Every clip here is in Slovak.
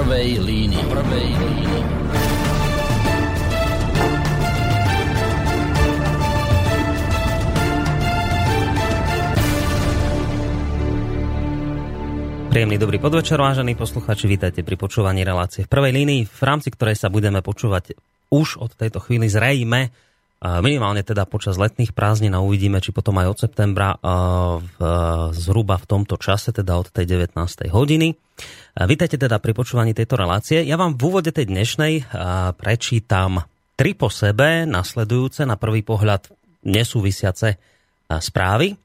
prvej línii. Prvej línii. Príjemný dobrý podvečer, vážení posluchači, vítajte pri počúvaní relácie v prvej línii, v rámci ktorej sa budeme počúvať už od tejto chvíli zrejme minimálne teda počas letných prázdnin a uvidíme, či potom aj od septembra v, zhruba v tomto čase, teda od tej 19. hodiny. Vítajte teda pri počúvaní tejto relácie. Ja vám v úvode tej dnešnej prečítam tri po sebe nasledujúce na prvý pohľad nesúvisiace správy,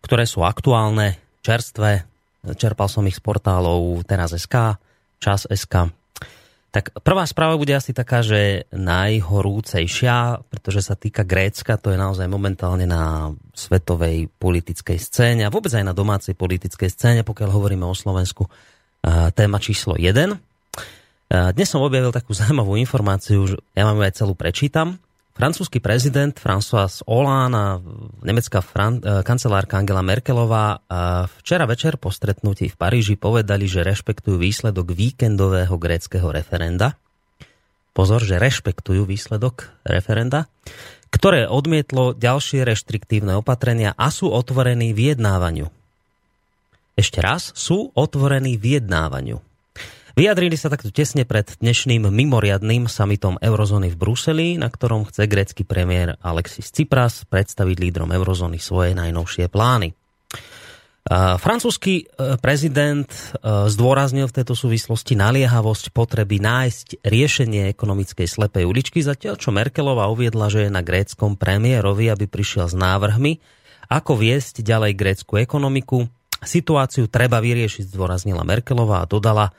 ktoré sú aktuálne, čerstvé. Čerpal som ich z portálov teraz.sk, čas.sk, tak prvá správa bude asi taká, že najhorúcejšia, pretože sa týka Grécka, to je naozaj momentálne na svetovej politickej scéne a vôbec aj na domácej politickej scéne, pokiaľ hovoríme o Slovensku, téma číslo 1. Dnes som objavil takú zaujímavú informáciu, že ja vám ju aj celú prečítam. Francúzsky prezident François Hollande a nemecká fran- e, kancelárka Angela Merkelová e, včera večer po stretnutí v Paríži povedali, že rešpektujú výsledok víkendového gréckého referenda. Pozor, že rešpektujú výsledok referenda, ktoré odmietlo ďalšie reštriktívne opatrenia a sú otvorení vyjednávaniu. Ešte raz, sú otvorení vyjednávaniu. Vyjadrili sa takto tesne pred dnešným mimoriadným samitom eurozóny v Bruseli, na ktorom chce grécky premiér Alexis Tsipras predstaviť lídrom eurozóny svoje najnovšie plány. Francúzsky e, prezident e, zdôraznil v tejto súvislosti naliehavosť potreby nájsť riešenie ekonomickej slepej uličky, zatiaľ čo Merkelová uviedla, že je na gréckom premiérovi, aby prišiel s návrhmi, ako viesť ďalej grécku ekonomiku. Situáciu treba vyriešiť, zdôraznila Merkelová a dodala,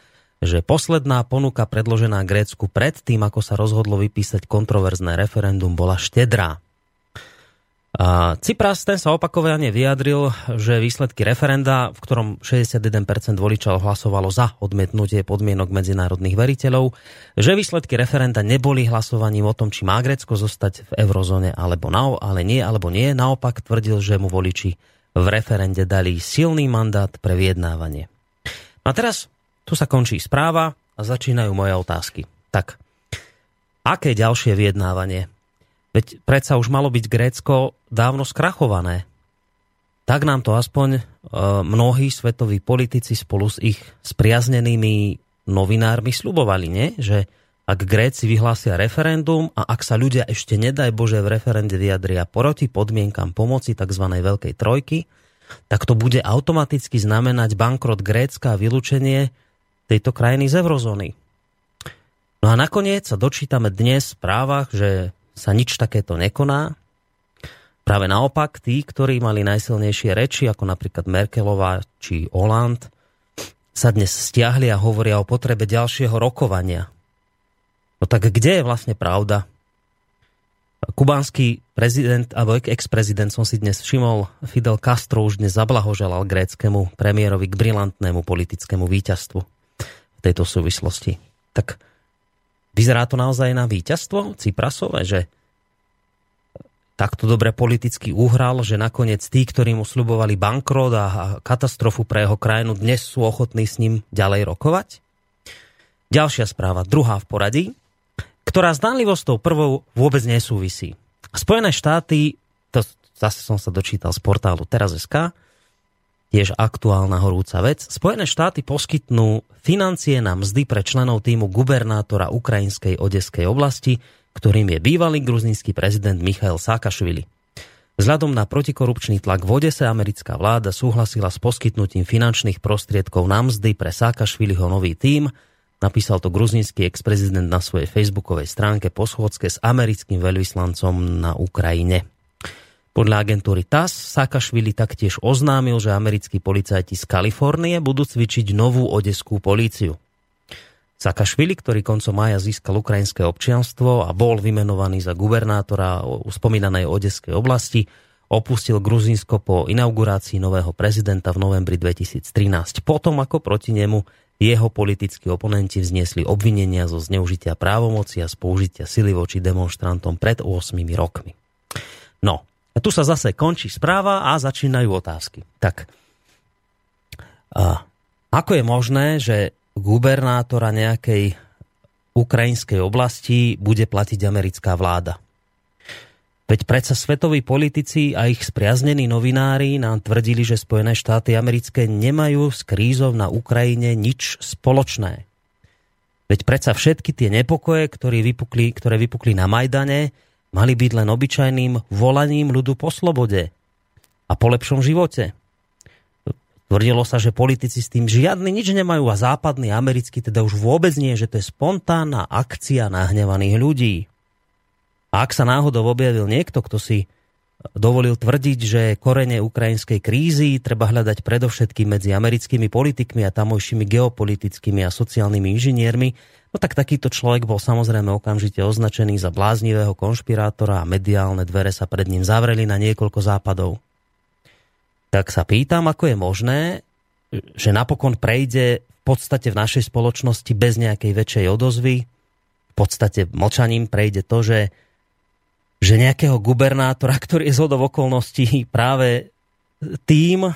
že posledná ponuka predložená Grécku pred tým, ako sa rozhodlo vypísať kontroverzné referendum, bola štedrá. A Cypras ten sa opakovane vyjadril, že výsledky referenda, v ktorom 61% voličov hlasovalo za odmietnutie podmienok medzinárodných veriteľov, že výsledky referenda neboli hlasovaním o tom, či má Grécko zostať v eurozóne alebo na, ale nie, alebo nie. Naopak tvrdil, že mu voliči v referende dali silný mandát pre vyjednávanie. A teraz tu sa končí správa a začínajú moje otázky. Tak, aké ďalšie vyjednávanie? Veď predsa už malo byť Grécko dávno skrachované. Tak nám to aspoň e, mnohí svetoví politici spolu s ich spriaznenými novinármi slubovali, nie? Že ak Gréci vyhlásia referendum a ak sa ľudia ešte nedaj Bože v referende vyjadria proti podmienkam pomoci tzv. Veľkej trojky, tak to bude automaticky znamenať bankrot Grécka a vylúčenie tejto krajiny z eurozóny. No a nakoniec sa dočítame dnes v správach, že sa nič takéto nekoná. Práve naopak, tí, ktorí mali najsilnejšie reči, ako napríklad Merkelová či Hollande, sa dnes stiahli a hovoria o potrebe ďalšieho rokovania. No tak kde je vlastne pravda? Kubánsky prezident, alebo ex-prezident som si dnes všimol, Fidel Castro už dnes zablahoželal gréckému premiérovi k brilantnému politickému víťazstvu tejto súvislosti. Tak vyzerá to naozaj na víťazstvo Ciprasové, že takto dobre politicky uhral, že nakoniec tí, ktorí mu slubovali bankrot a katastrofu pre jeho krajinu, dnes sú ochotní s ním ďalej rokovať? Ďalšia správa, druhá v poradí, ktorá zdánlivo s tou prvou vôbec nesúvisí. Spojené štáty, to zase som sa dočítal z portálu teraz.sk, tiež aktuálna horúca vec. Spojené štáty poskytnú financie na mzdy pre členov týmu gubernátora ukrajinskej odeskej oblasti, ktorým je bývalý gruzinský prezident Michail Sákašvili. Vzhľadom na protikorupčný tlak v Odese americká vláda súhlasila s poskytnutím finančných prostriedkov na mzdy pre Sákašviliho nový tím, napísal to gruzinský ex-prezident na svojej facebookovej stránke po schôdzke s americkým veľvyslancom na Ukrajine. Podľa agentúry TAS Sakašvili taktiež oznámil, že americkí policajti z Kalifornie budú cvičiť novú odeskú políciu. Sakašvili, ktorý koncom mája získal ukrajinské občianstvo a bol vymenovaný za gubernátora spomínanej odeskej oblasti, opustil Gruzínsko po inaugurácii nového prezidenta v novembri 2013, potom ako proti nemu jeho politickí oponenti vzniesli obvinenia zo zneužitia právomoci a spoužitia sily voči demonstrantom pred 8 rokmi. No, a tu sa zase končí správa a začínajú otázky. Tak, a ako je možné, že gubernátora nejakej ukrajinskej oblasti bude platiť americká vláda. Veď predsa svetoví politici a ich spriaznení novinári nám tvrdili, že Spojené štáty americké nemajú s krízou na Ukrajine nič spoločné. Veď predsa všetky tie nepokoje, ktoré vypukli, ktoré vypukli na Majdane, mali byť len obyčajným volaním ľudu po slobode a po lepšom živote. Tvrdilo sa, že politici s tým žiadny nič nemajú a západný americký teda už vôbec nie, že to je spontánna akcia nahnevaných ľudí. A ak sa náhodou objavil niekto, kto si dovolil tvrdiť, že korene ukrajinskej krízy treba hľadať predovšetkým medzi americkými politikmi a tamojšími geopolitickými a sociálnymi inžiniermi, no tak takýto človek bol samozrejme okamžite označený za bláznivého konšpirátora a mediálne dvere sa pred ním zavreli na niekoľko západov. Tak sa pýtam, ako je možné, že napokon prejde v podstate v našej spoločnosti bez nejakej väčšej odozvy, v podstate mlčaním prejde to, že že nejakého gubernátora, ktorý je zhodov okolností práve tým,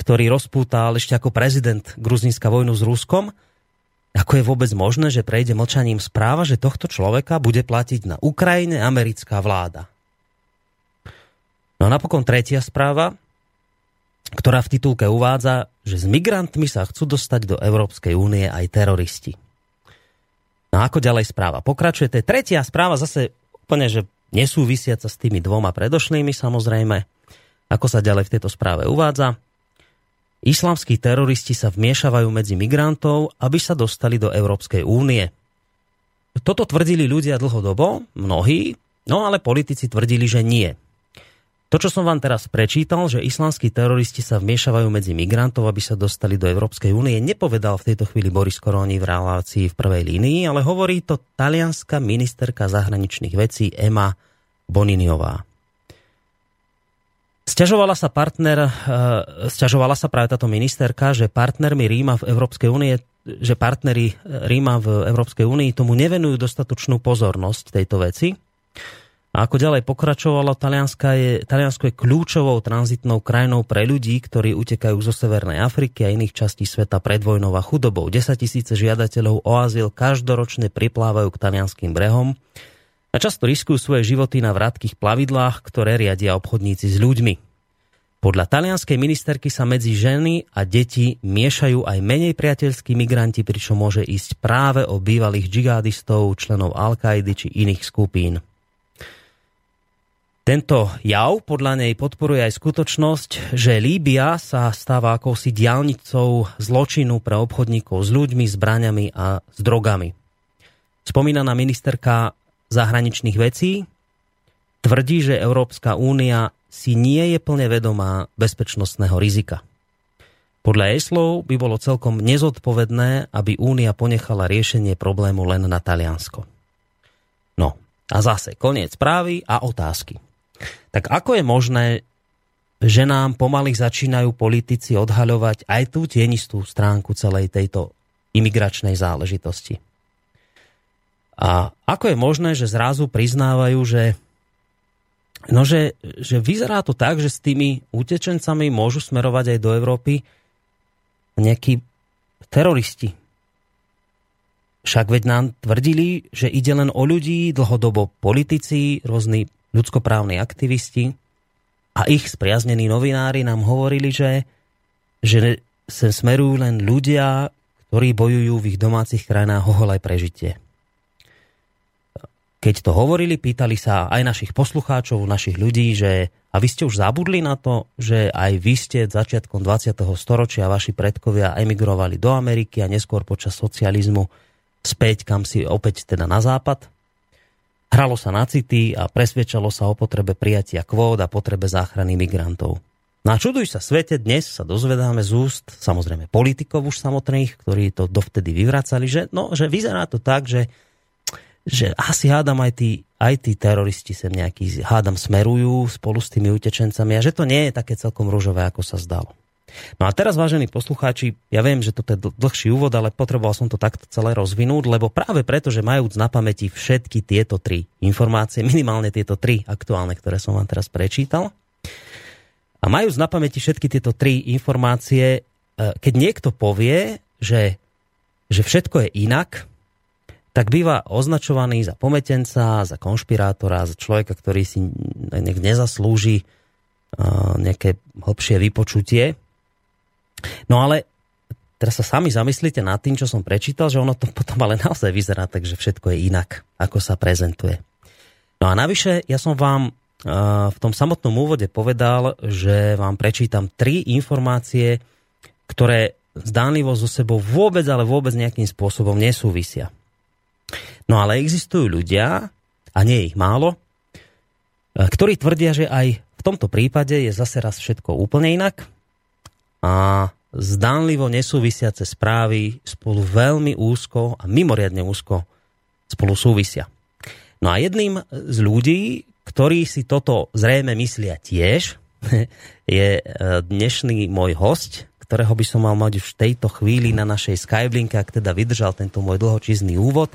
ktorý rozpútal ešte ako prezident Gruzínska vojnu s Ruskom, ako je vôbec možné, že prejde mlčaním správa, že tohto človeka bude platiť na Ukrajine americká vláda. No a napokon tretia správa, ktorá v titulke uvádza, že s migrantmi sa chcú dostať do Európskej únie aj teroristi. No a ako ďalej správa pokračuje? To je tretia správa zase úplne, že nesúvisiaca s tými dvoma predošlými samozrejme. Ako sa ďalej v tejto správe uvádza, islamskí teroristi sa vmiešavajú medzi migrantov, aby sa dostali do Európskej únie. Toto tvrdili ľudia dlhodobo, mnohí, no ale politici tvrdili, že nie. To, čo som vám teraz prečítal, že islamskí teroristi sa vmiešavajú medzi migrantov, aby sa dostali do Európskej únie, nepovedal v tejto chvíli Boris Koroni v relácii v prvej línii, ale hovorí to talianská ministerka zahraničných vecí Emma Boniniová. Sťažovala sa partner, uh, sťažovala sa práve táto ministerka, že partnermi Ríma v Európskej únie že partneri Ríma v Európskej únii tomu nevenujú dostatočnú pozornosť tejto veci a ako ďalej pokračovalo, Taliansko je, Taliansko je kľúčovou tranzitnou krajinou pre ľudí, ktorí utekajú zo Severnej Afriky a iných častí sveta pred vojnou a chudobou. 10 tisíce žiadateľov o azyl každoročne priplávajú k talianským brehom a často riskujú svoje životy na vrátkých plavidlách, ktoré riadia obchodníci s ľuďmi. Podľa talianskej ministerky sa medzi ženy a deti miešajú aj menej priateľskí migranti, pričom môže ísť práve o bývalých džihadistov, členov Al-Kaidy či iných skupín. Tento jav podľa nej podporuje aj skutočnosť, že Líbia sa stáva akousi diálnicou zločinu pre obchodníkov s ľuďmi, zbraňami a s drogami. Spomínaná ministerka zahraničných vecí tvrdí, že Európska únia si nie je plne vedomá bezpečnostného rizika. Podľa jej slov by bolo celkom nezodpovedné, aby únia ponechala riešenie problému len na Taliansko. No a zase koniec správy a otázky. Tak ako je možné, že nám pomaly začínajú politici odhaľovať aj tú tienistú stránku celej tejto imigračnej záležitosti? A ako je možné, že zrazu priznávajú, že, no že, že vyzerá to tak, že s tými utečencami môžu smerovať aj do Európy nejakí teroristi. Však veď nám tvrdili, že ide len o ľudí, dlhodobo politici, rôzni ľudskoprávni aktivisti a ich spriaznení novinári nám hovorili, že, že sem smerujú len ľudia, ktorí bojujú v ich domácich krajinách o holé prežitie. Keď to hovorili, pýtali sa aj našich poslucháčov, našich ľudí, že a vy ste už zabudli na to, že aj vy ste začiatkom 20. storočia vaši predkovia emigrovali do Ameriky a neskôr počas socializmu späť kam si opäť teda na západ? Hralo sa na city a presvedčalo sa o potrebe prijatia kvót a potrebe záchrany migrantov. Na čuduj sa svete, dnes sa dozvedáme z úst, samozrejme politikov už samotných, ktorí to dovtedy vyvracali, že, no, že vyzerá to tak, že, že asi hádam aj tí, aj tí teroristi sem nejaký, hádam smerujú spolu s tými utečencami a že to nie je také celkom rúžové, ako sa zdalo. No a teraz, vážení poslucháči, ja viem, že toto je dlhší úvod, ale potreboval som to takto celé rozvinúť, lebo práve preto, že majúc na pamäti všetky tieto tri informácie, minimálne tieto tri aktuálne, ktoré som vám teraz prečítal, a majúc na pamäti všetky tieto tri informácie, e, keď niekto povie, že že všetko je inak, tak býva označovaný za pometenca, za konšpirátora, za človeka, ktorý si nezaslúži nejaké hlbšie vypočutie. No ale teraz sa sami zamyslíte nad tým, čo som prečítal, že ono to potom ale naozaj vyzerá tak, že všetko je inak, ako sa prezentuje. No a navyše, ja som vám v tom samotnom úvode povedal, že vám prečítam tri informácie, ktoré zdánlivo so sebou vôbec, ale vôbec nejakým spôsobom nesúvisia. No ale existujú ľudia, a nie ich málo, ktorí tvrdia, že aj v tomto prípade je zase raz všetko úplne inak a zdánlivo nesúvisiace správy spolu veľmi úzko a mimoriadne úzko spolu súvisia. No a jedným z ľudí, ktorí si toto zrejme myslia tiež, je e, dnešný môj host, ktorého by som mal mať už v tejto chvíli na našej Skyblinke, ak teda vydržal tento môj dlhočízny úvod.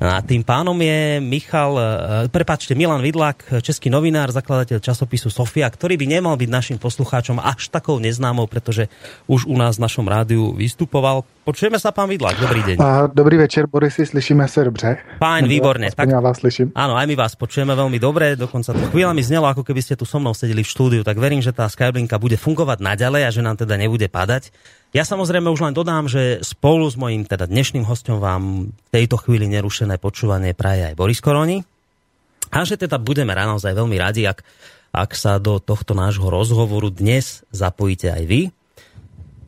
A tým pánom je Michal, e, prepačte, Milan Vidlák, český novinár, zakladateľ časopisu Sofia, ktorý by nemal byť našim poslucháčom až takou neznámou, pretože už u nás v našom rádiu vystupoval. Počujeme sa, pán Vidlák, dobrý deň. Dobrý večer, Borisy, slyšíme sa dobře. Fajn, výborne. Tak, ja vás slyším. Áno, aj my vás počujeme veľmi dobre, dokonca to chvíľami znelo, ako keby ste tu so mnou sedeli v štúdiu, tak verím, že tá Skyblinka bude fungovať naďalej a že nám teda nebude padať. Ja samozrejme už len dodám, že spolu s mojím teda dnešným hostom vám v tejto chvíli nerušené počúvanie praje aj Boris Koroni. A že teda budeme naozaj veľmi radi, ak, ak sa do tohto nášho rozhovoru dnes zapojíte aj vy.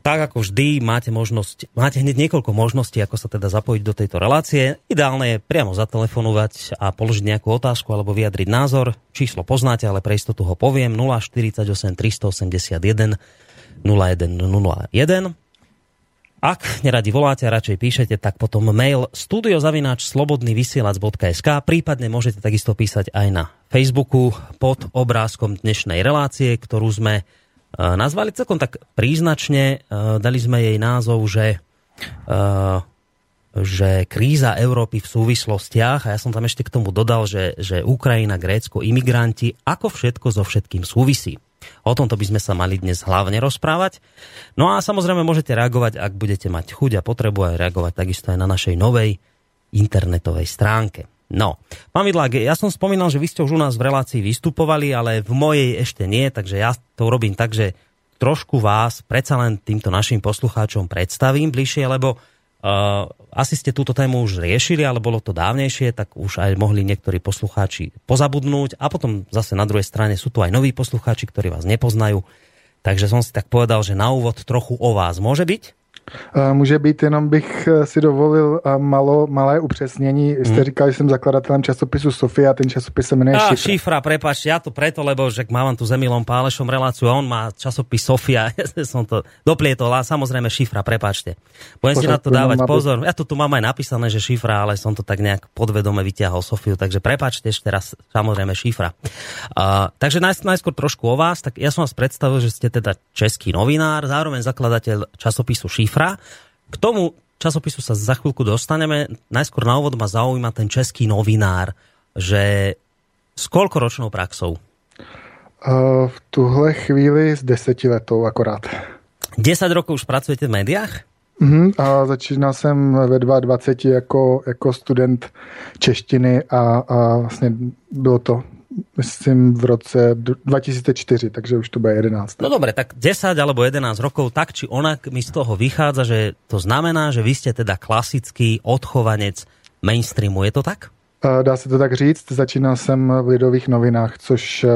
Tak ako vždy máte možnosť, máte hneď niekoľko možností, ako sa teda zapojiť do tejto relácie. Ideálne je priamo zatelefonovať a položiť nejakú otázku alebo vyjadriť názor. Číslo poznáte, ale pre istotu ho poviem 048 381 0101. Ak neradi voláte a radšej píšete, tak potom mail studiozavináč slobodnyvysielac.sk prípadne môžete takisto písať aj na Facebooku pod obrázkom dnešnej relácie, ktorú sme e, nazvali celkom tak príznačne. E, dali sme jej názov, že, e, že kríza Európy v súvislostiach a ja som tam ešte k tomu dodal, že, že Ukrajina, Grécko, imigranti, ako všetko so všetkým súvisí. O tomto by sme sa mali dnes hlavne rozprávať. No a samozrejme môžete reagovať, ak budete mať chuť a potrebu aj reagovať takisto aj na našej novej internetovej stránke. No, pán Vidlák, ja som spomínal, že vy ste už u nás v relácii vystupovali, ale v mojej ešte nie, takže ja to robím tak, že trošku vás predsa len týmto našim poslucháčom predstavím bližšie, lebo asi ste túto tému už riešili, ale bolo to dávnejšie, tak už aj mohli niektorí poslucháči pozabudnúť a potom zase na druhej strane sú tu aj noví poslucháči, ktorí vás nepoznajú. Takže som si tak povedal, že na úvod trochu o vás môže byť. Může být, jenom bych eh, si dovolil eh, malo, malé upřesnění. Jste hmm. říkal, že jsem zakladatelem časopisu Sofia a ten časopis se jmenuje Šifra. Šifra, prepač, ja to preto, lebo že mám tu s Emilom Pálešom reláciu a on má časopis Sofia. Ja som to doplietol a samozrejme Šifra, prepačte. Budem si na to dávať pozor. Ja to tu mám aj napísané, že Šifra, ale som to tak nejak podvedome vyťahol Sofiu, takže prepačte ešte raz samozrejme Šifra. Uh, takže najskôr trošku o vás. Tak ja som vás predstavil, že ste teda český novinár, zároveň zakladateľ časopisu Šifra Cifra. K tomu časopisu sa za chvíľku dostaneme. Najskôr na úvod ma zaujíma ten český novinár, že s koľkoročnou praxou? Uh, v tuhle chvíli s desetiletou akorát. 10 rokov už pracujete v médiách? Uh-huh, a začínal jsem ve 22 jako, jako student češtiny a, a vlastně bylo to myslím v roce 2004, takže už to bude 11. No dobre, tak 10 alebo 11 rokov, tak či onak mi z toho vychádza, že to znamená, že vy ste teda klasický odchovanec mainstreamu, je to tak? Dá se to tak říct, začínal jsem v Lidových novinách, což eh,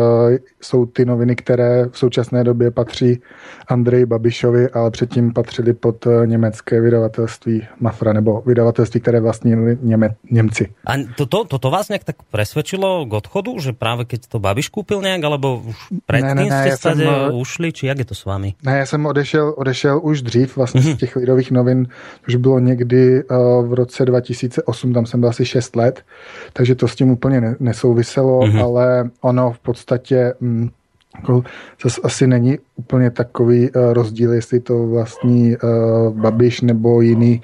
jsou ty noviny, které v současné době patří Andreji Babišovi, ale předtím patřili pod eh, německé vydavatelství Mafra, nebo vydavatelství, které vlastnili Něme, Němci. A toto to, to vás nějak tak presvedčilo k odchodu, že právě keď to Babiš koupil nějak, alebo už předtím ne, ne, ne, jste jsem, eh, ušli, či jak je to s vámi? Ne, já jsem odešel, odešel už dřív vlastně mm-hmm. z těch Lidových novin, už bylo někdy uh, v roce 2008, tam jsem byl asi 6 let, takže to s tím úplně nesouviselo, mm-hmm. ale ono v podstatě mm, jako zase asi není úplně takový uh, rozdíl, jestli to vlastní uh, Babiš nebo jiný,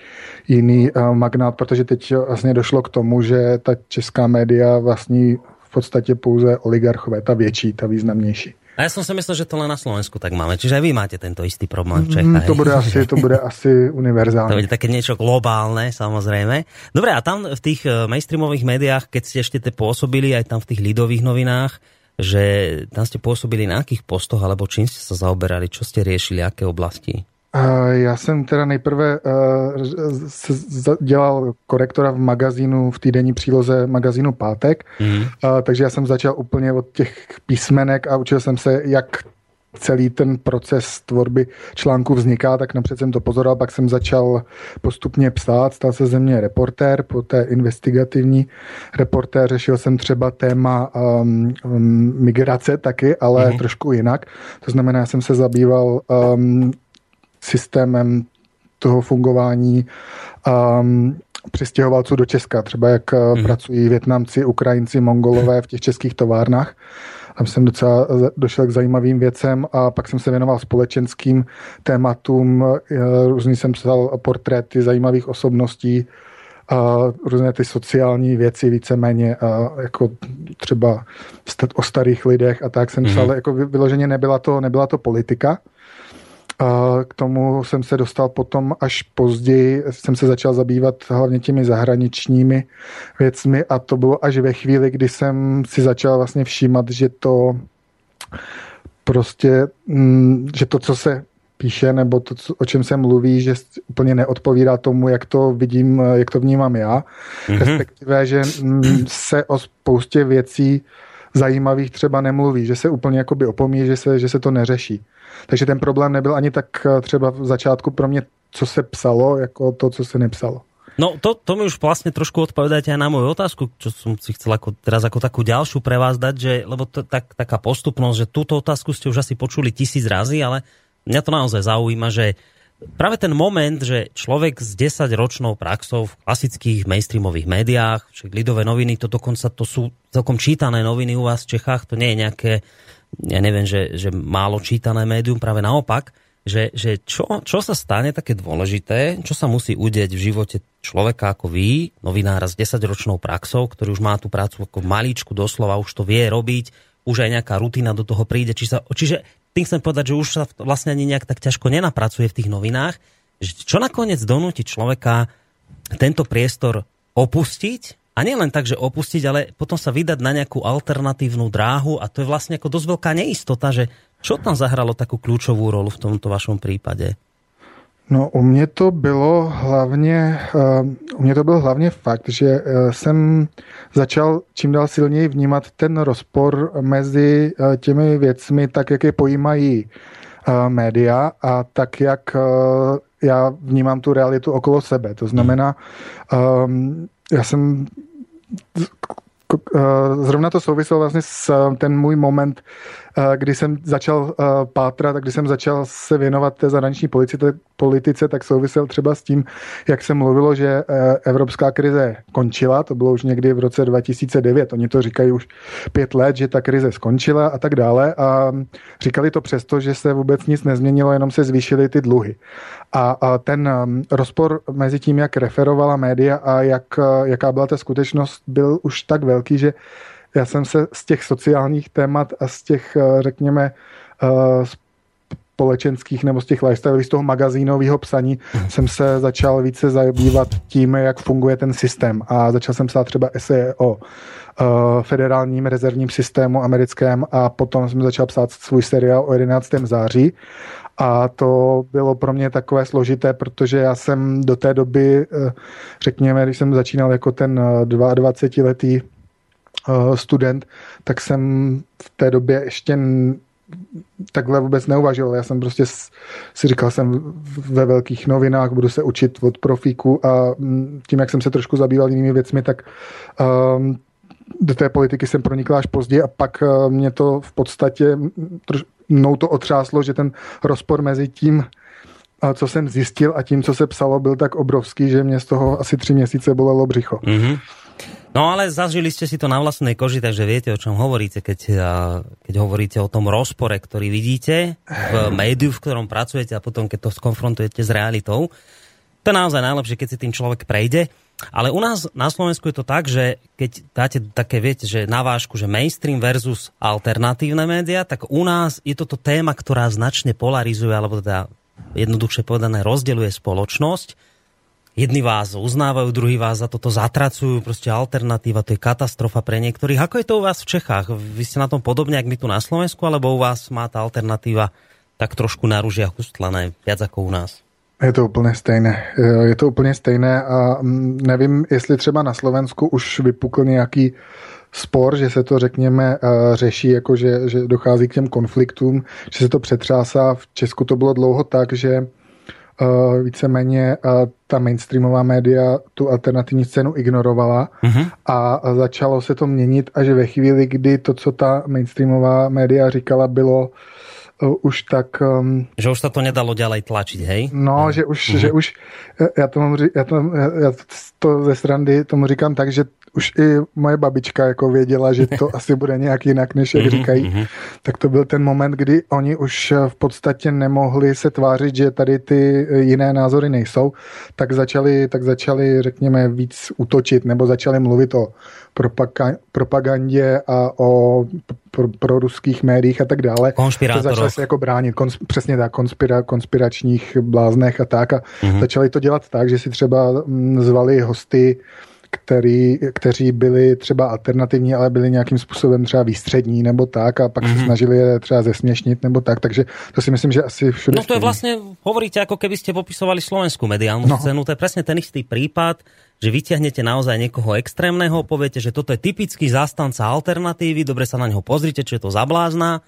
jiný uh, magnát, protože teď vlastně došlo k tomu, že ta česká média vlastní v podstatě pouze oligarchové, ta větší, ta významnější. A ja som si myslel, že to len na Slovensku tak máme. Čiže aj vy máte tento istý problém v Čechách. Mm, to bude asi, to bude asi univerzálne. To bude také niečo globálne, samozrejme. Dobre, a tam v tých eh, mainstreamových médiách, keď ste ešte pôsobili, aj tam v tých lidových novinách, že tam ste pôsobili na akých postoch, alebo čím ste sa zaoberali, čo ste riešili, aké oblasti? Já jsem teda nejprve uh, dělal korektora v magazínu, v týdenní příloze magazínu Pátek, mm. takže já jsem začal úplně od těch písmenek a učil jsem se, jak celý ten proces tvorby článku vzniká, tak napřed jsem to pozoroval, pak jsem začal postupně psát, stal se ze mě reportér, poté investigativní reportér, řešil jsem třeba téma um, um, migrace taky, ale mm-hmm. trošku jinak. To znamená, já jsem se zabýval um, systémem toho fungování um, přistěhovalců do Česka, třeba jak mm. pracují Větnamci, Ukrajinci, Mongolové v těch českých továrnách. Tam jsem docela došel k zajímavým věcem a pak jsem se věnoval společenským tématům. Různý jsem psal portréty zajímavých osobností, a různé ty sociální věci víceméně, a jako třeba o starých lidech a tak jsem psal, mm-hmm. jako vyloženě nebyla to, nebyla to politika, k tomu jsem se dostal potom až později, jsem se začal zabývat hlavně těmi zahraničními věcmi a to bylo až ve chvíli, kdy jsem si začal vlastně všímat, že to prostě, mm, že to, co se píše, nebo to, o čem se mluví, že úplně neodpovídá tomu, jak to vidím, jak to vnímám já. Mm-hmm. Respektive, že mm, se o spoustě věcí zajímavých třeba nemluví, že se úplně jakoby opomí, že se, že se to neřeší. Takže ten problém nebyl ani tak eh, třeba v začátku pro mě, co se psalo, jako to, co se nepsalo. No to, to mi už vlastne trošku odpovedáte aj na moju otázku, čo som si chcel ako, teraz ako takú ďalšiu pre vás dať, že, lebo to, tak, taká postupnosť, že túto otázku ste už asi počuli tisíc razy, ale mňa to naozaj zaujíma, že práve ten moment, že človek s 10-ročnou praxou v klasických mainstreamových médiách, však lidové noviny, to dokonca to sú celkom čítané noviny u vás v Čechách, to nie je nejaké ja neviem, že, že málo čítané médium, práve naopak, že, že čo, čo sa stane také dôležité, čo sa musí udieť v živote človeka ako vy, novinára s 10-ročnou praxou, ktorý už má tú prácu ako maličku doslova, už to vie robiť, už aj nejaká rutina do toho príde. Či sa, čiže tým chcem povedať, že už sa vlastne ani nejak tak ťažko nenapracuje v tých novinách. Čo nakoniec donúti človeka tento priestor opustiť a nie len tak, že opustiť, ale potom sa vydať na nejakú alternatívnu dráhu a to je vlastne ako dosť veľká neistota, že čo tam zahralo takú kľúčovú rolu v tomto vašom prípade? No u mě to bylo hlavně, uh, u mě to byl hlavně fakt, že uh, jsem začal čím dál silněji vnímat ten rozpor mezi uh, těmi věcmi, tak jak je pojímají média a tak jak já vnímám tu realitu okolo sebe. To znamená, um, já jsem zrovna to souviselo vlastně s ten můj moment, kdy jsem začal pátrat a kdy jsem začal se věnovat té zahraniční politice, tak souvisel třeba s tím, jak se mluvilo, že e, evropská krize končila, to bylo už někdy v roce 2009, oni to říkají už pět let, že ta krize skončila a tak dále a říkali to přesto, že se vůbec nic nezměnilo, jenom se zvýšily ty dluhy. A, ten rozpor mezi tím, jak referovala média a jak, jaká byla ta skutečnost, byl už tak velký, že já jsem se z těch sociálních témat a z těch, e, řekněme, e, společenských nebo z těch lifestyle, z toho magazínového psaní mm. jsem se začal více zabývat tím, jak funguje ten systém a začal jsem psát třeba eseje o uh, federálním rezervním systému americkém a potom jsem začal psát svůj seriál o 11. září a to bylo pro mě takové složité, protože já jsem do té doby, eh, řekněme, když jsem začínal jako ten 22-letý student, tak jsem v té době ještě takhle vůbec neuvažoval. Já jsem prostě si říkal, jsem ve velkých novinách, budu se učit od profíku a mm, tím, jak jsem se trošku zabýval jinými věcmi, tak um, do té politiky jsem pronikl až později a pak uh, mě to v podstatě mnou to otřáslo, že ten rozpor mezi tím, co jsem zjistil a tím, co se psalo, byl tak obrovský, že mě z toho asi tři měsíce bolelo břicho. Mm-hmm. No ale zažili ste si to na vlastnej koži, takže viete, o čom hovoríte, keď, keď hovoríte o tom rozpore, ktorý vidíte v médiu, v ktorom pracujete a potom, keď to skonfrontujete s realitou. To je naozaj najlepšie, keď si tým človek prejde. Ale u nás na Slovensku je to tak, že keď dáte také, viete, že na vážku, že mainstream versus alternatívne médiá, tak u nás je toto téma, ktorá značne polarizuje, alebo teda jednoduchšie povedané rozdeľuje spoločnosť Jedni vás uznávajú, druhí vás za toto zatracujú, proste alternatíva, to je katastrofa pre niektorých. Ako je to u vás v Čechách? Vy ste na tom podobne, ako my tu na Slovensku, alebo u vás má tá alternatíva tak trošku na ružiach ustlané, viac ako u nás? Je to úplně stejné. Je to úplně stejné a mm, nevím, jestli třeba na Slovensku už vypukl nějaký spor, že se to, řekněme, eh, řeší, jako že, že dochází k těm konfliktům, že se to přetřásá. V Česku to bylo dlouho tak, že uh, víceméně uh, ta mainstreamová média tu alternativní scénu ignorovala uh-huh. a, a začalo se to měnit až ve chvíli, kdy to, co ta mainstreamová média říkala, bylo už tak... Um, že už sa to nedalo ďalej tlačiť, hej? No, uh-huh. že už, uh-huh. že už ja, tomu, ja, to, ja to ze srandy tomu říkám tak, že už i moje babička jako věděla, že to asi bude nějak jinak, než jak mhm, říkají, mhm. tak to byl ten moment, kdy oni už v podstatě nemohli se tvářit, že tady ty jiné názory nejsou, tak začali, tak začali řekněme, víc útočit, nebo začali mluvit o propagandě a o pro, pro ruských médiích a tak dále. Začali se jako bránit, kons, přesně tak, konspira, konspiračních bláznech a tak. A mm-hmm. začali to dělat tak, že si třeba mm, zvali hosty který, kteří byli třeba alternativní, ale byli nějakým způsobem třeba výstřední nebo tak a pak mm-hmm. se mhm. snažili je třeba zesměšnit nebo tak, takže to si myslím, že asi všude... No to je vlastně, hovoríte, ako keby ste popisovali slovenskú mediálnu no. scénu, to je presne ten istý prípad, že vyťahnete naozaj niekoho extrémneho, poviete, že toto je typický zástanca alternatívy, dobre sa na neho pozrite, čo je to za blázna,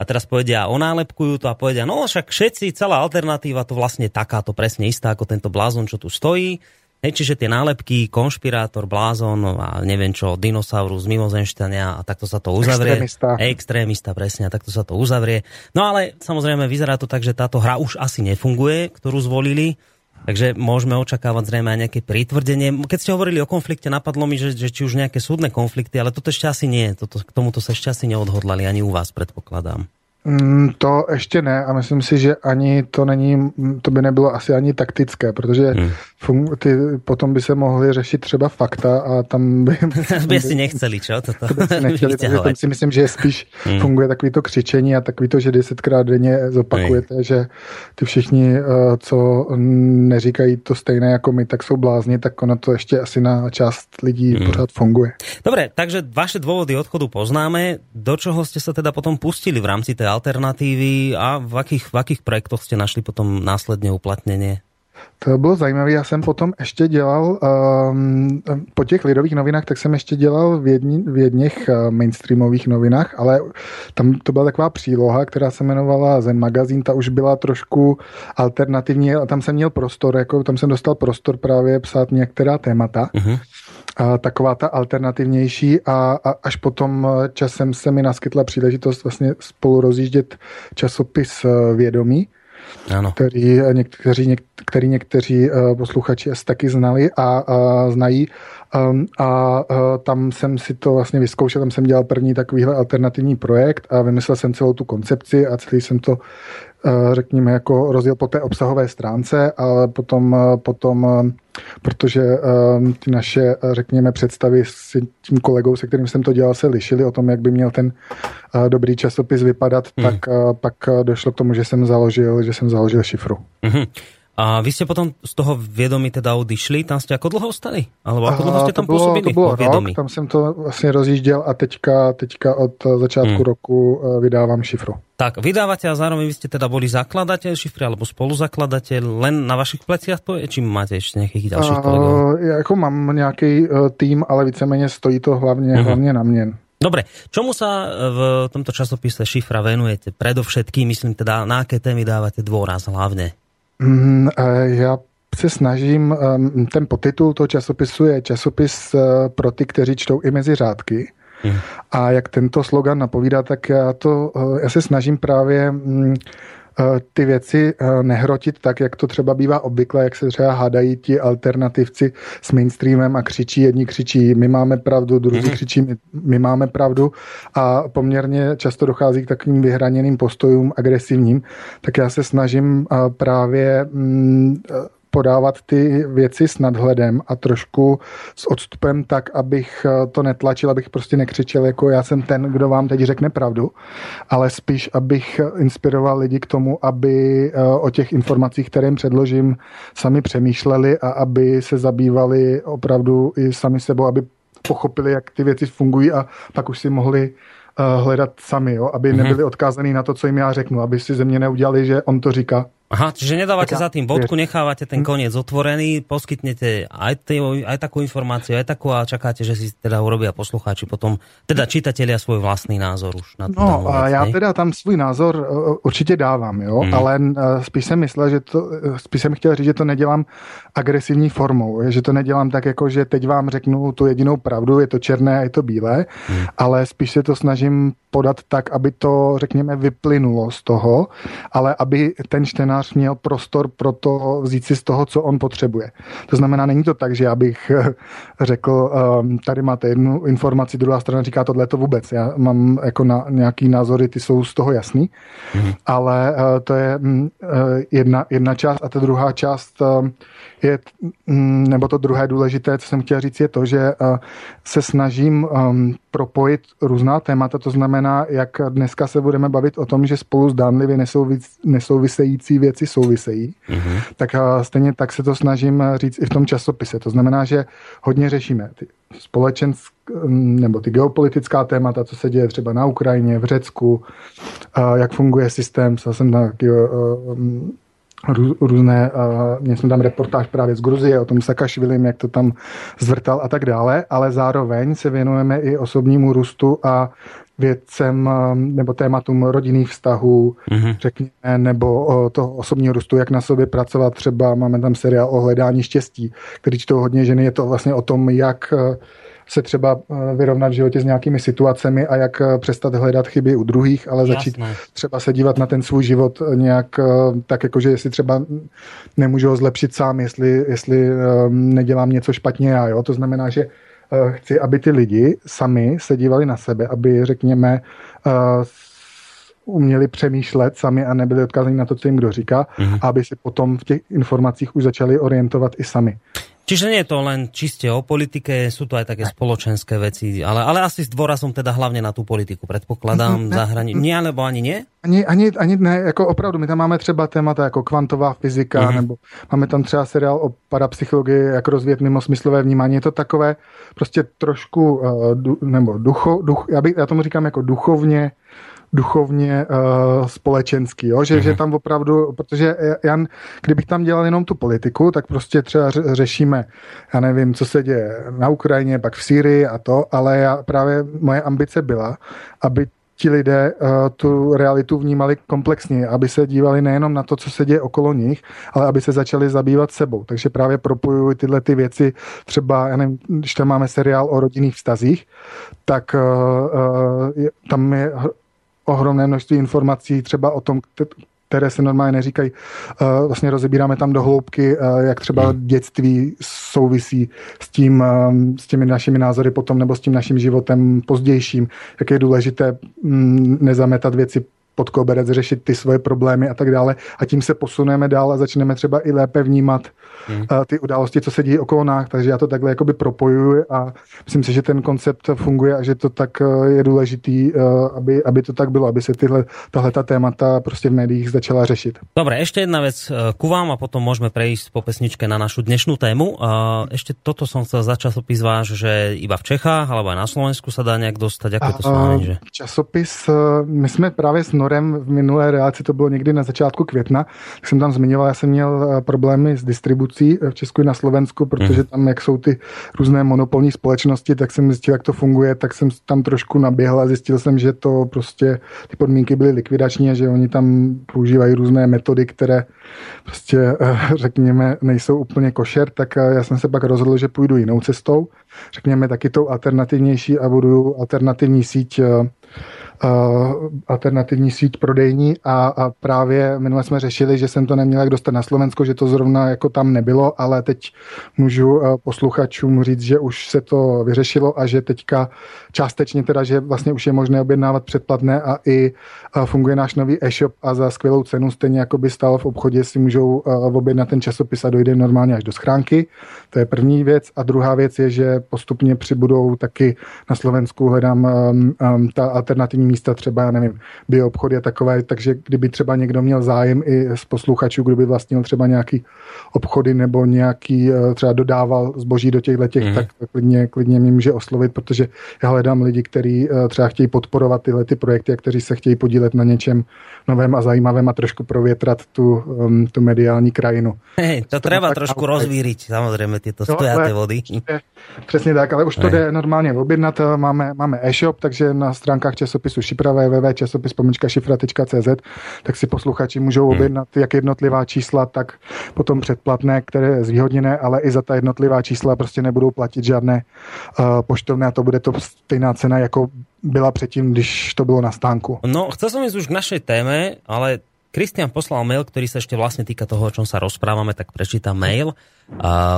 a teraz povedia, onálepkujú to a povedia, no však všetci, celá alternatíva to vlastne takáto presne istá ako tento blázon, čo tu stojí. Hej, čiže tie nálepky, konšpirátor, blázon a neviem čo, dinosaurus, mimozenšťania a takto sa to uzavrie. Extrémista. Extrémista, presne, a takto sa to uzavrie. No ale samozrejme vyzerá to tak, že táto hra už asi nefunguje, ktorú zvolili. Takže môžeme očakávať zrejme aj nejaké pritvrdenie. Keď ste hovorili o konflikte, napadlo mi, že, že či už nejaké súdne konflikty, ale toto ešte asi nie. Toto, k tomuto sa ešte asi neodhodlali ani u vás, predpokladám. Mm, to ještě ne a myslím si, že ani to není, to by nebylo asi ani taktické, protože hmm. ty, potom by se mohly řešit třeba fakta a tam by... by si nechceli, čo? Toto to by si nechtěli, takže tam si myslím, že spíš hmm. funguje takový to křičení a takový to, že desetkrát denně zopakujete, hmm. že ty všichni, eh, co neříkají to stejné jako my, tak jsou blázni, tak ono to ještě asi na část lidí hmm. pořád funguje. Dobre, takže vaše dôvody odchodu poznáme. Do čoho ste sa teda potom pustili v rámci tej alternatívy a v akých, v akých projektoch jste našli potom následně uplatnění? To bylo zajímavé. Já jsem potom ještě dělal, um, po těch lidových novinách, tak jsem ještě dělal v, jedni, v jedných uh, mainstreamových novinách, ale tam to byla taková příloha, která se jmenovala Zen magazín, ta už byla trošku alternativní a tam jsem měl prostor, jako tam jsem dostal prostor právě psát některá témata. Uh-huh taková ta alternativnější a, a až potom eh, časem se mi naskytla příležitost vlastně spolu rozjíždět časopis eh, Vědomí, ano. Který, eh, někteří, něk, který někteří posluchači asi taky znali a, a znají. Um, a, tam jsem si to vlastně vyzkoušel, tam jsem dělal první takovýhle alternativní projekt a vymyslel jsem celou tu koncepci a celý jsem to Eh, řekněme, jako rozdíl po té obsahové stránce, ale potom, eh, potom eh, protože ty naše, řekněme, představy s tím kolegou, se kterým jsem to dělal, se lišily o tom, jak by měl ten dobrý časopis vypadat, mm. tak pak došlo k tomu, že jsem založil, že jsem založil šifru. Mm-hmm. A vy ste potom z toho vědomí teda odišli, tam ste ako dlho ostali? Alebo ako dlho ste tam to pôsobili? To bylo rok, tam jsem to vlastně rozjížděl a teďka, teďka od začátku hmm. roku eh, vydávám šifru. Tak, vydávate a zároveň vy ste teda boli zakladateľ šifry alebo spoluzakladateľ len na vašich pleciach to je? Či máte ešte nejakých ďalších kolegov? Ja jako mám nejaký uh, tým, ale víceméně stojí to hlavně, uh-huh. hlavně na mne. Dobre, čomu sa v tomto časopise Šifra venujete? Predovšetkým, myslím teda, na aké témy dávate dôraz hlavne? Mm, já se snažím, ten podtitul toho časopisu je časopis eh, pro ty, kteří čtou i mezi řádky. Hmm. A jak tento slogan napovídá, tak já, to, já se snažím právě mm, ty věci eh, nehrotit tak, jak to třeba bývá obvykle, jak se třeba hádají ti alternativci s mainstreamem a křičí, jedni křičí, my máme pravdu, druzí mm-hmm. křičí, my, my máme pravdu a poměrně často dochází k takovým vyhraněným postojům agresivním, tak já se snažím eh, právě mm, podávat ty věci s nadhledem a trošku s odstupem tak, abych eh, to netlačil, abych prostě nekřičel, jako já jsem ten, kdo vám teď řekne pravdu, ale spíš, abych inspiroval lidi k tomu, aby eh, o těch informacích, které jim předložím, sami přemýšleli a aby se zabývali opravdu i sami sebou, aby pochopili, jak ty věci fungují a pak už si mohli hledat sami, jo? aby mm-hmm. nebyli odkázaní na to, co jim já řeknu, aby si ze mě neudělali, že on to říká, Aha, čiže nedávate za tým bodku, nechávate ten koniec otvorený, poskytnete aj, tý, aj takú informáciu, aj takú a čakáte, že si teda urobia poslucháči potom, teda čitatelia svoj vlastný názor už na No a já teda tam svůj názor e, určitě dávám, jo, hmm. ale e, spíš jsem myslel, že to, e, spíš jsem chtěl říct, že to nedělám agresivní formou, že to nedělám tak jako, že teď vám řeknu tu jedinou pravdu, je to černé a je to bílé, hmm. ale spíš se to snažím podat tak, aby to, řekněme, vyplynulo z toho, ale aby ten čtenář měl prostor pro to vzít si z toho, co on potřebuje. To znamená, není to tak, že já bych řekl, ehm, tady máte jednu informaci, druhá strana říká tohle to vůbec. Já mám jako na nějaký názory, ty jsou z toho jasný, mm. ale eh, to je mm, eh, jedna, jedna část a ta druhá část je, mm, nebo to druhé důležité, co jsem chtěl říct, je to, že eh, se snažím ehm, propojit různá témata, to znamená, jak dneska se budeme bavit o tom, že spolu zdánlivě nesouvis, nesouvisející věci souvisejí, mm-hmm. tak stejně tak se to snažím říct i v tom časopise. To znamená, že hodně řešíme ty společenské nebo ty geopolitická témata, co se děje třeba na Ukrajině, v Řecku, jak funguje systém, psal jsem tam taky různé, měl jsem tam reportáž právě z Gruzie o tom Sakašvilim, jak to tam zvrtal a tak dále, ale zároveň se věnujeme i osobnímu růstu a věcem nebo tématům rodinných vztahů, mm-hmm. řekněme, nebo o toho osobního růstu, jak na sobě pracovat. Třeba máme tam seriál o hledání štěstí, který čtou hodně ženy. Je to vlastně o tom, jak se třeba eh, vyrovnat v životě s nějakými situacemi a jak eh, přestat hledat chyby u druhých, ale začít Jasné. třeba se dívat na ten svůj život nějak eh, tak, jakože jestli třeba nemůžu ho zlepšit sám, jestli, jestli nedělám něco špatně já. Jo? To znamená, že chci, aby ty lidi sami se dívali na sebe, aby, řekněme, uměli přemýšlet sami a nebyli odkázaní na to, co jim kdo říká, mm-hmm. aby si potom v těch informacích už začali orientovat i sami. Čiže nie je to len čiste o politike, sú to aj také spoločenské veci, ale, ale asi s dôrazom teda hlavne na tú politiku, predpokladám, ne, zahrani... Nie, alebo ani nie? Ani, ani, ani ne, jako opravdu, my tam máme třeba témata jako kvantová fyzika, mm-hmm. nebo máme tam třeba seriál o parapsychologii, jak rozvíjet mimo smyslové vnímání. Je to takové prostě trošku, uh, du, nebo ducho, duch, já, bych, já tomu říkám jako duchovně duchovně uh, společenský, jo? Že, mm-hmm. že tam opravdu, protože Jan, kdybych tam dělal jenom tu politiku, tak prostě třeba řešíme, já nevím, co se děje na Ukrajině, pak v Sýrii a to, ale já právě moje ambice byla, aby ti lidé uh, tu realitu vnímali komplexně, aby se dívali nejenom na to, co se děje okolo nich, ale aby se začali zabývat sebou. Takže právě propojuji tyhle ty věci, třeba, já nevím, když tam máme seriál o rodinných vztazích, tak uh, uh, tam je ohromné množství informací třeba o tom, které se normálně neříkají. Eh, vlastně rozebíráme tam do hloubky, eh, jak třeba hmm. dětství souvisí s, tím, eh, s těmi našimi názory potom nebo s tím naším životem pozdějším, jak je důležité mm, nezametat věci pod koberec, řešit ty svoje problémy a tak dále. A tím se posuneme dál a začneme třeba i lépe vnímat hmm. ty události, co se dějí okolo nás. Takže já to takhle jakoby propojuji a myslím si, že ten koncept funguje a že to tak eh, je důležitý, eh, aby, aby to tak bylo, aby se tyhle, tahle ta témata prostě v médiích začala řešit. Dobre, ještě jedna věc eh, ku vám a potom můžeme prejsť po pesničke na našu dnešnou tému. Ještě toto som chcel za časopis váš, že iba v Čechách alebo aj na Slovensku sa dá nějak dostať. Ako to s že? Časopis, my jsme právě s Norem v minulé relaci, to bylo někdy na začátku května, tak jsem tam zmiňoval, já jsem měl problémy s distribucí distribucí v Česku i na Slovensku, protože mhm. tam, jak jsou ty různé monopolní společnosti, tak jsem zjistil, jak to funguje, tak jsem tam trošku naběhl a zjistil jsem, že to prostě ty podmínky byly likvidační a že oni tam používají různé metody, které prostě, eh, řekněme, nejsou úplně košer, tak eh, já jsem se pak rozhodl, že půjdu jinou cestou, řekněme taky tou alternativnější a budu alternativní síť eh, alternativní síť prodejní a, a právě minule jsme řešili, že jsem to neměl jak dostat na Slovensko, že to zrovna jako tam nebylo, ale teď můžu posluchačům říct, že už se to vyřešilo a že teďka částečně teda, že vlastně už je možné objednávat předplatné a i funguje náš nový e-shop a za skvělou cenu, stejně jako by stál v obchodě, si můžou objednat ten časopis a dojde normálně až do schránky. To je první věc. A druhá věc je, že postupně přibudou taky na Slovensku, hledám um, um, ta alternativní místa, třeba, já nevím, bioobchody a takové, takže kdyby třeba někdo měl zájem i z posluchačů, kdo by vlastnil třeba nějaký obchody nebo nějaký uh, třeba dodával zboží do těchto těch, mm. tak klidně, klidně mě může oslovit, protože já hledám lidi, kteří uh, třeba chtějí podporovat tyhle ty projekty a kteří se chtějí podílet na něčem novém a zajímavém a trošku provětrat tu, um, tu mediální krajinu. Hej, to, to treba trošku rozvíriť, samozrejme, tieto no, stojaté vody. Přesně tak, ale už to jde normálně objednat. Máme, máme e-shop, takže na stránkách časopisu šifra www.časopis.šifra.cz tak si posluchači můžou hmm. objednat jak jednotlivá čísla, tak potom předplatné, které je zvýhodněné, ale i za ta jednotlivá čísla prostě nebudou platit žádné uh, poštovné a to bude to stejná cena, jako byla předtým, když to bylo na stánku. No, chcel som ísť už k našej téme, ale Kristian poslal mail, ktorý sa ešte vlastne týka toho, o čom sa rozprávame, tak prečítam mail.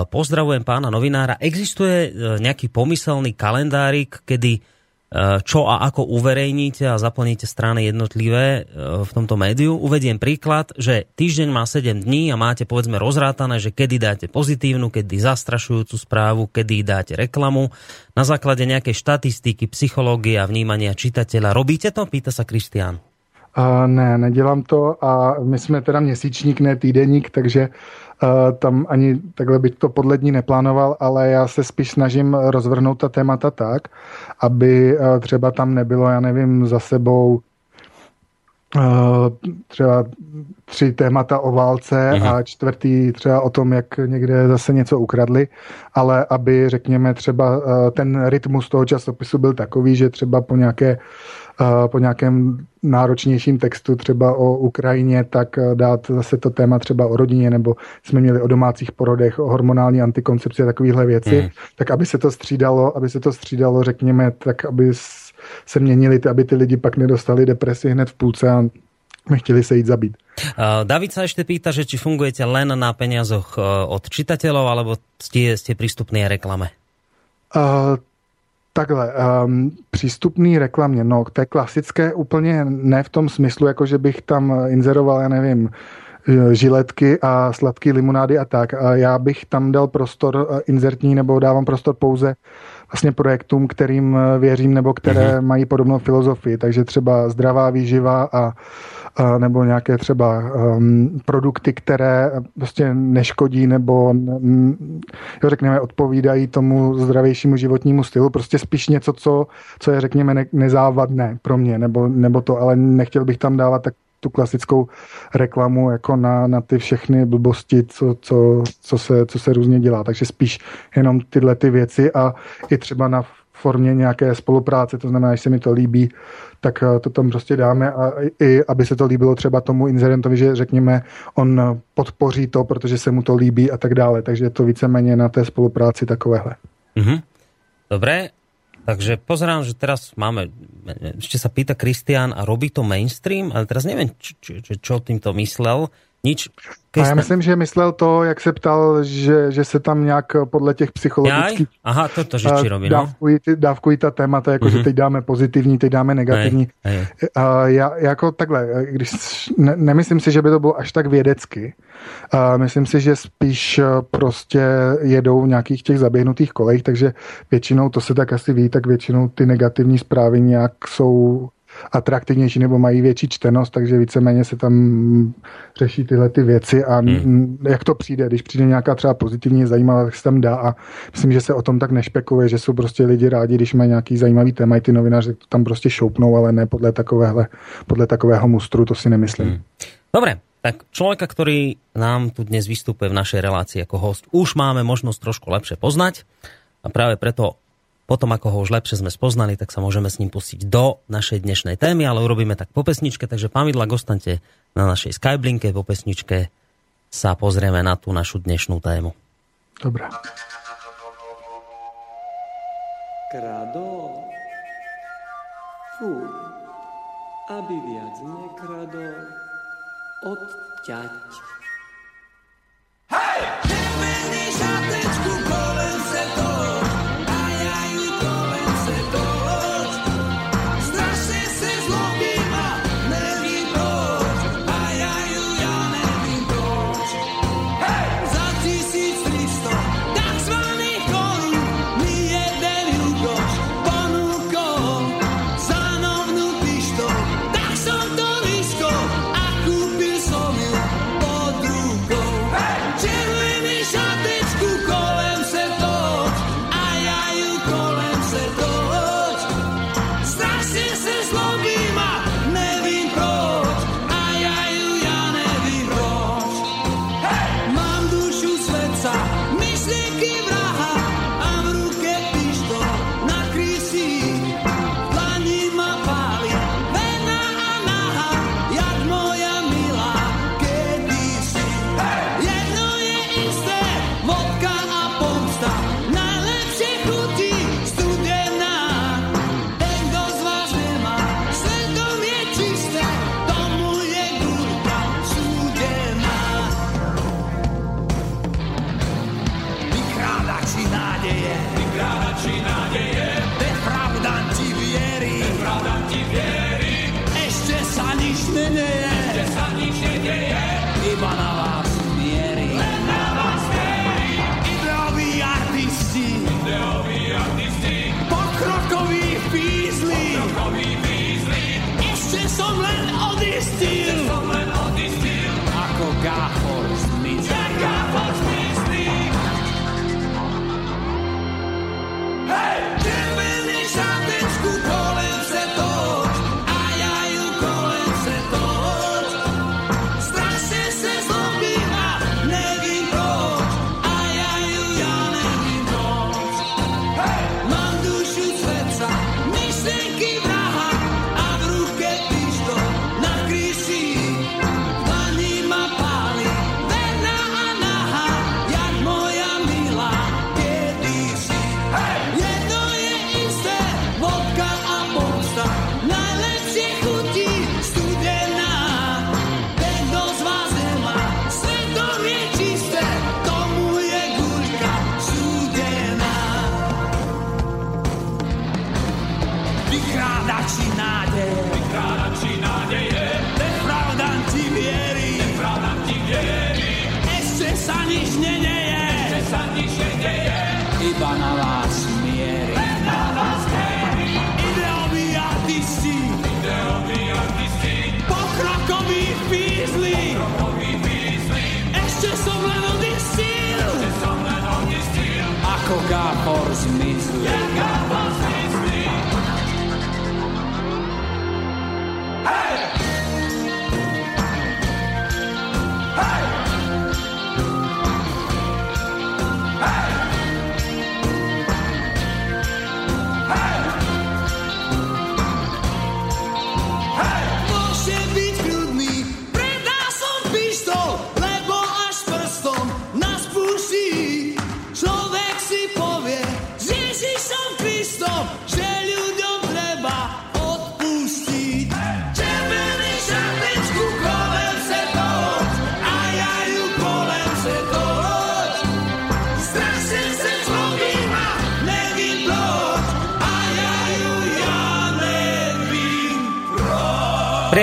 Pozdravujem pána novinára. Existuje e, nejaký pomyselný kalendárik, kedy čo a ako uverejníte a zaplníte strany jednotlivé e, v tomto médiu. Uvediem príklad, že týždeň má 7 dní a máte povedzme rozrátané, že kedy dáte pozitívnu, kedy zastrašujúcu správu, kedy dáte reklamu. Na základe nejakej štatistiky, psychológie a vnímania čitateľa. Robíte to? Pýta sa Kristián. Uh, ne, nedělám to a my jsme teda měsíčník, ne týdeník, takže tam ani takhle bych to podle dní neplánoval, ale já se spíš snažím rozvrhnout ta témata tak, aby uh, třeba tam nebylo, já nevím, za sebou třeba tři témata o válce Aha. Mhm. a čtvrtý třeba o tom, jak někde zase něco ukradli, ale aby, řekněme, třeba ten rytmus toho časopisu byl takový, že třeba po nějaké po nějakém náročnějším textu třeba o Ukrajině, tak eh, dát zase to téma třeba o rodině, nebo jsme měli o domácích porodech, o hormonální antikoncepci a takovéhle věci, mm. tak aby se to střídalo, aby se to střídalo, řekněme, tak aby se měnili, aby ty lidi pak nedostali depresi hned v půlce a nechtěli se jít zabít. Uh, David sa ešte pýta, že či fungujete len na peniazoch uh, od čitateľov, alebo ste, ste prístupní reklame? Uh, Takhle, um, přístupný reklamě, no je klasické úplně ne v tom smyslu, jako že bych tam inzeroval, já nevím, žiletky a sladké limonády a tak. A já bych tam dal prostor eh, inzertní nebo dávám prostor pouze vlastně projektům, kterým eh, věřím nebo které mm-hmm. mají podobnou filozofii. Takže třeba zdravá výživa a nebo nějaké třeba um, produkty, které prostě neškodí nebo řekněme odpovídají tomu zdravějšímu životnímu stylu. Prostě spíš něco, co, co je řekněme ne, nezávadné pro mě, nebo, nebo to, ale nechtěl bych tam dávat tak tu klasickou reklamu jako na, na ty všechny blbosti, co, co, co, se, co se různě dělá. Takže spíš jenom tyhle ty věci a i třeba na formě nějaké spolupráce, to znamená, že se mi to líbí, tak eh, to tam prostě dáme a i aby se to líbilo třeba tomu inzerentovi, že řekněme, on podpoří to, protože se mu to líbí a tak dále. Takže je to víceméně na té spolupráci takovéhle. Mm-hmm. Dobre, takže pozerám, že teraz máme, ešte sa pýta Kristián a robí to mainstream, ale teraz neviem, čo, čo, čo týmto myslel. Nič. A já myslím, že myslel to, jak se ptal, že, že se tam nějak podle těch psychologických... Jaj? Aha, to, že či robí, no? Dávkují, ta témata, jako mm-hmm. že mhm. teď dáme pozitivní, teď dáme negativní. Hej, hej. A já jako takhle, když, ne, nemyslím si, že by to bylo až tak vědecky. A myslím si, že spíš prostě jedou v nějakých těch zaběhnutých kolejích, takže většinou, to se tak asi ví, tak většinou ty negativní zprávy nějak jsou atraktivnější nebo mají větší čtenost, takže víceméně se tam řeší tyhle ty věci a hmm. jak to přijde, když přijde nějaká třeba pozitivní zajímavá, tak se tam dá a myslím, že se o tom tak nešpekuluje, že jsou prostě lidi rádi, když mají nějaký zajímavý téma, ty novináři to tam prostě šoupnou, ale ne podle takovéhle, podle takového mustru, to si nemyslím. Hmm. Dobre, tak človeka, ktorý nám tu dnes vystupuje v našej relácii ako host, už máme možnosť trošku lepšie poznať a práve preto potom, ako ho už lepšie sme spoznali, tak sa môžeme s ním pustiť do našej dnešnej témy, ale urobíme tak po pesničke, takže pán Vidlak, na našej Skyblinke, po pesničke sa pozrieme na tú našu dnešnú tému. Dobre. Krado. Fuj. aby viac nekradol, odťať. Hej!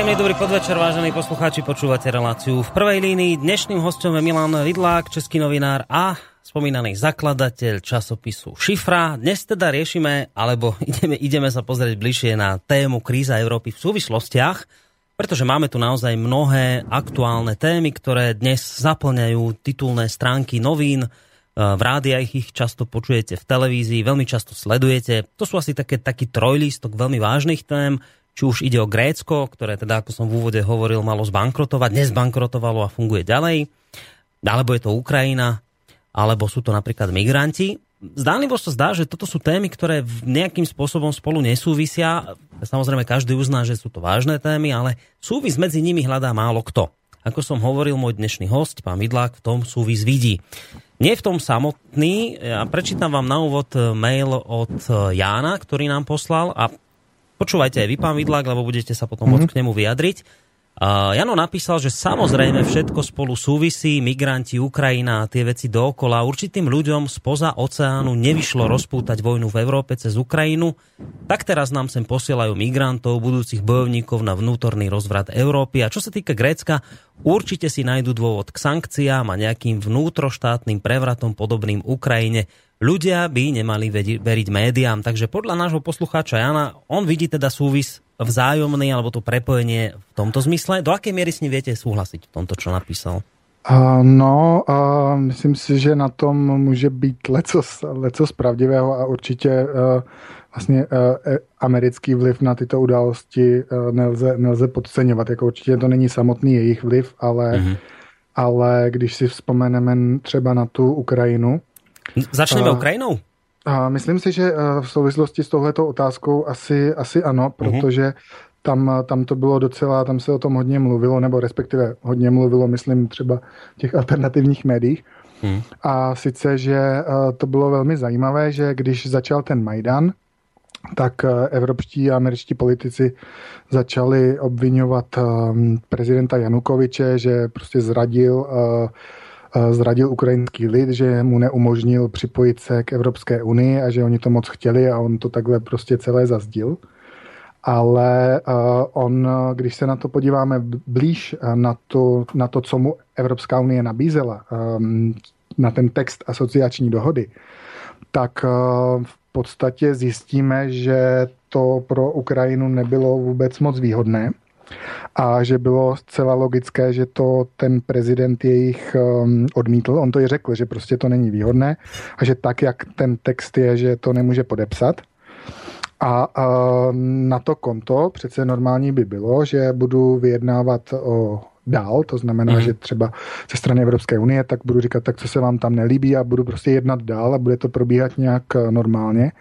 Príjemný dobrý podvečer, vážení poslucháči, počúvate reláciu. V prvej línii dnešným hostom je Milan Vidlák, český novinár a spomínaný zakladateľ časopisu Šifra. Dnes teda riešime, alebo ideme, ideme sa pozrieť bližšie na tému kríza Európy v súvislostiach, pretože máme tu naozaj mnohé aktuálne témy, ktoré dnes zaplňajú titulné stránky novín, v rádiách ich často počujete v televízii, veľmi často sledujete. To sú asi také, taký trojlistok veľmi vážnych tém, či už ide o Grécko, ktoré teda, ako som v úvode hovoril, malo zbankrotovať, nezbankrotovalo a funguje ďalej, alebo je to Ukrajina, alebo sú to napríklad migranti. Zdánlivo sa zdá, že toto sú témy, ktoré nejakým spôsobom spolu nesúvisia. Samozrejme, každý uzná, že sú to vážne témy, ale súvis medzi nimi hľadá málo kto. Ako som hovoril, môj dnešný host, pán Vidlák, v tom súvis vidí. Nie v tom samotný. Ja prečítam vám na úvod mail od Jána, ktorý nám poslal a Počúvajte aj vy, pán Vidlák, lebo budete sa potom môcť k nemu vyjadriť. Uh, Jano napísal, že samozrejme všetko spolu súvisí, migranti, Ukrajina a tie veci dookola. Určitým ľuďom spoza oceánu nevyšlo rozpútať vojnu v Európe cez Ukrajinu, tak teraz nám sem posielajú migrantov, budúcich bojovníkov na vnútorný rozvrat Európy. A čo sa týka Grécka, určite si nájdu dôvod k sankciám a nejakým vnútroštátnym prevratom podobným Ukrajine. Ľudia by nemali veriť médiám, takže podľa nášho poslucháča Jana, on vidí teda súvis vzájomný alebo to prepojenie v tomto zmysle. Do akej miery s ním viete súhlasiť v tomto, čo napísal? Uh, no, uh, myslím si, že na tom může být lecos, lecos pravdivého a určitě uh, vlastně uh, americký vliv na tyto události nelze, nelze podceňovat. Jako určitě to není samotný jejich vliv, ale, mm-hmm. ale když si vzpomeneme třeba na tu Ukrajinu. Začneme Ukrajinou? Myslím si, že eh, v souvislosti s touhletou otázkou asi, asi ano, mhm. protože tam, tam to bylo docela, tam se o tom hodně mluvilo, nebo respektive hodně mluvilo, myslím, třeba v těch alternativních médiích. Hmm. A sice, že eh, to bylo velmi zajímavé, že když začal ten Majdan, tak eh, evropští a američtí politici začali obvinovat prezidenta Janukoviče, že prostě zradil zradil ukrajinský lid, že mu neumožnil připojit se k Evropské unii a že oni to moc chtěli a on to takhle prostě celé zazdil. Ale on, když se na to podíváme blíž, na to, na to co mu Evropská unie nabízela, na ten text asociační dohody, tak v podstatě zjistíme, že to pro Ukrajinu nebylo vůbec moc výhodné a že bylo zcela logické, že to ten prezident jejich um, odmítl. On to i řekl, že prostě to není výhodné a že tak, jak ten text je, že to nemůže podepsat. A, a na to konto přece normální by bylo, že budu vyjednávat o dál, to znamená, mm. že třeba ze strany Evropské unie, tak budu říkat, tak co se vám tam nelíbí a budu prostě jednat dál a bude to probíhat nějak eh, normálně.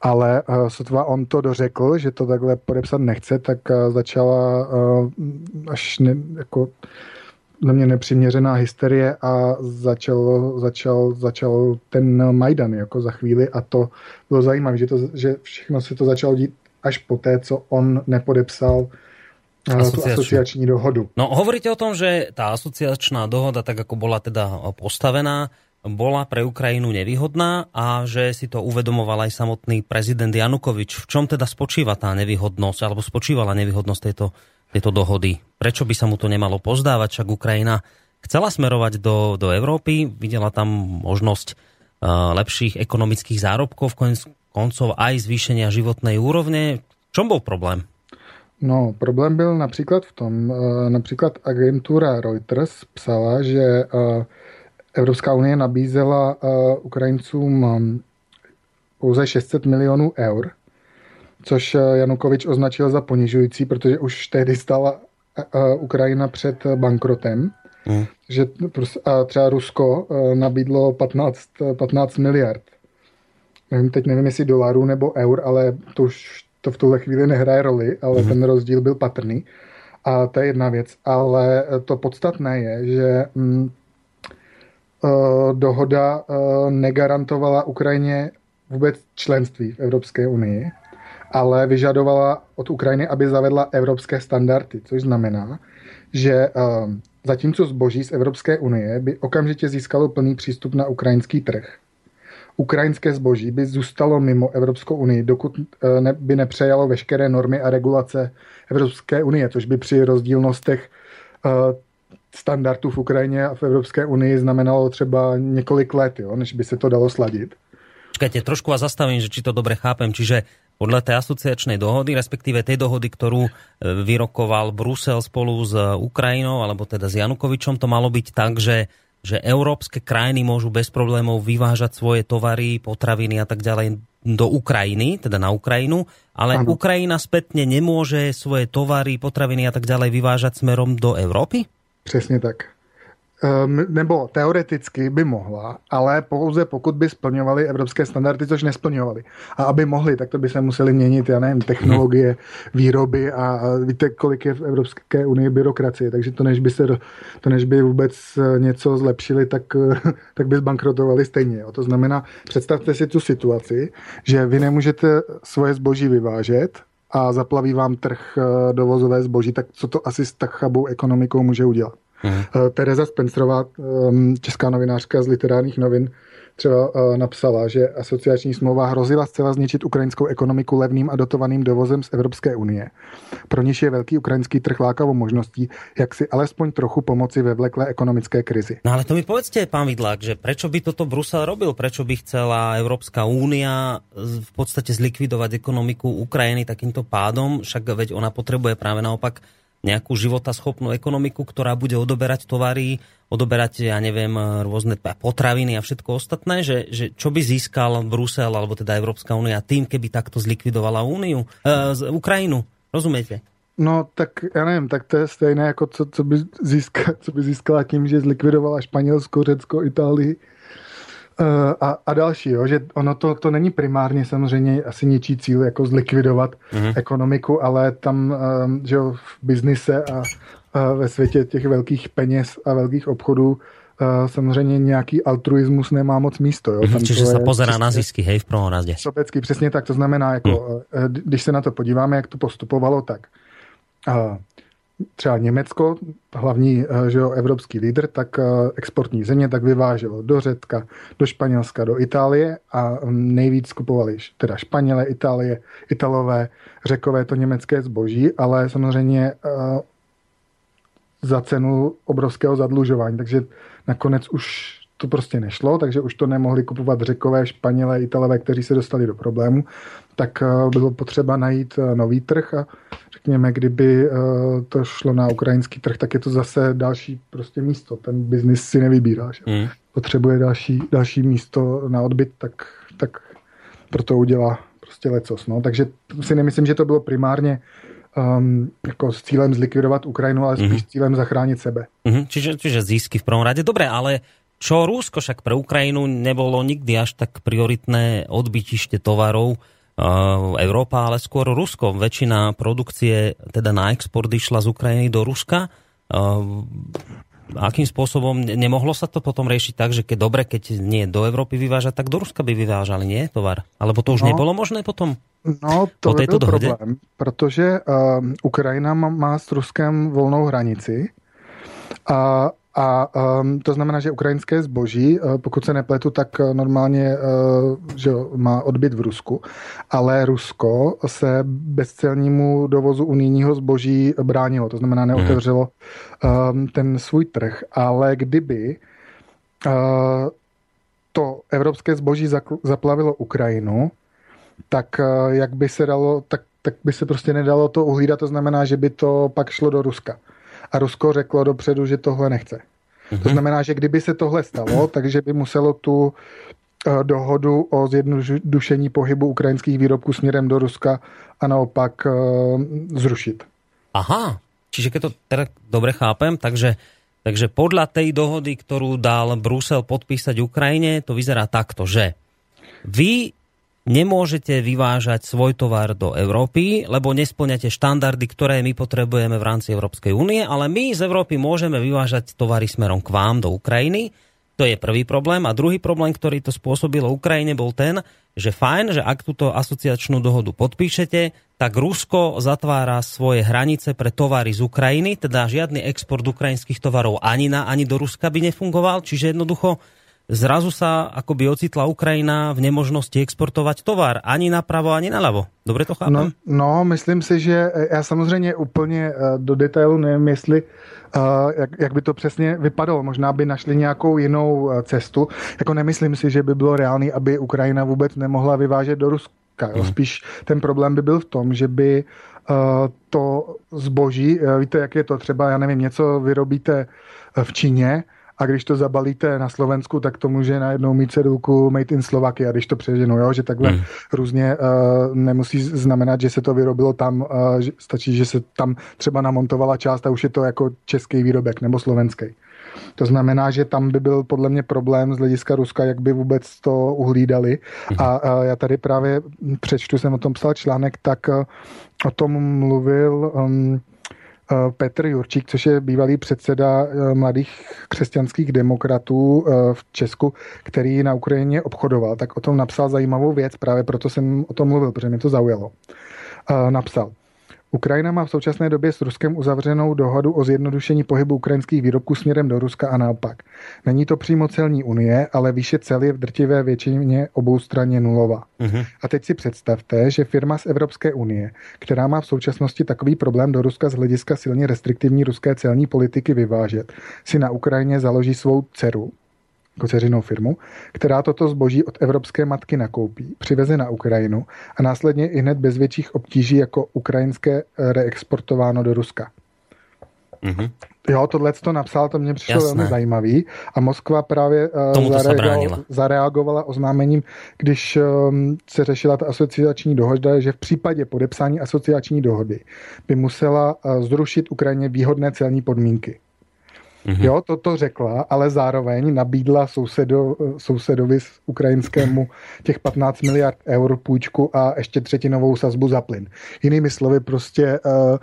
Ale uh, sotva on to dořekl, že to takhle podepsat nechce, tak uh, začala uh, až ne, jako na mě nepřiměřená hysterie a začal, začal, začal ten Majdan jako za chvíli a to bylo zajímavé, že, to, že všechno se to začalo dít až poté, co on nepodepsal asociačnú. asociační dohodu. No hovoríte o tom, že tá asociačná dohoda, tak ako bola teda postavená, bola pre Ukrajinu nevýhodná a že si to uvedomoval aj samotný prezident Janukovič. V čom teda spočíva tá nevýhodnosť, alebo spočívala nevýhodnosť tejto, tejto dohody? Prečo by sa mu to nemalo pozdávať, však Ukrajina chcela smerovať do, do Európy, videla tam možnosť uh, lepších ekonomických zárobkov, konec koncov aj zvýšenia životnej úrovne. V čom bol problém? No, problém byl například v tom, eh, například agentura Reuters psala, že eh, Evropská unie nabízela eh, Ukrajincům pouze 600 milionů eur, což Janukovič označil za ponižující, protože už tehdy stala Ukrajina před bankrotem. Hmm. Že a třeba Rusko nabídlo 15, 15 miliard. Nevím, teď nevím, jestli dolarů nebo eur, ale to už to v tuhle chvíli nehraje roli, ale mm-hmm. ten rozdíl byl patrný. A to je jedna věc. Ale to podstatné je, že mm, uh, dohoda uh, negarantovala Ukrajině vůbec členství v Evropské unii, ale vyžadovala od Ukrajiny, aby zavedla evropské standardy, což znamená, že uh, zatímco zboží z Evropské unie by okamžitě získalo plný přístup na ukrajinský trh, ukrajinské zboží by zůstalo mimo Evropskou unii, dokud eh, by nepřejalo veškeré normy a regulace Evropské unie, což by při rozdílnostech uh, standardů v Ukrajině a v Evropské unii znamenalo třeba několik let, jo, než by se to dalo sladit. Počkajte, trošku vás zastavím, že či to dobre chápem. Čiže podľa tej asociačnej dohody, respektíve tej dohody, ktorú eh, vyrokoval Brusel spolu s Ukrajinou, alebo teda s Janukovičom, to malo byť tak, že že európske krajiny môžu bez problémov vyvážať svoje tovary, potraviny a tak ďalej do Ukrajiny, teda na Ukrajinu, ale ano. Ukrajina spätne nemôže svoje tovary, potraviny a tak ďalej vyvážať smerom do Európy? Přesně tak. Ehm, nebo teoreticky by mohla, ale pouze pokud by splňovali evropské standardy, což nesplňovali. A aby mohli, tak to by se museli měnit, já nevím, technologie, výroby a víte, kolik je v Evropské unii byrokracie, takže to než by, se, to než by vůbec eh, něco zlepšili, tak, eh, tak by zbankrotovali stejně. To znamená, představte si tu situaci, že vy nemůžete svoje zboží vyvážet, a zaplaví vám trh eh, dovozové zboží, tak co to asi s tak chabou ekonomikou může udělat? Hmm. Tereza Spencerová, ehm, česká novinářka z literárních novin, třeba uh, napsala, že asociační smlouva hrozila zcela zničit ukrajinskou ekonomiku levným a dotovaným dovozem z Evropské unie. Pro něž je velký ukrajinský trh lákavou možností, jak si alespoň trochu pomoci ve vleklé ekonomické krizi. No ale to mi povedzte, pán Vidlák, že prečo by toto Brusel robil? Prečo by chcela Európska únia v podstate zlikvidovať ekonomiku Ukrajiny takýmto pádom? Však veď ona potrebuje práve naopak nejakú životaschopnú ekonomiku, ktorá bude odoberať tovary, odoberať, ja neviem, rôzne potraviny a všetko ostatné, že, že čo by získal Brusel alebo teda Európska únia tým, keby takto zlikvidovala Úniu, e, Ukrajinu. Rozumiete? No tak já nevím, tak to je stejné jako co, co, by, získala, co by získala tím, že zlikvidovala Španělsko, Řecko, Itálii a, a další, jo, že ono to, to není primárně samozřejmě asi něčí cíl jako zlikvidovat mm-hmm. ekonomiku, ale tam, um, že jo, v biznise a, a ve světě těch velkých peněz a velkých obchodů uh, samozřejmě nějaký altruismus nemá moc místo. Jo. Tam Čiže se pozerá na zisky, hej, v prvom rade. Sobecky, přesně tak, to znamená, jako, mm. když se na to podíváme, jak to postupovalo, tak uh, třeba Německo, hlavní eh, že jo, evropský lídr, tak eh, exportní země, tak vyváželo do Řecka, do Španělska, do Itálie a mm, nejvíc kupovali teda Španělé, Itálie, Italové, Řekové to německé zboží, ale samozřejmě eh, za cenu obrovského zadlužování. Takže nakonec už to prostě nešlo, takže už to nemohli kupovat Řekové, Španělé, Italové, kteří se dostali do problému, tak bylo potřeba najít nový trh a řekněme, kdyby uh, to šlo na ukrajinský trh, tak je to zase další prostě místo. Ten biznis si nevybírá. Že? Mm. Potřebuje další, další místo na odbyt, tak, tak proto udělá prostě lecos. No. Takže si nemyslím, že to bylo primárně um, jako s cílem zlikvidovat Ukrajinu, ale spíš mm. s cílem zachránit sebe. Mm-hmm. Čiže, čiže zisky v prvom rade. Dobre, ale čo Rusko však pre Ukrajinu nebolo nikdy až tak prioritné odbytište tovarov, Európa, ale skôr Rusko. Väčšina produkcie teda na export išla z Ukrajiny do Ruska. Akým spôsobom nemohlo sa to potom riešiť tak, že keď dobre, keď nie do Európy vyvážať, tak do Ruska by vyvážali, nie tovar? Alebo to už no, nebolo možné potom? No, to po tejto dohode? problém, protože um, Ukrajina má s Ruskem volnou hranici a a um, to znamená, že ukrajinské zboží, uh, pokud se nepletu, tak uh, normálně uh, že má odbyt v Rusku, ale Rusko se bezcelnímu dovozu unijního zboží bránilo, to znamená neotevřelo um, ten svůj trh, ale kdyby uh, to evropské zboží zaplavilo Ukrajinu, tak uh, jak by se dalo, tak, tak by se prostě nedalo to uhlídat, to znamená, že by to pak šlo do Ruska. A Rusko řeklo dopředu, že tohle nechce. Mm-hmm. To znamená, že kdyby se tohle stalo, takže by muselo tu eh, dohodu o zjednodušení pohybu ukrajinských výrobků směrem do Ruska a naopak eh, zrušit. Aha, čiže keď to teda dobre chápem, takže, takže podľa tej dohody, ktorú dal Brusel podpísať Ukrajine, to vyzerá takto, že vy nemôžete vyvážať svoj tovar do Európy, lebo nesplňate štandardy, ktoré my potrebujeme v rámci Európskej únie, ale my z Európy môžeme vyvážať tovary smerom k vám do Ukrajiny. To je prvý problém. A druhý problém, ktorý to spôsobilo Ukrajine, bol ten, že fajn, že ak túto asociačnú dohodu podpíšete, tak Rusko zatvára svoje hranice pre tovary z Ukrajiny, teda žiadny export ukrajinských tovarov ani na, ani do Ruska by nefungoval, čiže jednoducho zrazu sa akoby ocitla Ukrajina v nemožnosti exportovať tovar ani napravo, ani nalavo. Dobre to chápem? No, no, myslím si, že já samozřejmě úplně eh, do detailu nevím, jestli uh, jak, jak by to přesně vypadalo. Možná by našli nějakou jinou cestu. Jako nemyslím si, že by bylo reálné, aby Ukrajina vůbec nemohla vyvážet do Ruska. Hmm. Spíš ten problém by byl v tom, že by to zboží, víte, jak je to třeba, já nevím, něco vyrobíte v Číně, a když to zabalíte na Slovensku, tak to může najednou mít cedulku Made in Slovakia, když to přeženu, jo? že takhle hmm. různě uh, nemusí znamenat, že se to vyrobilo tam, uh, že stačí, že se tam třeba namontovala část a už je to jako český výrobek nebo slovenský. To znamená, že tam by byl podle mě problém z hlediska Ruska, jak by vůbec to uhlídali. Hmm. A, a já tady právě přečtu, jsem o tom psal článek, tak o tom mluvil um, Eh, Petr Jurčík, což je bývalý předseda eh, mladých křesťanských demokratů eh, v Česku, který na Ukrajině obchodoval, tak o tom napsal zajímavou věc, právě proto jsem o tom mluvil, protože mě to zaujalo. napsal. Ukrajina má v současné době s Ruskem uzavřenou dohodu o zjednodušení pohybu ukrajinských výrobků směrem do Ruska a naopak. Není to přímo celní unie, ale výše cel je v drtivé většině obou straně nulová. Uh-huh. A teď si představte, že firma z Evropské unie, která má v současnosti takový problém do Ruska z hlediska silně restriktivní ruské celní politiky vyvážet, si na Ukrajině založí svou dceru, jako ceřinou firmu, která toto zboží od evropské matky nakoupí, přiveze na Ukrajinu a následně i hned bez větších obtíží jako ukrajinské reexportováno do Ruska. Mm-hmm. Jo, tohle to napsal, to mě přišlo Jasné. velmi zajímavý a Moskva právě uh, zareagovala, zareagovala oznámením, když um, se řešila ta asociační dohoda, že v případě podepsání asociační dohody by musela uh, zrušit Ukrajině výhodné celní podmínky. Mm-hmm. Jo, to to řekla, ale zároveň nabídla sousedo, sousedovi z ukrajinskému těch 15 miliard eur půjčku a ještě třetinovou sazbu za plyn. Jinými slovy, prostě uh,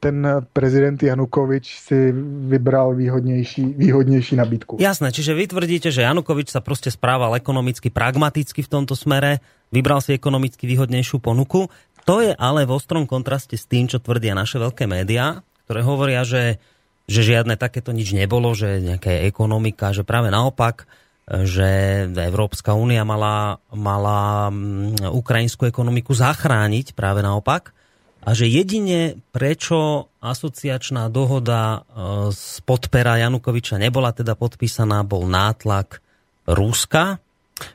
ten prezident Janukovič si vybral výhodnější, výhodnější nabídku. Jasné, čiže vy tvrdíte, že Janukovič sa prostě správal ekonomicky pragmaticky v tomto smere, vybral si ekonomicky výhodnejšiu ponuku. To je ale v ostrom kontraste s tým, čo tvrdia naše veľké médiá, ktoré hovoria, že že žiadne takéto nič nebolo, že nejaká ekonomika, že práve naopak, že Európska únia mala, mala mm, ukrajinskú ekonomiku zachrániť, práve naopak. A že jedine prečo asociačná dohoda e, z podpera Janukoviča nebola teda podpísaná, bol nátlak Ruska,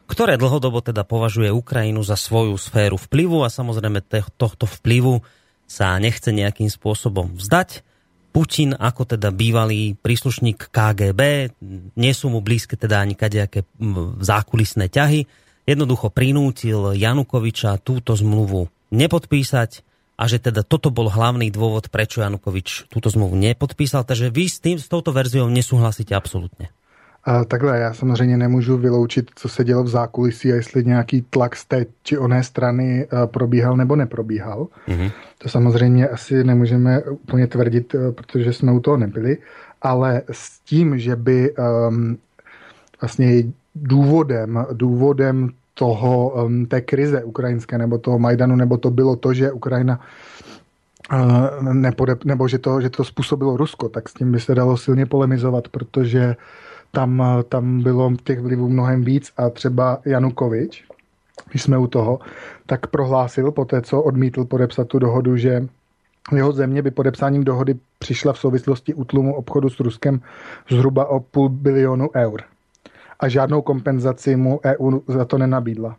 ktoré dlhodobo teda považuje Ukrajinu za svoju sféru vplyvu a samozrejme tohto vplyvu sa nechce nejakým spôsobom vzdať Putin ako teda bývalý príslušník KGB, nie sú mu blízke teda ani kadejaké zákulisné ťahy, jednoducho prinútil Janukoviča túto zmluvu nepodpísať a že teda toto bol hlavný dôvod, prečo Janukovič túto zmluvu nepodpísal. Takže vy s, tým, s touto verziou nesúhlasíte absolútne. A takhle, já samozřejmě nemůžu vyloučit, co se dělo v zákulisí a jestli nějaký tlak z té či oné strany eh, probíhal nebo neprobíhal. Mm-hmm. To samozřejmě asi nemůžeme úplně tvrdit, eh, protože jsme u toho nebyli, ale s tím, že by um, vlastně důvodem, důvodem toho, um, té krize ukrajinské nebo toho Majdanu, nebo to bylo to, že Ukrajina uh, nepodep, nebo že to, že to způsobilo Rusko, tak s tím by se dalo silně polemizovat, protože tam, tam bylo těch vlivů mnohem víc a třeba Janukovič, když jsme u toho, tak prohlásil po té, co odmítl podepsat tu dohodu, že jeho země by podepsáním dohody přišla v souvislosti útlumu obchodu s Ruskem zhruba o půl bilionu eur. A žádnou kompenzaci mu EU za to nenabídla.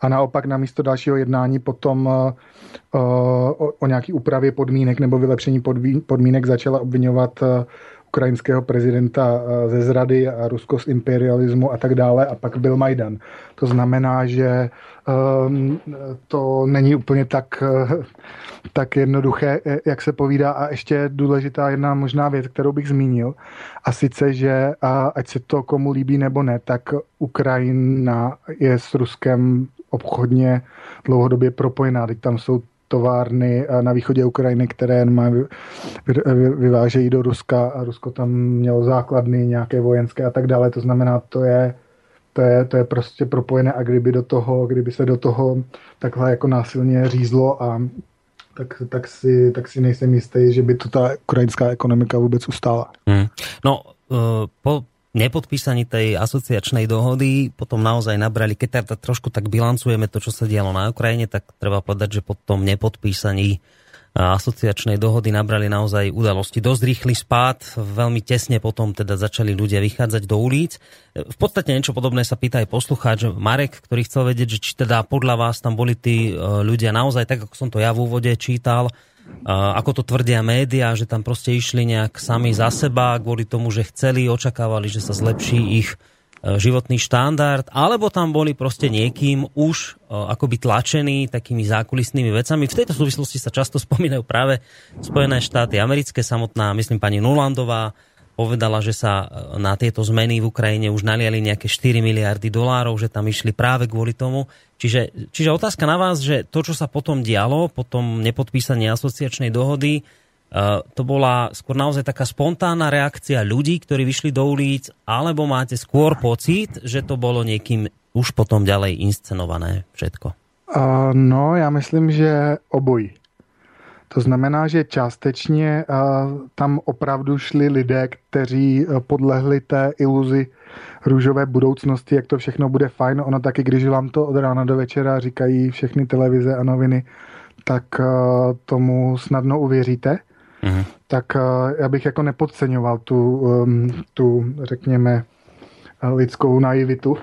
A naopak na místo dalšího jednání potom uh, o, o nějaký úpravě podmínek nebo vylepšení podmínek začala obvinovat uh, ukrajinského prezidenta eh, ze zrady a Rusko z imperialismu a tak dále a pak byl Majdan. To znamená, že um, to není úplně tak, eh, tak jednoduché, eh, jak se povídá. A ještě důležitá jedna možná věc, kterou bych zmínil, a sice, že ať se to komu líbí nebo ne, tak Ukrajina je s Ruskem obchodně dlouhodobě propojená. Teď tam jsou továrny na východě Ukrajiny, které má, vyvážejí do Ruska a Rusko tam mělo základny nějaké vojenské a tak dále. To znamená, to je, to je, to je prostě propojené a kdyby do toho, kdyby se do toho takhle jako násilně řízlo a tak, tak, si, tak si nejsem jistý, že by to ta ukrajinská ekonomika vůbec ustála. Hmm. No, uh, po, nepodpísaní tej asociačnej dohody potom naozaj nabrali, keď teda trošku tak bilancujeme to, čo sa dialo na Ukrajine, tak treba povedať, že po tom nepodpísaní asociačnej dohody nabrali naozaj udalosti dosť rýchly spád. Veľmi tesne potom teda začali ľudia vychádzať do ulic. V podstate niečo podobné sa pýta aj poslucháč Marek, ktorý chcel vedieť, že či teda podľa vás tam boli tí e, ľudia naozaj, tak ako som to ja v úvode čítal, ako to tvrdia médiá, že tam proste išli nejak sami za seba kvôli tomu, že chceli, očakávali, že sa zlepší ich e, životný štandard, alebo tam boli proste niekým už e, akoby tlačení takými zákulisnými vecami. V tejto súvislosti sa často spomínajú práve Spojené štáty americké, samotná, myslím, pani Nulandová, povedala, že sa e, na tieto zmeny v Ukrajine už naliali nejaké 4 miliardy dolárov, že tam išli práve kvôli tomu. Čiže, čiže otázka na vás, že to, čo sa potom dialo, potom nepodpísanie asociačnej dohody, uh, to bola skôr naozaj taká spontánna reakcia ľudí, ktorí vyšli do ulic, alebo máte skôr pocit, že to bolo niekým už potom ďalej inscenované všetko? Uh, no, já myslím, že obojí. To znamená, že částečně tam opravdu šli lidé, kteří podlehli té iluzi růžové budoucnosti, jak to všechno bude fajn. Ono taky, když vám to od rána do večera říkají všechny televize a noviny, tak tomu snadno uvěříte. Mm-hmm. Tak já bych jako nepodceňoval tu, tu řekněme, lidskou naivitu.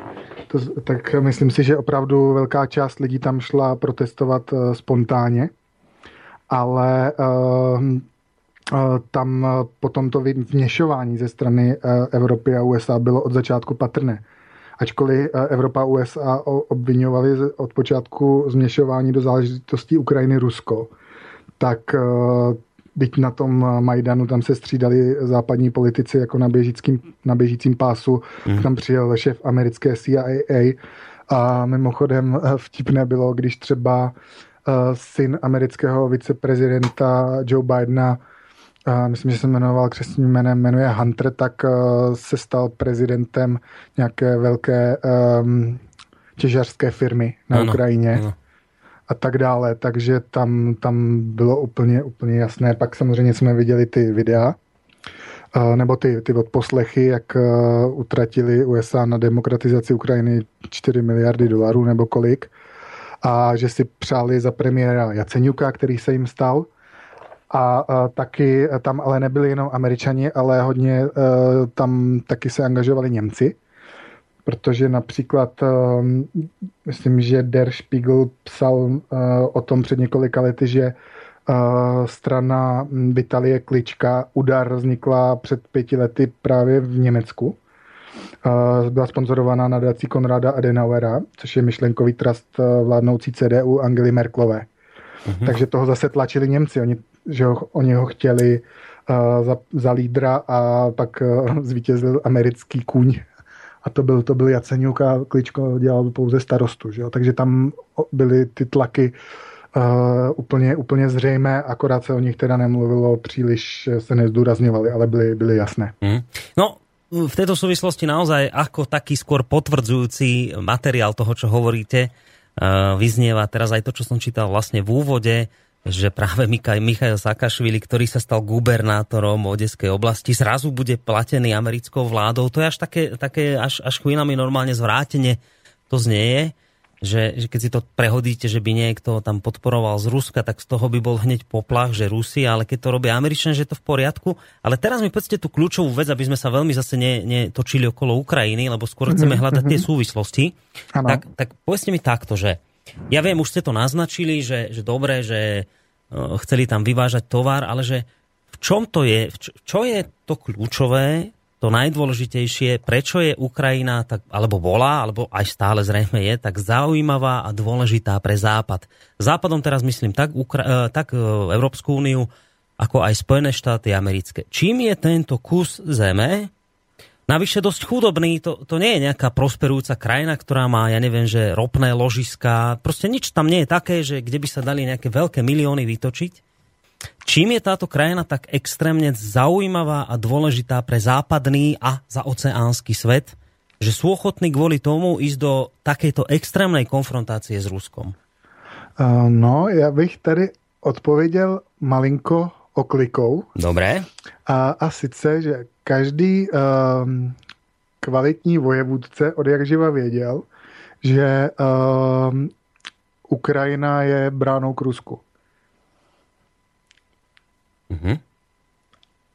To, tak myslím si, že opravdu velká část lidí tam šla protestovat spontánně, ale uh, uh, tam potom to vněšování ze strany uh, Evropy a USA bylo od začátku patrné. Ačkoliv Evropa a USA obvinovali od počátku změšování do záležitostí Ukrajiny Rusko, tak byť na tom Majdanu tam se střídali západní politici jako na, běžíckým, na běžícím pásu, mm. tam přijel šéf americké CIA a mimochodem vtipné bylo, když třeba syn amerického viceprezidenta Joe Bidena uh, myslím, že se jmenoval křesním jménem, jmenuje Hunter, tak uh, se stal prezidentem nějaké velké um, těžařské firmy na ano, Ukrajině. Ano a tak dále, takže tam, tam bylo úplně, úplně jasné. Pak samozřejmě jsme viděli ty videa, nebo ty, ty odposlechy, jak utratili USA na demokratizaci Ukrajiny 4 miliardy dolarů nebo kolik a že si přáli za premiéra Jaceňuka, který se jim stal. A, a taky tam ale nebyli jenom američani, ale hodně tam taky se angažovali Němci protože například ehm, myslím, že Der Spiegel psal eh, o tom před několika lety, že strana Vitalie Klička Udar vznikla před pěti lety právě v Německu. Eh, byla sponzorovaná nadací Konrada Adenauera, což je myšlenkový trust vládnoucí CDU Angely Merklové. Mm-hmm. Takže toho zase tlačili Němci. Oni, že ho, oni ho chtěli uh, za, za lídra a pak uh, zvítězil americký kůň a to byl, to byl Jaceňuk a Kličko dělal pouze starostu. Že jo? Takže tam byly ty tlaky uh, úplně, úplně zřejmé, akorát se o nich teda nemluvilo, příliš se nezdůrazňovali, ale byly, byly jasné. Mm. No, v této souvislosti naozaj ako taký skôr potvrdzujúci materiál toho, čo hovoríte, uh, vyznieva teraz aj to, čo som čítal vlastne v úvode, že práve Mikaj, Michail Sakašvili, ktorý sa stal gubernátorom Odeskej oblasti, zrazu bude platený americkou vládou. To je až také, také až, až chvíľami normálne zvrátenie to znieje, že, že keď si to prehodíte, že by niekto tam podporoval z Ruska, tak z toho by bol hneď poplach, že Rusi, ale keď to robia Američania, že je to v poriadku. Ale teraz mi povedzte tú kľúčovú vec, aby sme sa veľmi zase netočili okolo Ukrajiny, lebo skôr chceme mhm, hľadať tie mhm. súvislosti. Tak, tak povedzte mi takto, že ja viem, už ste to naznačili, že, že dobre, že uh, chceli tam vyvážať tovar, ale že v čom to je, čo je to kľúčové, to najdôležitejšie, prečo je Ukrajina, tak, alebo bola, alebo aj stále zrejme je, tak zaujímavá a dôležitá pre Západ. Západom teraz myslím tak, Ukra- uh, tak uh, Európsku úniu, ako aj Spojené štáty americké. Čím je tento kus zeme, Navyše dosť chudobný, to, to nie je nejaká prosperujúca krajina, ktorá má, ja neviem, že ropné ložiska, proste nič tam nie je také, že kde by sa dali nejaké veľké milióny vytočiť. Čím je táto krajina tak extrémne zaujímavá a dôležitá pre západný a za oceánsky svet, že sú ochotní kvôli tomu ísť do takejto extrémnej konfrontácie s Ruskom? No, ja bych tady odpověděl malinko oklikou. Dobré. A, a sice, že každý um, kvalitní vojevůdce od jak živa věděl, že um, Ukrajina je bránou k Rusku. Mm-hmm.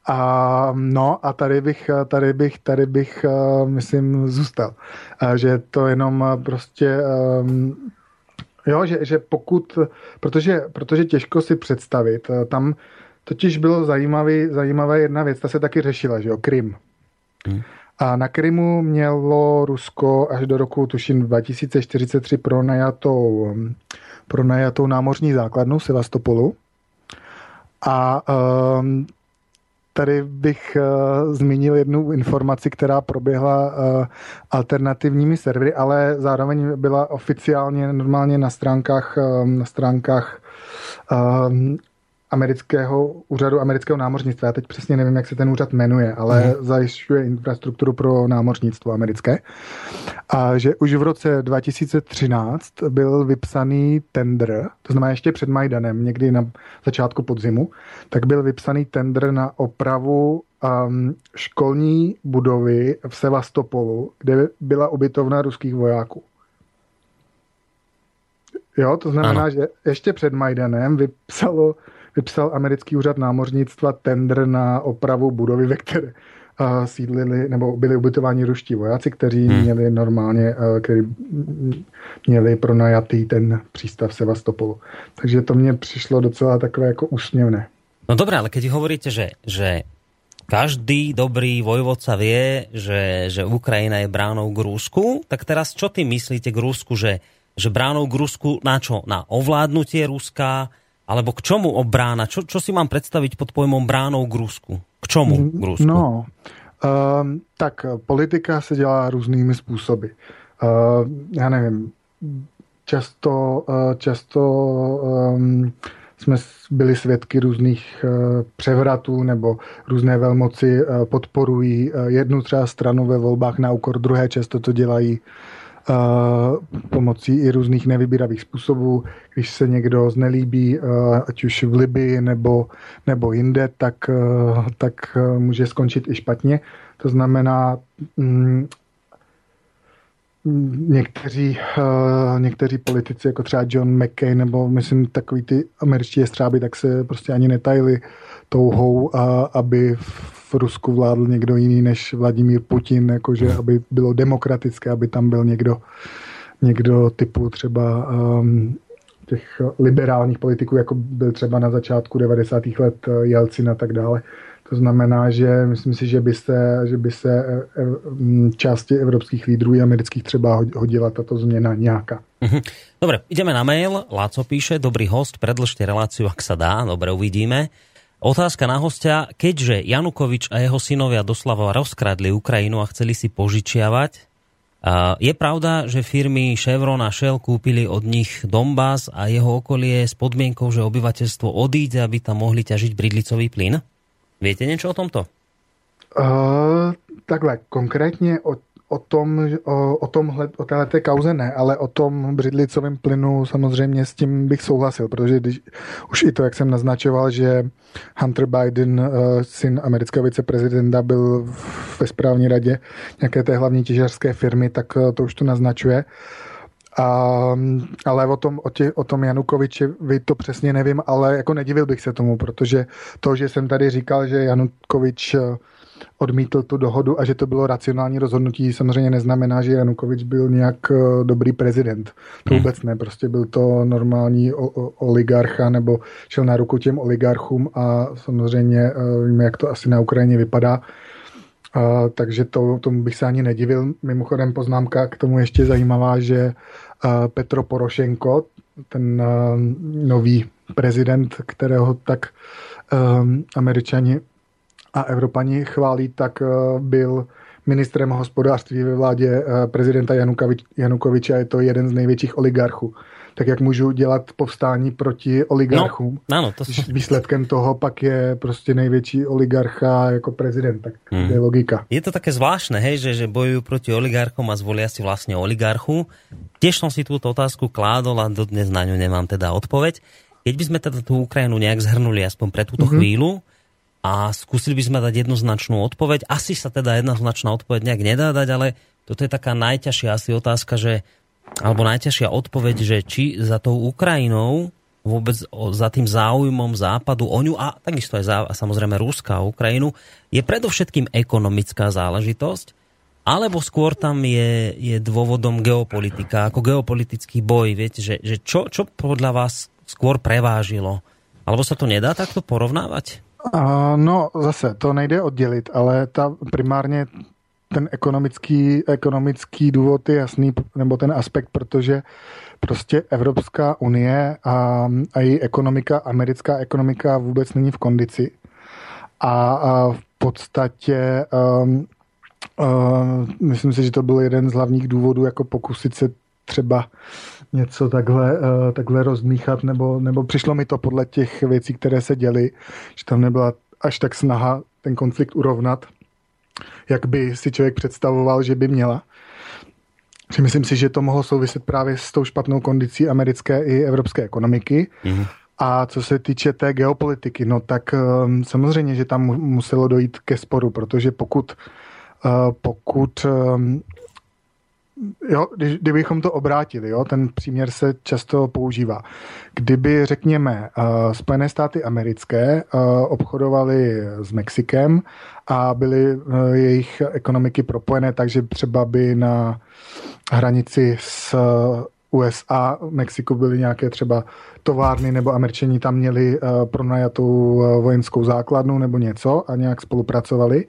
A no a tady bych, tady bych, tady bych, uh, myslím, zůstal. Uh, že to jenom prostě, um, jo, že, že pokud, protože, protože těžko si představit, uh, tam Totiž bylo zajímavý, zajímavá jedna věc, ta se taky řešila, že jo, Krym. Hmm. A na Krymu mělo Rusko až do roku, tuším, 2043 pronajatou, pronajatou námořní základnu Sevastopolu. A um, tady bych uh, zmínil jednu informaci, která proběhla uh, alternativními servery, ale zároveň byla oficiálně normálně na stránkách, um, na stránkách um, amerického úřadu amerického námořnictva. Já teď přesně nevím, jak se ten úřad jmenuje, ale mm. zajišťuje infrastrukturu pro námořnictvo americké. A že už v roce 2013 byl vypsaný tender, to znamená ještě před Majdanem, někdy na začátku podzimu, tak byl vypsaný tender na opravu um, školní budovy v Sevastopolu, kde byla ubytovna ruských vojáků. Jo, to znamená, ano. že ještě před Majdanem vypsalo, vypsal americký úřad námořnictva tender na opravu budovy, ve které uh, sídlili nebo byli ubytováni ruští vojáci, kteří hmm. měli normálně, uh, kteří měli pronajatý ten přístav Sevastopolu. Takže to mně přišlo docela takové jako úsměvné. No dobré, ale keď hovoríte, že, že každý dobrý vojvodca vie, že, že Ukrajina je bránou k Rusku, tak teraz čo ty myslíte k Rusku, že že bránou k Rusku na čo? Na ovládnutie Ruska? Alebo k čomu obrána? Čo, čo si mám predstaviť pod pojmom bránou k Rusku? K čomu k Rusku? No, um, tak politika se dělá různými způsoby. Uh, já nevím, často, uh, často um, jsme byli svědky různých uh, převratů nebo různé velmoci uh, podporují uh, jednu třeba stranu ve volbách na úkor druhé, často to dělají pomocí i různých nevybíravých způsobů. Když se někdo znelíbí, ať už v Libii nebo, nebo jinde, tak, tak může skončit i špatně. To znamená, mm, někteří, někteří politici, jako třeba John McCain, nebo myslím takový ty američtí střáby, tak se prostě ani netajili touhou, aby v Rusku vládl někdo jiný než Vladimír Putin, jakože aby bylo demokratické, aby tam byl někdo, někdo typu třeba um, těch liberálních politiků, jako byl třeba na začátku 90. let uh, Jelcin a tak dále. To znamená, že myslím si, že by se, že by se e, e, části evropských lídrů i amerických třeba hodila tato změna nějaká. Mhm. Dobre, ideme na mail. Láco píše, dobrý host, predlžte reláciu, ak sa dá. Dobre, uvidíme. Otázka na hostia. Keďže Janukovič a jeho synovia doslova rozkradli Ukrajinu a chceli si požičiavať, je pravda, že firmy Chevron a Shell kúpili od nich Donbass a jeho okolie s podmienkou, že obyvateľstvo odíde, aby tam mohli ťažiť bridlicový plyn? Viete niečo o tomto? Uh, takhle, konkrétně o o tom, o, o, tomhle, o této kauze ne, ale o tom břidlicovém plynu samozřejmě s tím bych souhlasil, protože když, už i to, jak jsem naznačoval, že Hunter Biden, uh, syn amerického viceprezidenta, byl ve správní radě nějaké té hlavní těžařské firmy, tak uh, to už to naznačuje. A, ale o tom, o, tě, o tom Janukoviči vy to přesně nevím, ale jako nedivil bych se tomu, protože to, že jsem tady říkal, že Janukovič uh, odmítl tu dohodu a že to bylo racionální rozhodnutí, samozřejmě neznamená, že Janukovič byl nějak eh, dobrý prezident. To hmm. vůbec ne, prostě byl to normální oligarcha nebo šel na ruku těm oligarchům a samozřejmě eh, víme, jak to asi na Ukrajině vypadá. A, takže to, tomu bych se ani nedivil. Mimochodem poznámka k tomu ještě zajímavá, že a, eh, Petro Porošenko, ten a, nový prezident, kterého tak um, američani a Evropani chválí, tak eh, byl ministrem hospodářství ve vládě eh, prezidenta Janukovič, Janukoviče je to jeden z největších oligarchů. Tak jak můžu dělat povstání proti oligarchům? No, ano, to. Výsledkem toho pak je prostě největší oligarcha jako prezident, tak hmm. je logika. Je to také zvláštne, hej, že, že bojujú proti oligarchom a zvolia si vlastne oligarchu. Tiež som si túto otázku kládol a dodnes na ňu nemám teda odpoveď. Keď by sme teda tú Ukrajinu nejak zhrnuli aspoň pre túto mm-hmm. chvíľu, a skúsili by sme dať jednoznačnú odpoveď. Asi sa teda jednoznačná odpoveď nejak nedá dať, ale toto je taká najťažšia asi otázka, že, alebo najťažšia odpoveď, že či za tou Ukrajinou vôbec za tým záujmom západu o ňu a takisto aj za, samozrejme Ruska a Ukrajinu je predovšetkým ekonomická záležitosť, alebo skôr tam je, je dôvodom geopolitika, ako geopolitický boj. Viete, že, že čo, čo podľa vás skôr prevážilo? Alebo sa to nedá takto porovnávať? No zase, to nejde oddělit, ale ta primárně ten ekonomický, ekonomický důvod je jasný, nebo ten aspekt, protože prostě Evropská unie a, a její ekonomika, americká ekonomika vůbec není v kondici. A, a v podstatě um, uh, myslím si, že to byl jeden z hlavních důvodů, jako pokusit se třeba něco takhle, uh, takhle rozmíchat, nebo, nebo přišlo mi to podle těch věcí, které se děly, že tam nebyla až tak snaha ten konflikt urovnat, jak by si člověk představoval, že by měla. Že myslím si, že to mohlo souviset právě s tou špatnou kondicí americké i evropské ekonomiky. Mm-hmm. A co se týče té geopolitiky, no tak um, samozřejmě, že tam muselo dojít ke sporu, protože pokud, uh, pokud um, jo, kdybychom to obrátili, jo, ten příměr se často používá. Kdyby, řekněme, uh, Spojené státy americké uh, obchodovaly s Mexikem a byly uh, jejich ekonomiky propojené, takže třeba by na hranici s USA, Mexiku byly nějaké třeba továrny nebo američani tam měli uh, pronajatou uh, vojenskou základnu nebo něco a nějak spolupracovali,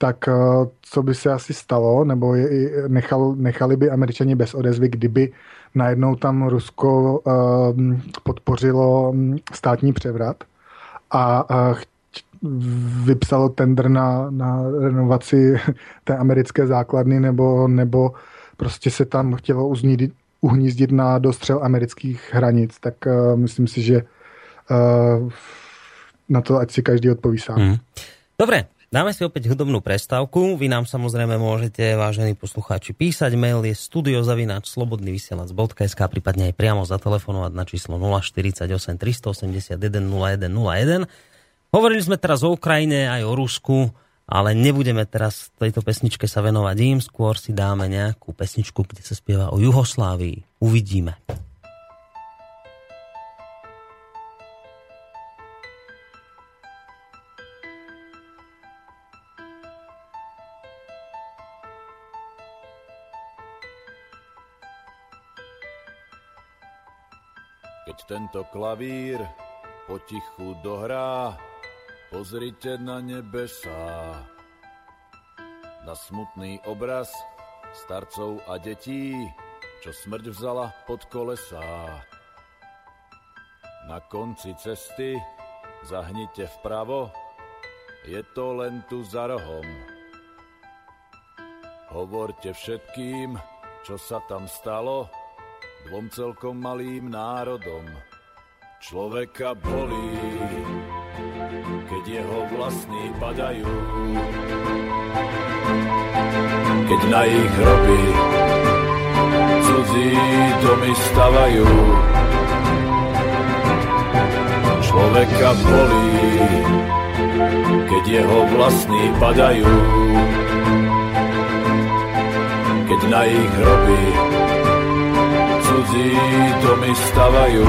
tak uh, co by se asi stalo, nebo je, nechal, nechali by američani bez odezvy, kdyby najednou tam Rusko uh, podpořilo mm, státní převrat a uh, vypsalo tender na, na renovaci té americké základny nebo, nebo prostě se tam chtělo uznít, uhnízdit na dostřel amerických hranic, tak uh, myslím si, že uh, na to ať si každý odpoví sám. Hmm. Dobre, Dáme si opäť hudobnú prestávku. Vy nám samozrejme môžete, vážení poslucháči, písať. Mail je studiozavináč.slobodnyvysielac.sk prípadne aj priamo zatelefonovať na číslo 048 381 0101. Hovorili sme teraz o Ukrajine aj o Rusku ale nebudeme teraz tejto pesničke sa venovať im, skôr si dáme nejakú pesničku, kde sa spieva o Juhoslávii. Uvidíme. Keď tento klavír potichu dohrá, Pozrite na nebesá, na smutný obraz starcov a detí, čo smrť vzala pod kolesá. Na konci cesty zahnite vpravo, je to len tu za rohom. Hovorte všetkým, čo sa tam stalo, dvom celkom malým národom. Človeka bolí, keď jeho vlastní padajú. Keď na ich hroby cudzí domy stavajú. Človeka bolí, keď jeho vlastní padajú. Keď na ich hroby cudzí domy stavajú.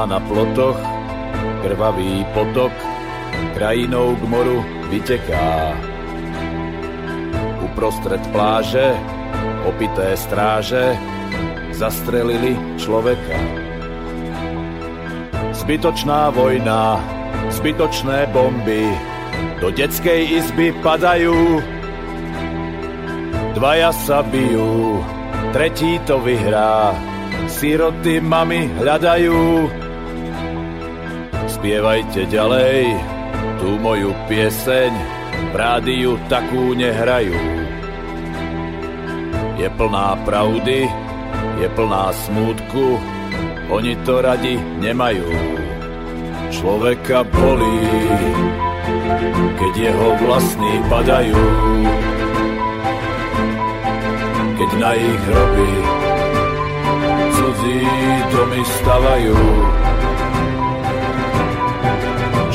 na plotoch, krvavý potok krajinou k moru vyteká. Uprostred pláže opité stráže zastrelili človeka. Zbytočná vojna, zbytočné bomby do detskej izby padajú. Dvaja sa bijú, tretí to vyhrá, siroty mami hľadajú spievajte ďalej tú moju pieseň, v rádiu takú nehrajú. Je plná pravdy, je plná smútku, oni to radi nemajú. Človeka bolí, keď jeho vlastní padajú. Keď na ich hroby cudzí domy stavajú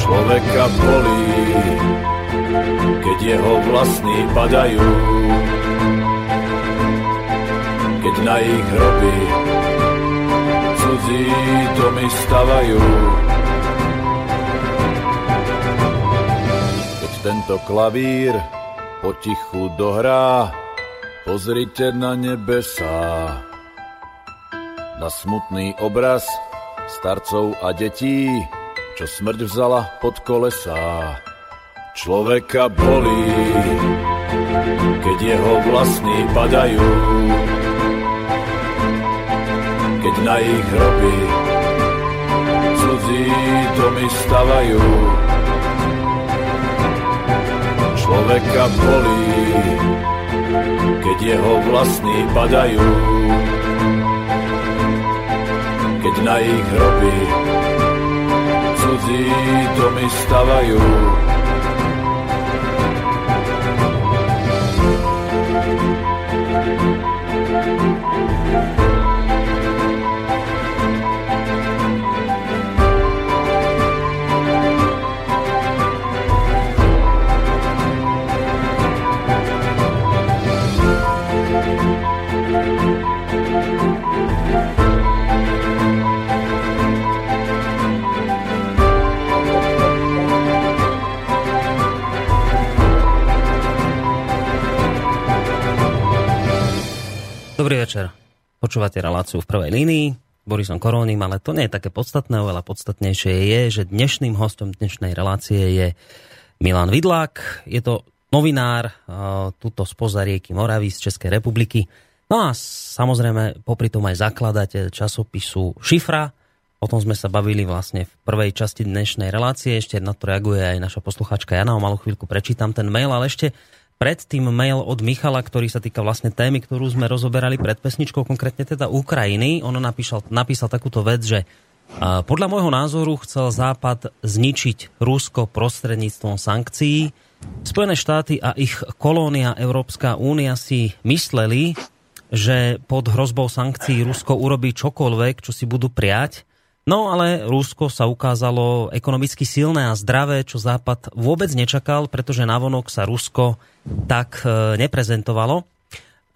človeka bolí, keď jeho vlastní padajú. Na ich hroby cudzí domy stavajú. Keď tento klavír potichu dohrá, pozrite na nebesá. Na smutný obraz starcov a detí, čo smrť vzala pod kolesá. Človeka bolí, keď jeho vlastní padajú. Keď na ich hroby cudzí domy stavajú. Človeka bolí, keď jeho vlastní padajú. Keď na ich hroby cudzí domy stavajú. Počúvate reláciu v prvej línii. Borisom Korónim, ale to nie je také podstatné, oveľa podstatnejšie je, že dnešným hostom dnešnej relácie je Milan Vidlák. Je to novinár, tuto spoza rieky Moravy z Českej republiky. No a samozrejme, popri tom aj zakladateľ časopisu Šifra. O tom sme sa bavili vlastne v prvej časti dnešnej relácie. Ešte na to reaguje aj naša posluchačka Jana. O malú chvíľku prečítam ten mail, ale ešte predtým mail od Michala, ktorý sa týka vlastne témy, ktorú sme rozoberali pred pesničkou, konkrétne teda Ukrajiny. Ono napísal, napísal takúto vec, že podľa môjho názoru chcel Západ zničiť Rusko prostredníctvom sankcií. Spojené štáty a ich kolónia Európska únia si mysleli, že pod hrozbou sankcií Rusko urobí čokoľvek, čo si budú priať. No ale Rusko sa ukázalo ekonomicky silné a zdravé, čo Západ vôbec nečakal, pretože navonok sa Rusko tak e, neprezentovalo.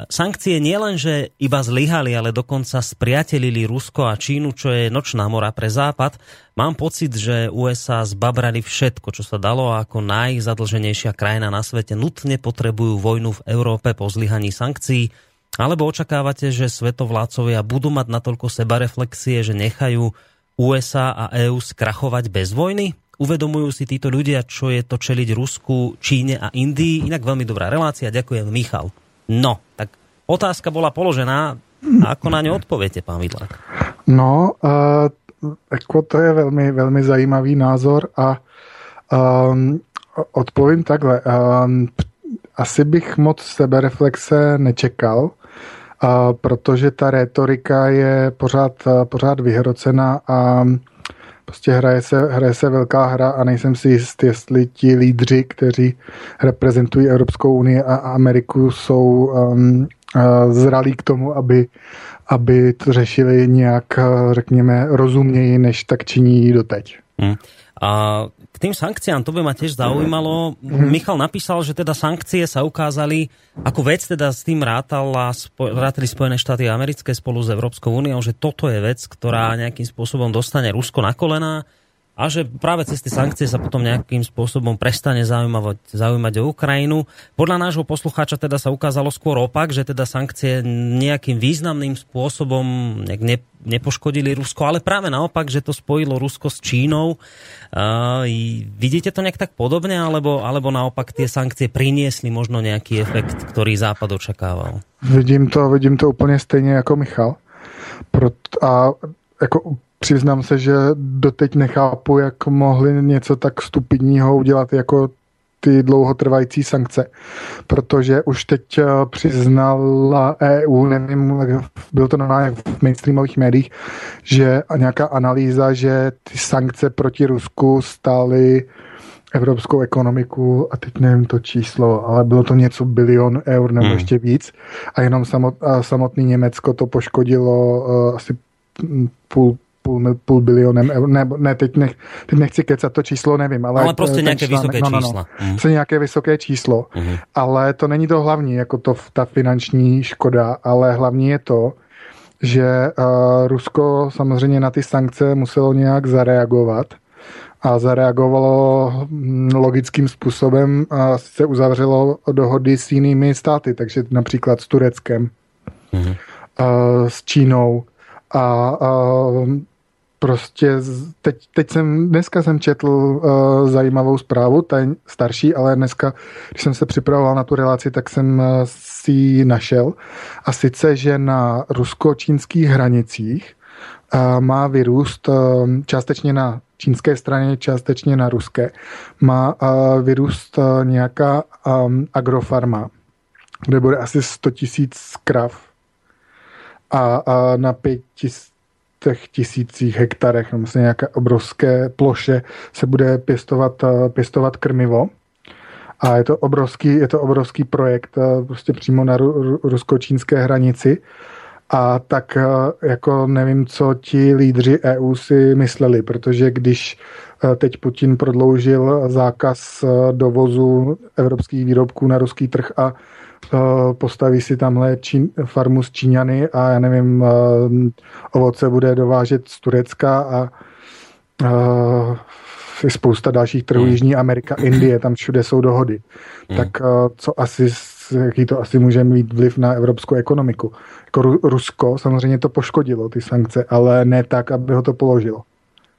Sankcie nielenže iba zlyhali, ale dokonca spriatelili Rusko a Čínu, čo je nočná mora pre Západ. Mám pocit, že USA zbabrali všetko, čo sa dalo a ako najzadlženejšia krajina na svete nutne potrebujú vojnu v Európe po zlyhaní sankcií. Alebo očakávate, že svetovládcovia budú mať natoľko sebareflexie, že nechajú USA a EÚ skrachovať bez vojny? Uvedomujú si títo ľudia, čo je to čeliť Rusku, Číne a Indii? Inak veľmi dobrá relácia, ďakujem Michal. No, tak otázka bola položená, ako na ňu odpoviete, pán Vidlák? No, uh, ako to je velmi, velmi zajímavý názor a um, odpovím takhle. Um, asi bych moc sebereflexe nečekal, protože ta retorika je pořád, pořád vyhrocená a prostě hraje se, hraje se velká hra a nejsem si jist, jestli ti lídři, kteří reprezentují Evropskou unii a Ameriku, jsou um, uh, zralí k tomu, aby, aby to řešili nějak, uh, řekněme, rozumněji, než tak činí doteď. Hmm. A k tým sankciám, to by ma tiež zaujímalo. Mm. Michal napísal, že teda sankcie sa ukázali ako vec, teda s tým rátala, rátali Spojené štáty americké spolu s Európskou úniou, že toto je vec, ktorá nejakým spôsobom dostane Rusko na kolená a že práve cez tie sankcie sa potom nejakým spôsobom prestane zaujímať, zaujímať o Ukrajinu. Podľa nášho poslucháča teda sa ukázalo skôr opak, že teda sankcie nejakým významným spôsobom ne, nepoškodili Rusko, ale práve naopak, že to spojilo Rusko s Čínou. Uh, vidíte to nejak tak podobne, alebo, alebo naopak tie sankcie priniesli možno nejaký efekt, ktorý Západ očakával? Vidím to, vidím to úplně stejně jako Michal. Prot, a jako přiznám se, že doteď nechápu, jak mohli něco tak stupidního udělat jako ty dlouhotrvající sankce, protože už teď eh, přiznala EU, nevím, byl to normálně v mainstreamových médiích, že nějaká analýza, že ty sankce proti Rusku stály evropskou ekonomiku a teď nevím to číslo, ale bylo to něco bilion eur nebo hmm. ještě víc a jenom samot, a samotný Německo to poškodilo uh, asi půl, půl, půl bilionem eur, ne, ne teď, nech, teď nechci kecat to číslo, nevím. Ale, ale prostě nějaké článek, vysoké no, no, no, číslo. Mm. Nějaké vysoké číslo, mm. ale to není to hlavní, jako to ta finanční škoda, ale hlavní je to, že uh, Rusko samozřejmě na ty sankce muselo nějak zareagovat a zareagovalo hm, logickým způsobem a se uzavřelo dohody s jinými státy, takže například s Tureckem, mm. uh, s Čínou a, a prostě teď, teď jsem, dneska jsem četl uh, zajímavou zprávu, ta je starší, ale dneska, když jsem se připravoval na tu relaci, tak jsem uh, si ji našel. A sice, že na rusko-čínských hranicích uh, má vyrůst uh, částečně na čínské straně, částečně na ruské, má uh, vyrůst uh, nějaká um, agrofarma, kde bude asi 100 tisíc krav a, a na pět těch tisících hektarech, nebo vlastně nějaké obrovské ploše se bude pěstovat, pěstovat krmivo. A je to obrovský, je to obrovský projekt prostě přímo na rusko-čínské hranici. A tak jako nevím, co ti lídři EU si mysleli, protože když teď Putin prodloužil zákaz dovozu evropských výrobků na ruský trh a postaví si tamhle čín, farmu s Číňany a já nevím, ovoce bude dovážet z Turecka a je spousta dalších trhů, hmm. Jižní Amerika, Indie, tam všude jsou dohody. Hmm. Tak co asi, jaký to asi může mít vliv na evropskou ekonomiku? Jako Rusko samozřejmě to poškodilo, ty sankce, ale ne tak, aby ho to položilo.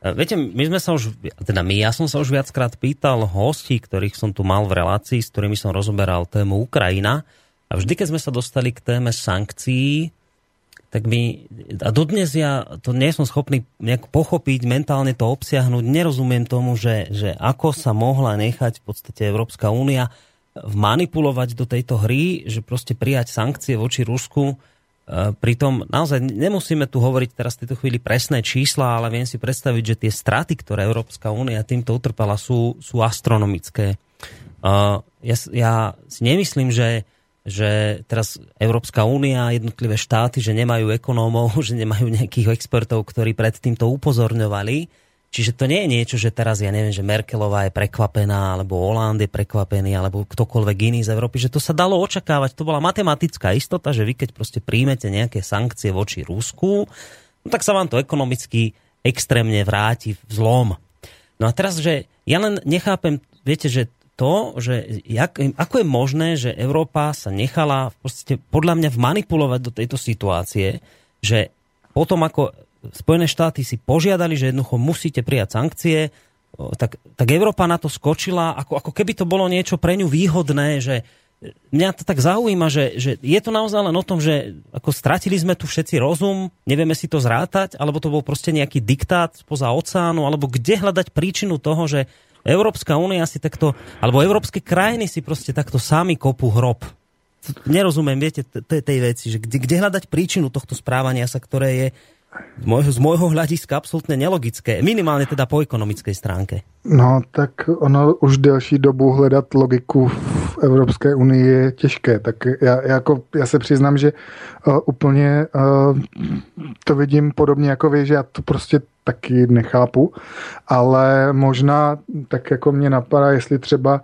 Viete, my sme sa už, teda my, ja som sa už viackrát pýtal hostí, ktorých som tu mal v relácii, s ktorými som rozoberal tému Ukrajina. A vždy, keď sme sa dostali k téme sankcií, tak my, a dodnes ja to nie som schopný nejak pochopiť, mentálne to obsiahnuť, nerozumiem tomu, že, že ako sa mohla nechať v podstate Európska únia manipulovať do tejto hry, že proste prijať sankcie voči Rusku, pritom naozaj nemusíme tu hovoriť teraz v tejto chvíli presné čísla, ale viem si predstaviť, že tie straty, ktoré Európska únia týmto utrpela, sú, sú astronomické. Uh, ja, ja si nemyslím, že, že teraz Európska únia, jednotlivé štáty, že nemajú ekonómov, že nemajú nejakých expertov, ktorí pred týmto upozorňovali. Čiže to nie je niečo, že teraz, ja neviem, že Merkelová je prekvapená, alebo Hollande je prekvapený, alebo ktokoľvek iný z Európy, že to sa dalo očakávať. To bola matematická istota, že vy keď proste príjmete nejaké sankcie voči Rusku, no tak sa vám to ekonomicky extrémne vráti v zlom. No a teraz, že ja len nechápem, viete, že to, že jak, ako je možné, že Európa sa nechala v podľa mňa vmanipulovať do tejto situácie, že potom ako Spojené štáty si požiadali, že jednoducho musíte prijať sankcie, tak, tak Európa na to skočila, ako, ako keby to bolo niečo pre ňu výhodné, že mňa to tak zaujíma, že, že je to naozaj len o tom, že ako stratili sme tu všetci rozum, nevieme si to zrátať, alebo to bol proste nejaký diktát spoza oceánu, alebo kde hľadať príčinu toho, že Európska únia si takto, alebo európske krajiny si proste takto sami kopú hrob. Nerozumiem, viete, tej veci, že kde, kde hľadať príčinu tohto správania sa, ktoré je z môjho, z môjho hľadiska absolútne nelogické, minimálne teda po ekonomickej stránke. No, tak ono už delší dobu hledat logiku v Evropské unii je těžké. Tak já, jako, já se přiznám, že uh, úplně uh, to vidím podobně jako vy, že já to prostě taky nechápu, ale možná tak jako mě napadá, jestli třeba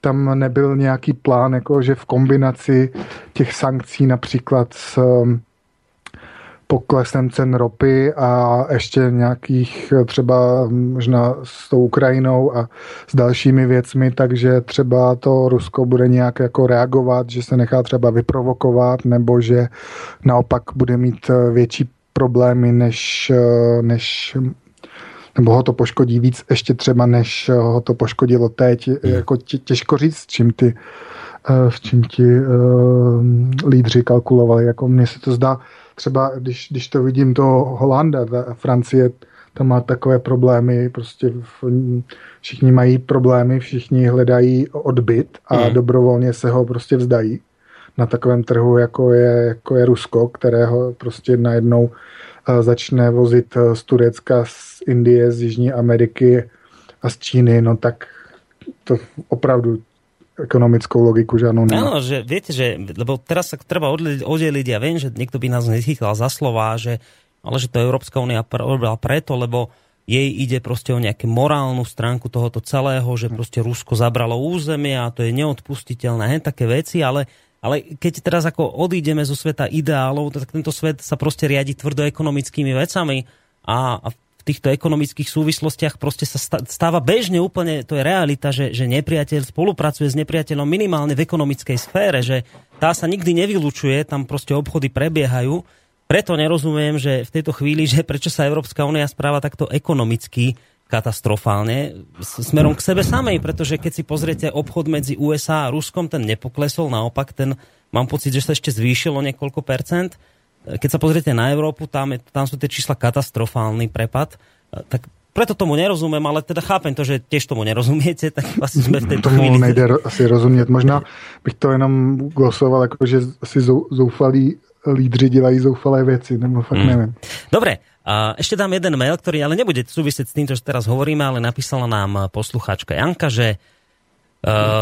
tam nebyl nějaký plán, jako že v kombinaci těch sankcí například s um, poklesem cen ropy a ještě nějakých třeba možná s tou Ukrajinou a s dalšími věcmi, takže třeba to Rusko bude nějak jako reagovat, že se nechá třeba vyprovokovat nebo že naopak bude mít větší problémy, než, než nebo ho to poškodí víc ještě třeba, než ho to poškodilo teď. Hmm. Jako těžko říct, čím ty v čím ti uh, lídři kalkulovali. Jako mně se to zdá, třeba když, když to vidím toho Holanda, Francie, tam má takové problémy, prostě všichni mají problémy, všichni hledají odbyt a mm. dobrovolně se ho prostě vzdají na takovém trhu, jako je, jako je Rusko, kterého prostě najednou uh, začne vozit uh, z Turecka, z Indie, z Jižní Ameriky a z Číny, no tak to opravdu ekonomickú logiku žiadnu nemá. Áno, že viete, že, lebo teraz sa treba oddeliť, ja viem, že niekto by nás nechytal za slova, že, ale že to Európska únia robila preto, lebo jej ide proste o nejakú morálnu stránku tohoto celého, že proste Rusko zabralo územie a to je neodpustiteľné, hen také veci, ale, ale keď teraz ako odídeme zo sveta ideálov, tak tento svet sa proste riadi tvrdo ekonomickými vecami a, a týchto ekonomických súvislostiach proste sa stáva bežne úplne, to je realita, že, že nepriateľ spolupracuje s nepriateľom minimálne v ekonomickej sfére, že tá sa nikdy nevylučuje, tam proste obchody prebiehajú preto nerozumiem, že v tejto chvíli, že prečo sa Európska únia správa takto ekonomicky katastrofálne smerom k sebe samej, pretože keď si pozriete obchod medzi USA a Ruskom, ten nepoklesol, naopak ten, mám pocit, že sa ešte zvýšilo niekoľko percent. Keď sa pozriete na Európu, tam, je, tam sú tie čísla katastrofálny prepad, tak preto tomu nerozumiem, ale teda chápem to, že tiež tomu nerozumiete, tak asi sme v tejto tomu chvíli... nejde asi rozumět. Možná bych to jenom glosoval, jako že asi zoufalí lídři dělají zoufalé věci, nebo fakt Hmm. nevím. Dobre, a ešte dám jeden mail, ktorý ale nebude súvisieť s tým, čo teraz hovoríme, ale napísala nám poslucháčka Janka, že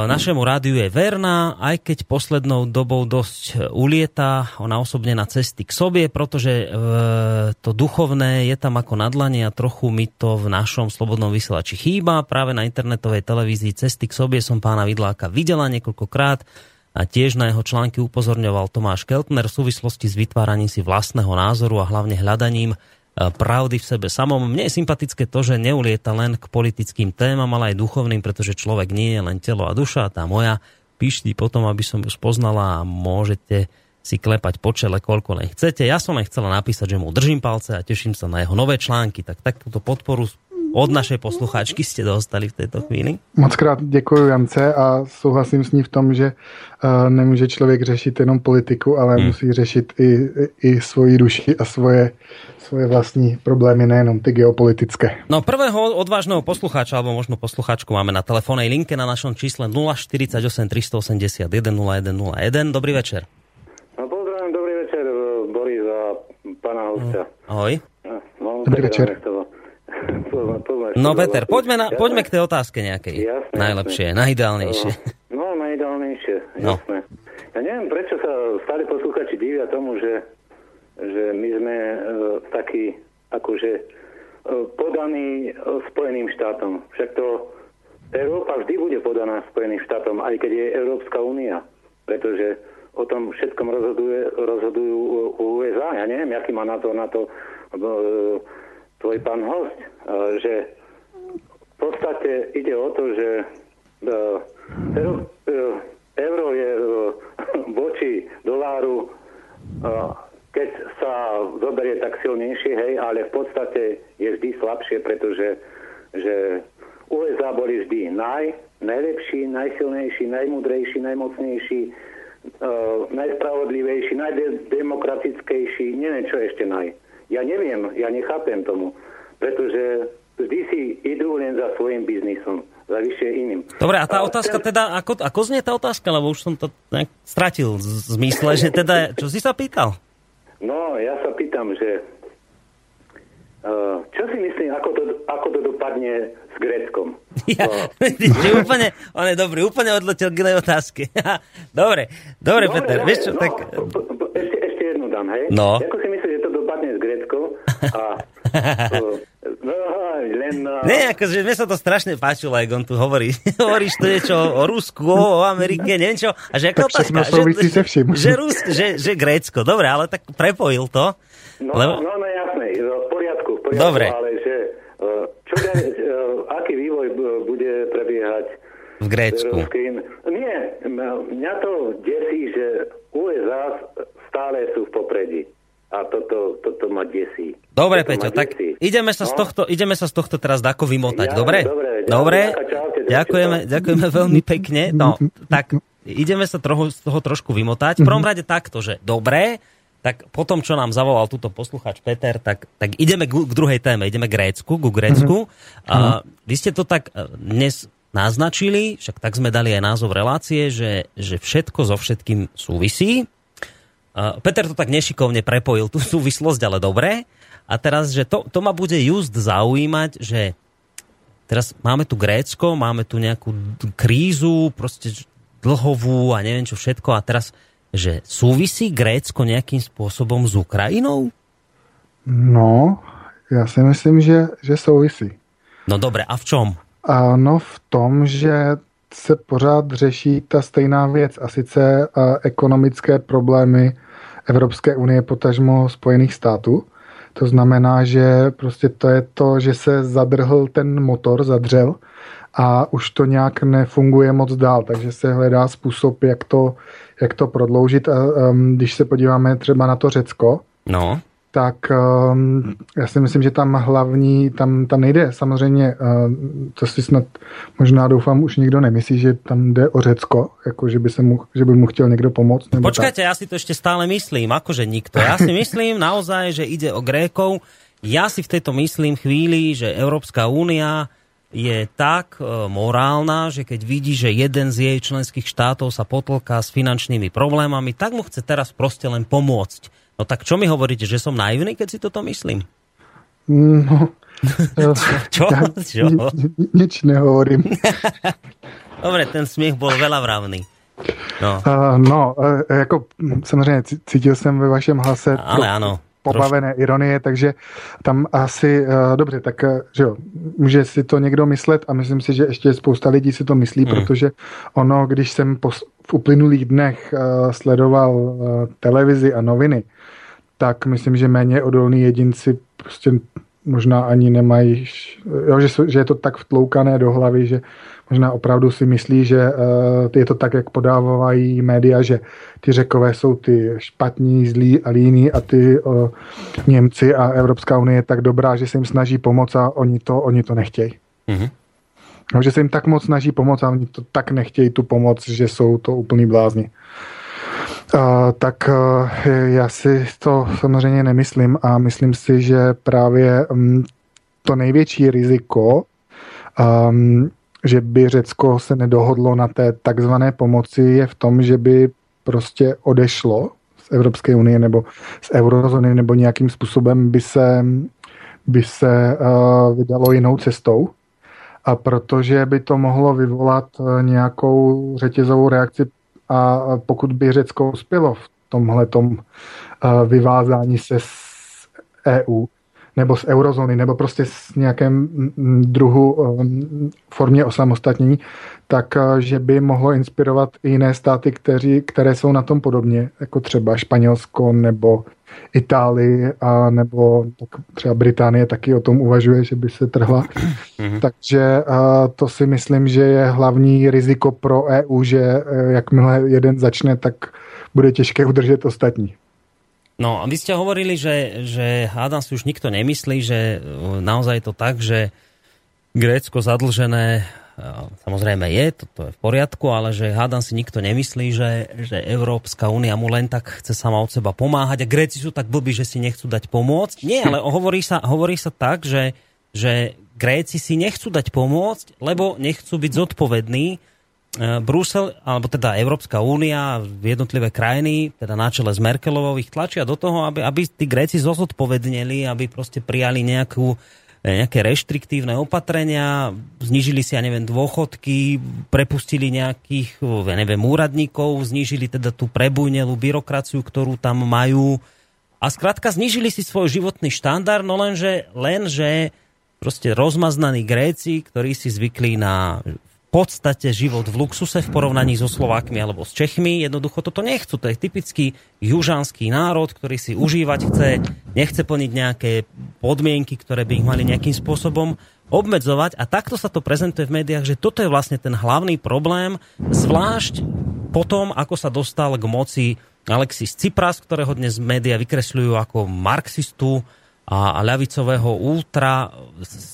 našemu rádiu je verná, aj keď poslednou dobou dosť ulieta ona osobne na cesty k sobie, pretože uh, to duchovné je tam ako na dlani a trochu mi to v našom slobodnom vysielači chýba. Práve na internetovej televízii cesty k sobie som pána Vidláka videla niekoľkokrát a tiež na jeho články upozorňoval Tomáš Keltner v súvislosti s vytváraním si vlastného názoru a hlavne hľadaním pravdy v sebe samom. Mne je sympatické to, že neulieta len k politickým témam, ale aj duchovným, pretože človek nie je len telo a duša. Tá moja píšti potom, aby som ju spoznala a môžete si klepať po čele, koľko len chcete. Ja som len chcela napísať, že mu držím palce a teším sa na jeho nové články. Tak takúto podporu od našej poslucháčky ste dostali v tejto chvíli. Moc krát děkuji Jance a souhlasím s ní v tom, že uh, nemůže člověk řešit jenom politiku, ale hmm. musí řešit i, i, i svoji duši a svoje, svoje vlastní problémy, nejenom ty geopolitické. No prvého odvážneho poslucháča, alebo možno poslucháčku máme na telefónnej linke na našom čísle 048 381 0101. Dobrý večer. No pozdravím, dobrý večer, Boris a pána hostia. Ahoj. No, Dobrý večer. No Peter, poďme, na, poďme k tej otázke nejakej. Jasné, Najlepšie, najideálnejšie. No, najideálnejšie, No. jasné. Ja neviem, prečo sa stále posluchači divia tomu, že, že my sme e, takí, akože e, podaní e, Spojeným štátom. Však to Európa vždy bude podaná Spojeným štátom, aj keď je Európska únia. Pretože o tom všetkom rozhoduje, rozhodujú USA. Ja neviem, aký má na to, na to e, tvoj pán host, e, že v podstate ide o to, že euro, euro je voči doláru, keď sa zoberie tak silnejšie, hej, ale v podstate je vždy slabšie, pretože že USA boli vždy naj, najlepší, najsilnejší, najmudrejší, najmocnejší, uh, najspravodlivejší, najdemokratickejší, neviem čo ešte naj. Ja neviem, ja nechápem tomu, pretože vždy si idú len za svojim biznisom, za vyššie iným. Dobre, a tá A otázka ten- teda, ako, ako znie tá otázka, lebo už som to nejak stratil z zmysle, že teda, čo si sa pýtal? No, ja sa pýtam, že uh, čo si myslím, ako to, ako to dopadne s Gréckom? Ja, že úplne, on je dobrý, úplne odletel k otázke. Dobre, dobre, Peter, vieš čo, no, tak... Ešte, ešte jednu dám, hej? No. Ako si myslíš, že to dopadne s Gréckom? A, no, len... Uh, Nie, akože mne sa to strašne páčilo, ako on tu hovorí. Hovoríš tu niečo o Rusku, o Amerike, neviem čo. A že ako Tak otázka, se vším. že, Rus, že, že Grécko. Dobre, ale tak prepojil to. No, Lebo- no, no jasné, v poriadku, v poriadku, Dobre. ale že uh, čo uh, aký vývoj bu- bude prebiehať V Grécku. Európskej- Nie, mňa to desí, že USA stále sú v popredí. A toto, toto ma desí. Dobre, Toto Peťo, tak desí. ideme sa, z No. tohto, ideme sa z tohto teraz dako vymotať, Ja, dobre? dobre, dobre? čaute, ďakujeme, ďakujem. ďakujeme veľmi pekne. No, tak ideme sa trochu, z toho trošku vymotať. V prvom rade takto, že dobre, tak potom, čo nám zavolal túto posluchač Peter, tak, tak ideme k, k druhej téme, ideme k Grécku, ku Grécku. A vy ste to tak e, dnes naznačili, však tak sme dali aj názov relácie, že, že všetko so všetkým súvisí. Peter to tak nešikovne prepojil tú súvislosť, ale dobre. A teraz, že to, to ma bude just zaujímať, že teraz máme tu Grécko, máme tu nejakú krízu, proste dlhovú a neviem čo všetko a teraz, že súvisí Grécko nejakým spôsobom s Ukrajinou? No, já si myslím, že, že souvisí. No dobre, a v čom? Ano, v tom, že se pořád řeší ta stejná věc a sice uh, ekonomické problémy Evropské unie, potažmo Spojených států. To znamená, že prostě to je to, že se zadrhl ten motor, zadřel a už to nějak nefunguje moc dál, takže se hledá způsob, jak to, jak to prodloužit. A, um, když se podíváme třeba na to Řecko, No. Tak um, já si myslím, že tam hlavní, tam, tam nejde samozřejmě, uh, to si snad možná doufám už nikdo nemyslí, že tam jde o Řecko, jako že by, se mu, že by mu chtěl někdo pomoct. Nebo Počkajte, ja si to ešte stále myslím, akože nikto. Ja si myslím naozaj, že ide o Grékov. Ja si v tejto myslím chvíli, že Európska únia je tak e, morálna, že keď vidí, že jeden z jej členských štátov sa potlká s finančnými problémami, tak mu chce teraz proste len pomôcť. No tak čo mi hovoríte, že som naivný, keď si toto myslím? tak. No, Čo? Čo? Ni- ni- nič nehovorím. Dobre, ten smiech bol veľa vravný. No, Uh, no, uh, jako hm, samozřejmě cí- cítil jsem ve vašem hlase ale áno. pobavené ironie, takže tam asi, uh, dobře, tak že jo, může si to někdo myslet a myslím si, že ještě spousta lidí si to myslí, Mm. protože ono, když jsem pos, v uplynulých dnech uh, sledoval uh, televizi a noviny, tak myslím, že méně odolní jedinci prostě možná ani nemají, jo, že, že je to tak vtloukané do hlavy, že možná opravdu si myslí, že uh, je to tak, jak podávají média, že ty řekové jsou ty špatní, zlí a líní a ty uh, Němci a Evropská unie je tak dobrá, že se jim snaží pomoct a oni to, oni to nechtějí. Mhm. No, že se jim tak moc snaží pomoct a oni to tak nechtějí tu pomoc, že jsou to úplný blázni. Tak uh, já si to samozřejmě nemyslím a myslím si, že právě um, to největší riziko, um, že by Řecko se nedohodlo na té takzvané pomoci, je v tom, že by prostě odešlo z Evropské unie nebo z eurozóny nebo nějakým způsobem by se, by se uh, vydalo jinou cestou. A protože by to mohlo vyvolat eh, nějakou řetězovou reakci a pokud by Řecko uspělo v tomhle vyvázání se z EU nebo z eurozóny, nebo prostě s nějakém druhu um, formě osamostatnění, tak eh, že by mohlo inspirovat i jiné státy, kteří, které jsou na tom podobně, jako třeba Španělsko nebo Itálii, a nebo tak třeba Británie taky o tom uvažuje, že by se trhla. Takže uh, to si myslím, že je hlavní riziko pro EU, že uh, jakmile jeden začne, tak bude těžké udržet ostatní. No a vy ste hovorili, že, že hádam si už nikto nemyslí, že uh, naozaj je to tak, že Grécko zadlžené uh, samozrejme je, toto je v poriadku, ale že hádam si nikto nemyslí, že, že Európska únia mu len tak chce sama od seba pomáhať a Gréci sú tak blbí, že si nechcú dať pomôcť. Nie, ale hovorí sa, hovorí sa tak, že, že Gréci si nechcú dať pomôcť, lebo nechcú byť zodpovední E, Brusel, alebo teda Európska únia, jednotlivé krajiny, teda na čele s Merkelovou, ich tlačia do toho, aby, aby tí Gréci zozodpovednili, aby proste prijali nejakú, e, nejaké reštriktívne opatrenia, znížili si, ja neviem, dôchodky, prepustili nejakých, ja neviem, úradníkov, znížili teda tú prebujnelú byrokraciu, ktorú tam majú. A skrátka znížili si svoj životný štandard, no lenže, lenže proste rozmaznaní Gréci, ktorí si zvykli na podstate život v luxuse v porovnaní so Slovákmi alebo s Čechmi. Jednoducho toto nechcú. To je typický južanský národ, ktorý si užívať chce, nechce plniť nejaké podmienky, ktoré by ich mali nejakým spôsobom obmedzovať. A takto sa to prezentuje v médiách, že toto je vlastne ten hlavný problém, zvlášť potom, ako sa dostal k moci Alexis Tsipras, ktorého dnes médiá vykresľujú ako marxistu, a, a ľavicového ultra,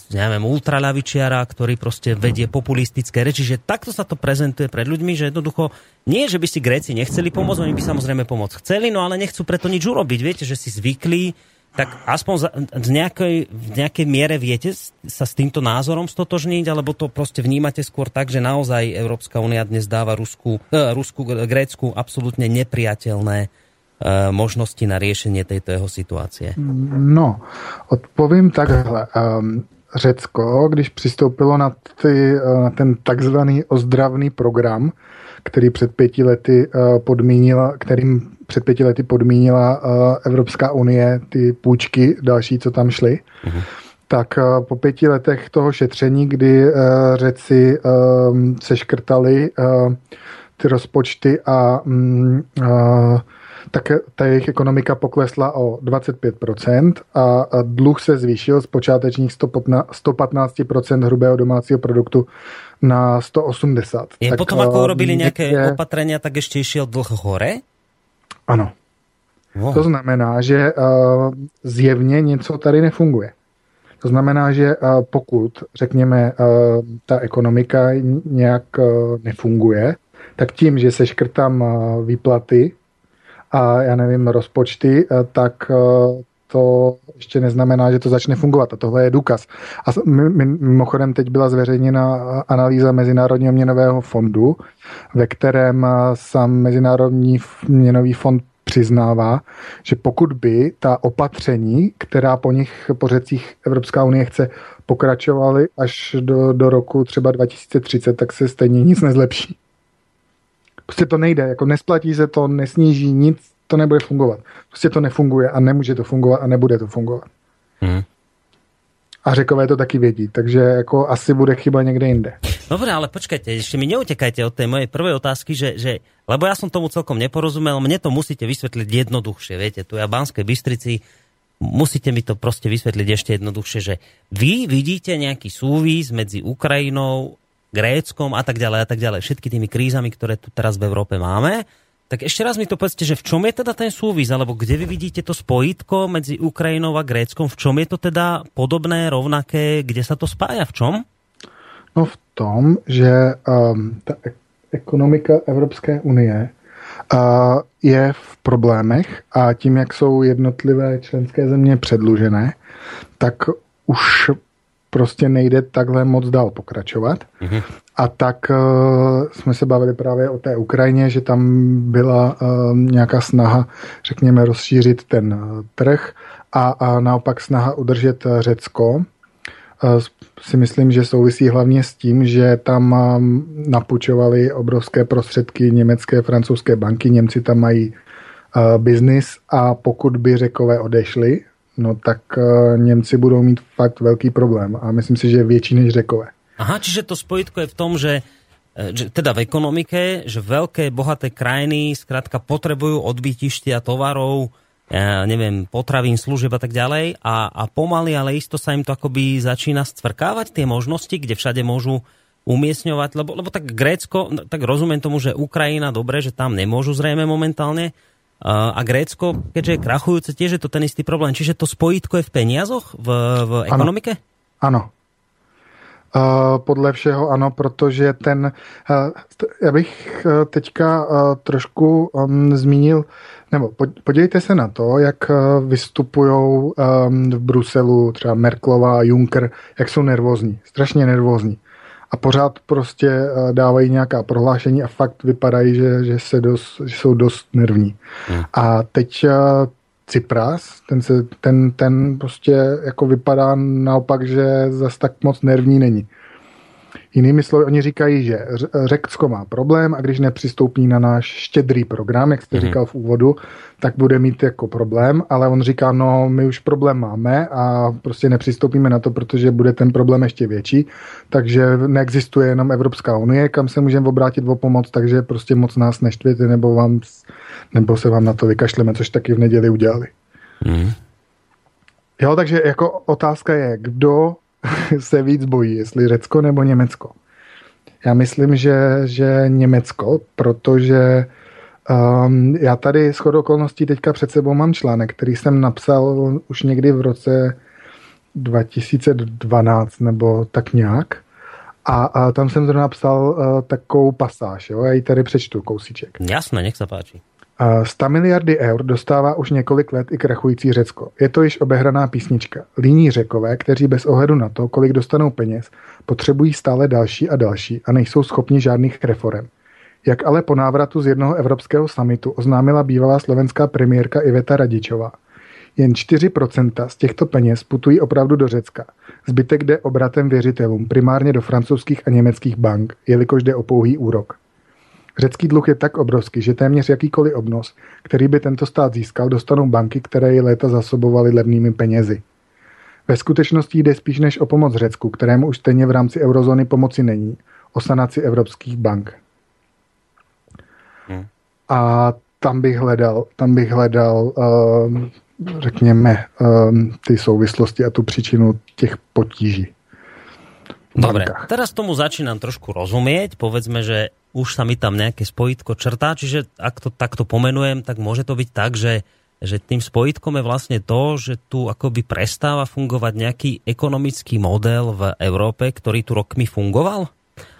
neviem, ultraľavičiara, ktorý proste vedie populistické reči, že takto sa to prezentuje pred ľuďmi, že jednoducho nie, že by si Gréci nechceli pomôcť, oni by samozrejme pomôcť chceli, no ale nechcú preto nič urobiť. Viete, že si zvykli, tak aspoň za, z nejakej, v nejakej miere viete sa s týmto názorom stotožniť, alebo to proste vnímate skôr tak, že naozaj Európska únia dnes dáva Rusku, eh, Rusku, Grécku absolútne nepriateľné možnosti na riešenie tejto jeho situácie? No, odpovím takhle. Um, Řecko, když přistoupilo na, ty, na ten takzvaný ozdravný program, který před pěti lety uh, podmínila, kterým před pěti lety podmínila Evropská unie ty půjčky další, co tam šly, uh-huh. tak po pěti letech toho šetření, kdy Řeci uh, seškrtali ty rozpočty a uh, tak ta jejich ekonomika poklesla o 25% a dluh se zvýšil z počátečních 115% hrubého domácího produktu na 180. Je tak, potom, ako urobili nejaké je... opatrenia, tak ešte išiel dlh hore? Ano. No. To znamená, že uh, zjevně něco tady nefunguje. To znamená, že pokud, řekněme, ta ekonomika nějak nefunguje, tak tím, že se škrtám výplaty a já nevím, rozpočty, uh, tak uh, to ještě neznamená, že to začne fungovat. A tohle je důkaz. A mimochodem teď byla zveřejněna analýza Mezinárodního měnového fondu, ve kterém a, sám Mezinárodní měnový fond přiznává, že pokud by ta opatření, která po nich, po řecích Evropská unie chce, pokračovaly až do, do roku třeba 2030, tak se stejně nic nezlepší. Prostě to nejde, jako nesplatí se to, nesníží nic, to nebude fungovat. Prostě to nefunguje a nemůže to fungovat a nebude to fungovat. Hm. A řekové to taky vědí, takže jako asi bude chyba někde jinde. Dobre, ale počkajte, ešte mi neutekajte od tej mojej prvej otázky, že, že, lebo ja som tomu celkom neporozumel, mne to musíte vysvetliť jednoduchšie, viete, tu ja v Banskej Bystrici, musíte mi to proste vysvetliť ešte jednoduchšie, že vy vidíte nejaký súvis medzi Ukrajinou, Gréckom a tak ďalej a tak ďalej, všetky tými krízami, ktoré tu teraz v Európe máme, tak ešte raz mi to povedzte, že v čom je teda ten súvis, alebo kde vy vidíte to spojitko medzi Ukrajinou a Gréckom, v čom je to teda podobné, rovnaké, kde sa to spája, v čom? No v tom, že um, ta ek- ekonomika Evropské unie uh, je v problémech a tím, jak jsou jednotlivé členské země předlužené, tak už prostě nejde takhle moc dál pokračovat. Mhm. A tak uh, jsme se bavili právě o té Ukrajině, že tam byla uh, nějaká snaha, řekněme, rozšířit ten uh, trh a, a naopak snaha udržet Řecko. Si myslím, že souvisí hlavně s tím, že tam napučovali obrovské prostředky německé, francouzské banky, Němci tam mají biznis a pokud by Řekové odešli, no tak uh, Němci budou mít fakt velký problém a myslím si, že větší než Řekové. Aha, čiže to spojitko je v tom, že, e, že teda v ekonomike, že veľké, bohaté krajiny skrátka potrebujú odbytištia tovarov, ja neviem, potravín, služieb a tak ďalej a, a pomaly, ale isto sa im to akoby začína stvrkávať tie možnosti, kde všade môžu umiestňovať, lebo, lebo tak Grécko, tak rozumiem tomu, že Ukrajina, dobre, že tam nemôžu zrejme momentálne, a Grécko, keďže je krachujúce, tiež je to ten istý problém. Čiže to spojitko je v peniazoch, v, v ekonomike? Ano. Uh, podle všeho ano, protože ten, uh, já bych uh, teďka uh, trošku um, zmínil, nebo pod- podívejte se na to, jak uh, vystupují um, v Bruselu třeba Merklová, Juncker, jak jsou nervózní, strašně nervózní. A pořád prostě uh, dávají nějaká prohlášení a fakt vypadají, že, že, se dost, že jsou dost nervní. Hmm. A teď uh, Cypras, ten, se, ten, ten prostě jako vypadá naopak, že zas tak moc nervní není. Jinými slovy, oni říkají, že Řecko má problém a když nepřistoupí na náš štědrý program, jak jste Mhm. říkal v úvodu, tak bude mít jako problém, ale on říká, no my už problém máme a prostě nepřistoupíme na to, protože bude ten problém ještě větší, takže neexistuje jenom Evropská unie, kam se můžeme obrátit o pomoc, takže prostě moc nás neštvěte nebo, vám, nebo se vám na to vykašleme, což taky v neděli udělali. Mm. Jo, takže jako otázka je, kdo se víc bojí, jestli Řecko nebo Německo. Já myslím, že, že Německo, protože um, já tady s okolností teďka před sebou mám článek, který jsem napsal už někdy v roce 2012 nebo tak nějak. A, a tam jsem to napsal uh, takovou pasáž, jo? já ji tady přečtu kousíček. Jasné, nech sa páči. A 100 miliardy eur dostává už několik let i krachující Řecko. Je to již obehraná písnička. Líní řekové, kteří bez ohledu na to, kolik dostanou peněz, potřebují stále další a další a nejsou schopni žádných reform. Jak ale po návratu z jednoho evropského samitu oznámila bývalá slovenská premiérka Iveta Radičová. Jen 4% z těchto peněz putují opravdu do Řecka. Zbytek jde obratem věřitelům, primárně do francouzských a německých bank, jelikož jde o pouhý úrok. Řecký dluh je tak obrovský, že téměř jakýkoliv obnos, který by tento stát získal, dostanou banky, které ji léta zasobovaly levnými penězi. Ve skutečnosti jde spíš než o pomoc Řecku, kterému už stejně v rámci eurozóny pomoci není, o sanaci evropských bank. Hmm. A tam bych hledal, tam bych hledal, um, řekněme, um, ty souvislosti a tu příčinu těch potíží. Dobre, bankách. teraz tomu začínam trošku rozumieť. Povedzme, že už sa mi tam nejaké spojitko črtá, čiže ak to takto pomenujem, tak môže to byť tak, že že tým spojitkom je vlastne to, že tu akoby prestáva fungovať nejaký ekonomický model v Európe, ktorý tu rokmi fungoval?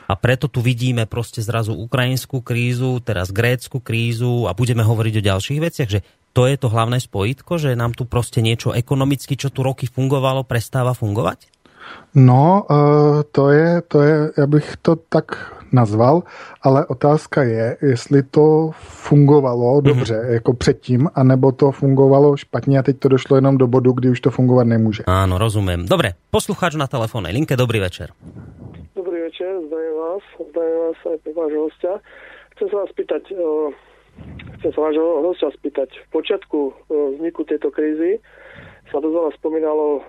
A preto tu vidíme proste zrazu ukrajinskú krízu, teraz grécku krízu a budeme hovoriť o ďalších veciach, že to je to hlavné spojitko, že nám tu proste niečo ekonomicky, čo tu roky fungovalo, prestáva fungovať? No, eh, to je, to je, já bych to tak nazval, ale otázka je, jestli to fungovalo mm-hmm. dobře, jako předtím, anebo to fungovalo špatně a teď to došlo jenom do bodu, kdy už to fungovat nemůže. Áno, rozumiem. Dobre, poslucháč na telefónnej linke, dobrý večer. Dobrý večer, zdravím vás, zdravím vás aj vášho hostia. Chcem sa vás spýtať, eh, chcem sa vášho hostia spýtať, v počiatku eh, vzniku tejto krízy sa dosť spomínalo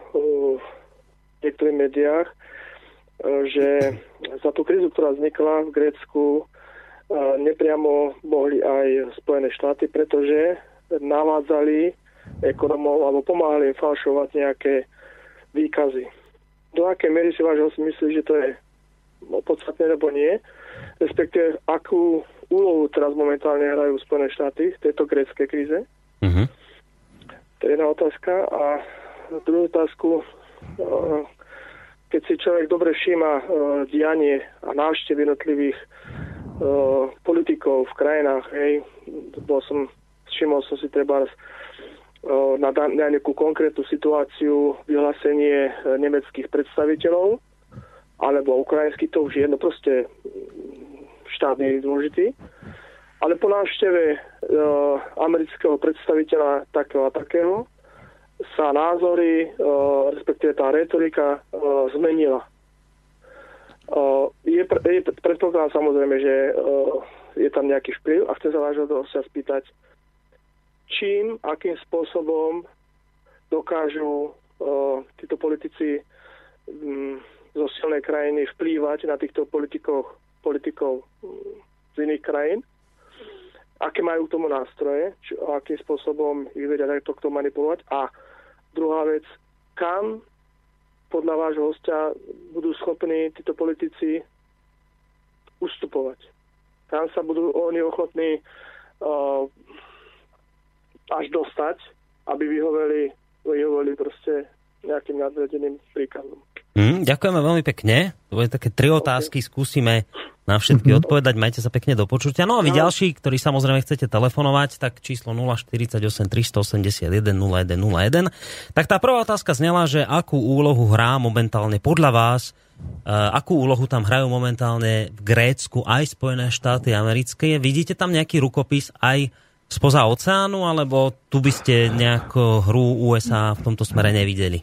niektorých médiách, že za tú krízu, ktorá vznikla v Grécku, nepriamo mohli aj Spojené štáty, pretože navádzali ekonomov alebo pomáhali im falšovať nejaké výkazy. Do akej miery si váš host myslí, že to je podstatné nebo nie? Respektíve, akú úlohu teraz momentálne hrajú Spojené štáty v tejto gréckej kríze? Mhm. To je jedna otázka. A druhú otázku, keď si človek dobre všíma uh, dianie a návštev jednotlivých uh, politikov v krajinách, hej, bol som, všimol som si treba na, na nejakú konkrétnu situáciu vyhlásenie nemeckých predstaviteľov, alebo ukrajinský, to už je jedno, proste štát nie je dôležitý. Ale po návšteve uh, amerického predstaviteľa takého a takého sa názory, uh, respektíve tá retorika uh, zmenila. Uh, je, je predpokladám samozrejme, že je tam nejaký vplyv a chcem sa toho sa spýtať, čím, akým spôsobom dokážu títo politici um, zo silnej krajiny vplývať na týchto politikov, politikov um, z iných krajín aké majú k tomu nástroje, či, akým spôsobom ich vedia takto k tomu manipulovať a Druhá vec, kam podľa vášho hostia budú schopní títo politici ustupovať. Kam sa budú oni ochotní uh, až dostať, aby vyhoveli, vyhoveli proste nejakým nadvedeným príkazom. Mm, ďakujeme veľmi pekne. To bude také tri otázky, okay. skúsime na všetky mm-hmm. odpovedať. Majte sa pekne do počutia. No a vy no. ďalší, ktorí samozrejme chcete telefonovať, tak číslo 048 381 0101. Tak tá prvá otázka znela, že akú úlohu hrá momentálne podľa vás, uh, akú úlohu tam hrajú momentálne v Grécku aj Spojené štáty americké. Vidíte tam nejaký rukopis aj spoza oceánu, alebo tu by ste nejakú hru USA v tomto smere nevideli?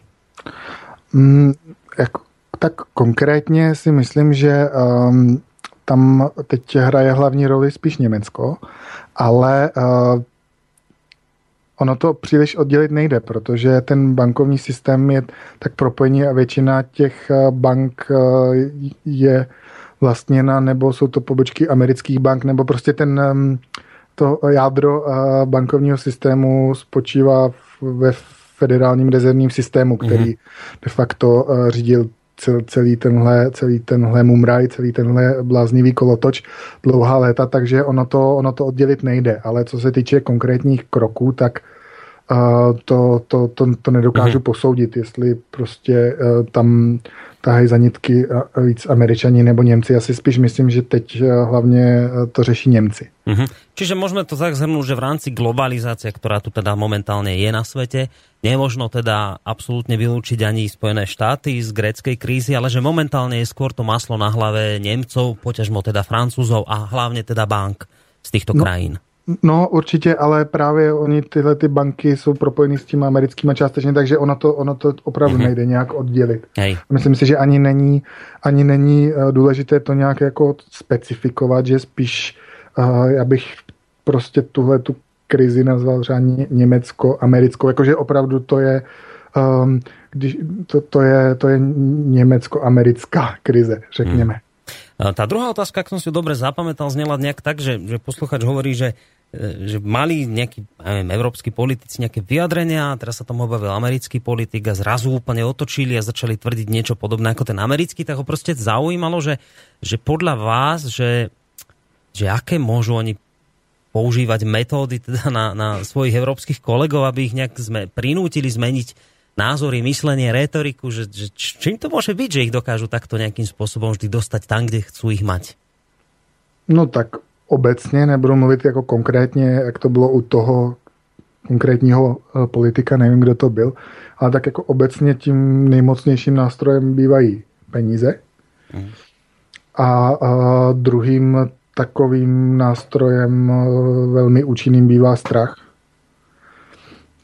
Mm, jako, tak konkrétně si myslím, že um, tam teď hraje hlavní roli spíš Německo, ale uh, ono to příliš oddělit nejde, protože ten bankovní systém je tak propojený a většina těch uh, bank uh, je vlastněna, nebo jsou to pobočky amerických bank, nebo prostě ten, um, to jádro bankovního systému spočívá ve federálním rezervním systému, který mm-hmm. de facto uh, řídil celý tenhle, celý tenhle mumraj, celý tenhle bláznivý kolotoč dlouhá léta, takže ono to, ono to oddělit nejde. Ale co se týče konkrétních kroků, tak uh, to, to, to, to nedokážu mm-hmm. posoudit, jestli prostě uh, tam tahají za nitky víc Američani nebo Němci. Ja si spíš myslím, že teď hlavně to řeší Němci. Mm-hmm. Čiže môžeme to tak zhrnúť, že v rámci globalizácie, ktorá tu teda momentálne je na svete, nemožno teda absolútne vylúčiť ani Spojené štáty z gréckej krízy, ale že momentálne je skôr to maslo na hlave Nemcov, poťažmo teda Francúzov a hlavne teda bank z týchto no. krajín. No určitě, ale právě oni tyhle ty banky jsou propojeny s tím americkými částečně, takže ono to, ono to opravdu mm-hmm. nejde nějak oddělit. Hej. Myslím si, že ani není, ani není eh, důležité to nějak jako specifikovat, že spíš uh, já bych prostě tuhle tu krizi nazval třeba německo-americkou, jakože opravdu to je um, když, to, to, je, to je německo-americká krize, řekněme. Hmm. Tá druhá otázka, ak som si dobre zapamätal, znela nejak tak, že, že posluchač hovorí, že e, že mali nejakí neviem, európsky politici nejaké vyjadrenia, teraz sa tam objavil americký politik a zrazu úplne otočili a začali tvrdiť niečo podobné ako ten americký, tak ho proste zaujímalo, že, že podľa vás, že, že aké môžu oni používať metódy teda na, na svojich európskych kolegov, aby ich nejak sme, prinútili zmeniť názory, myslenie, retoriku, že, že čím to môže byť, že ich dokážu takto nejakým spôsobom vždy dostať tam, kde chcú ich mať? No tak obecně, nebudu mluvit jako konkrétně, jak to bylo u toho konkrétního eh, politika, nevím, kdo to byl, ale tak jako obecně tím nejmocnějším nástrojem bývají peníze. Mm. A, a druhým takovým nástrojem eh, velmi účinným bývá strach.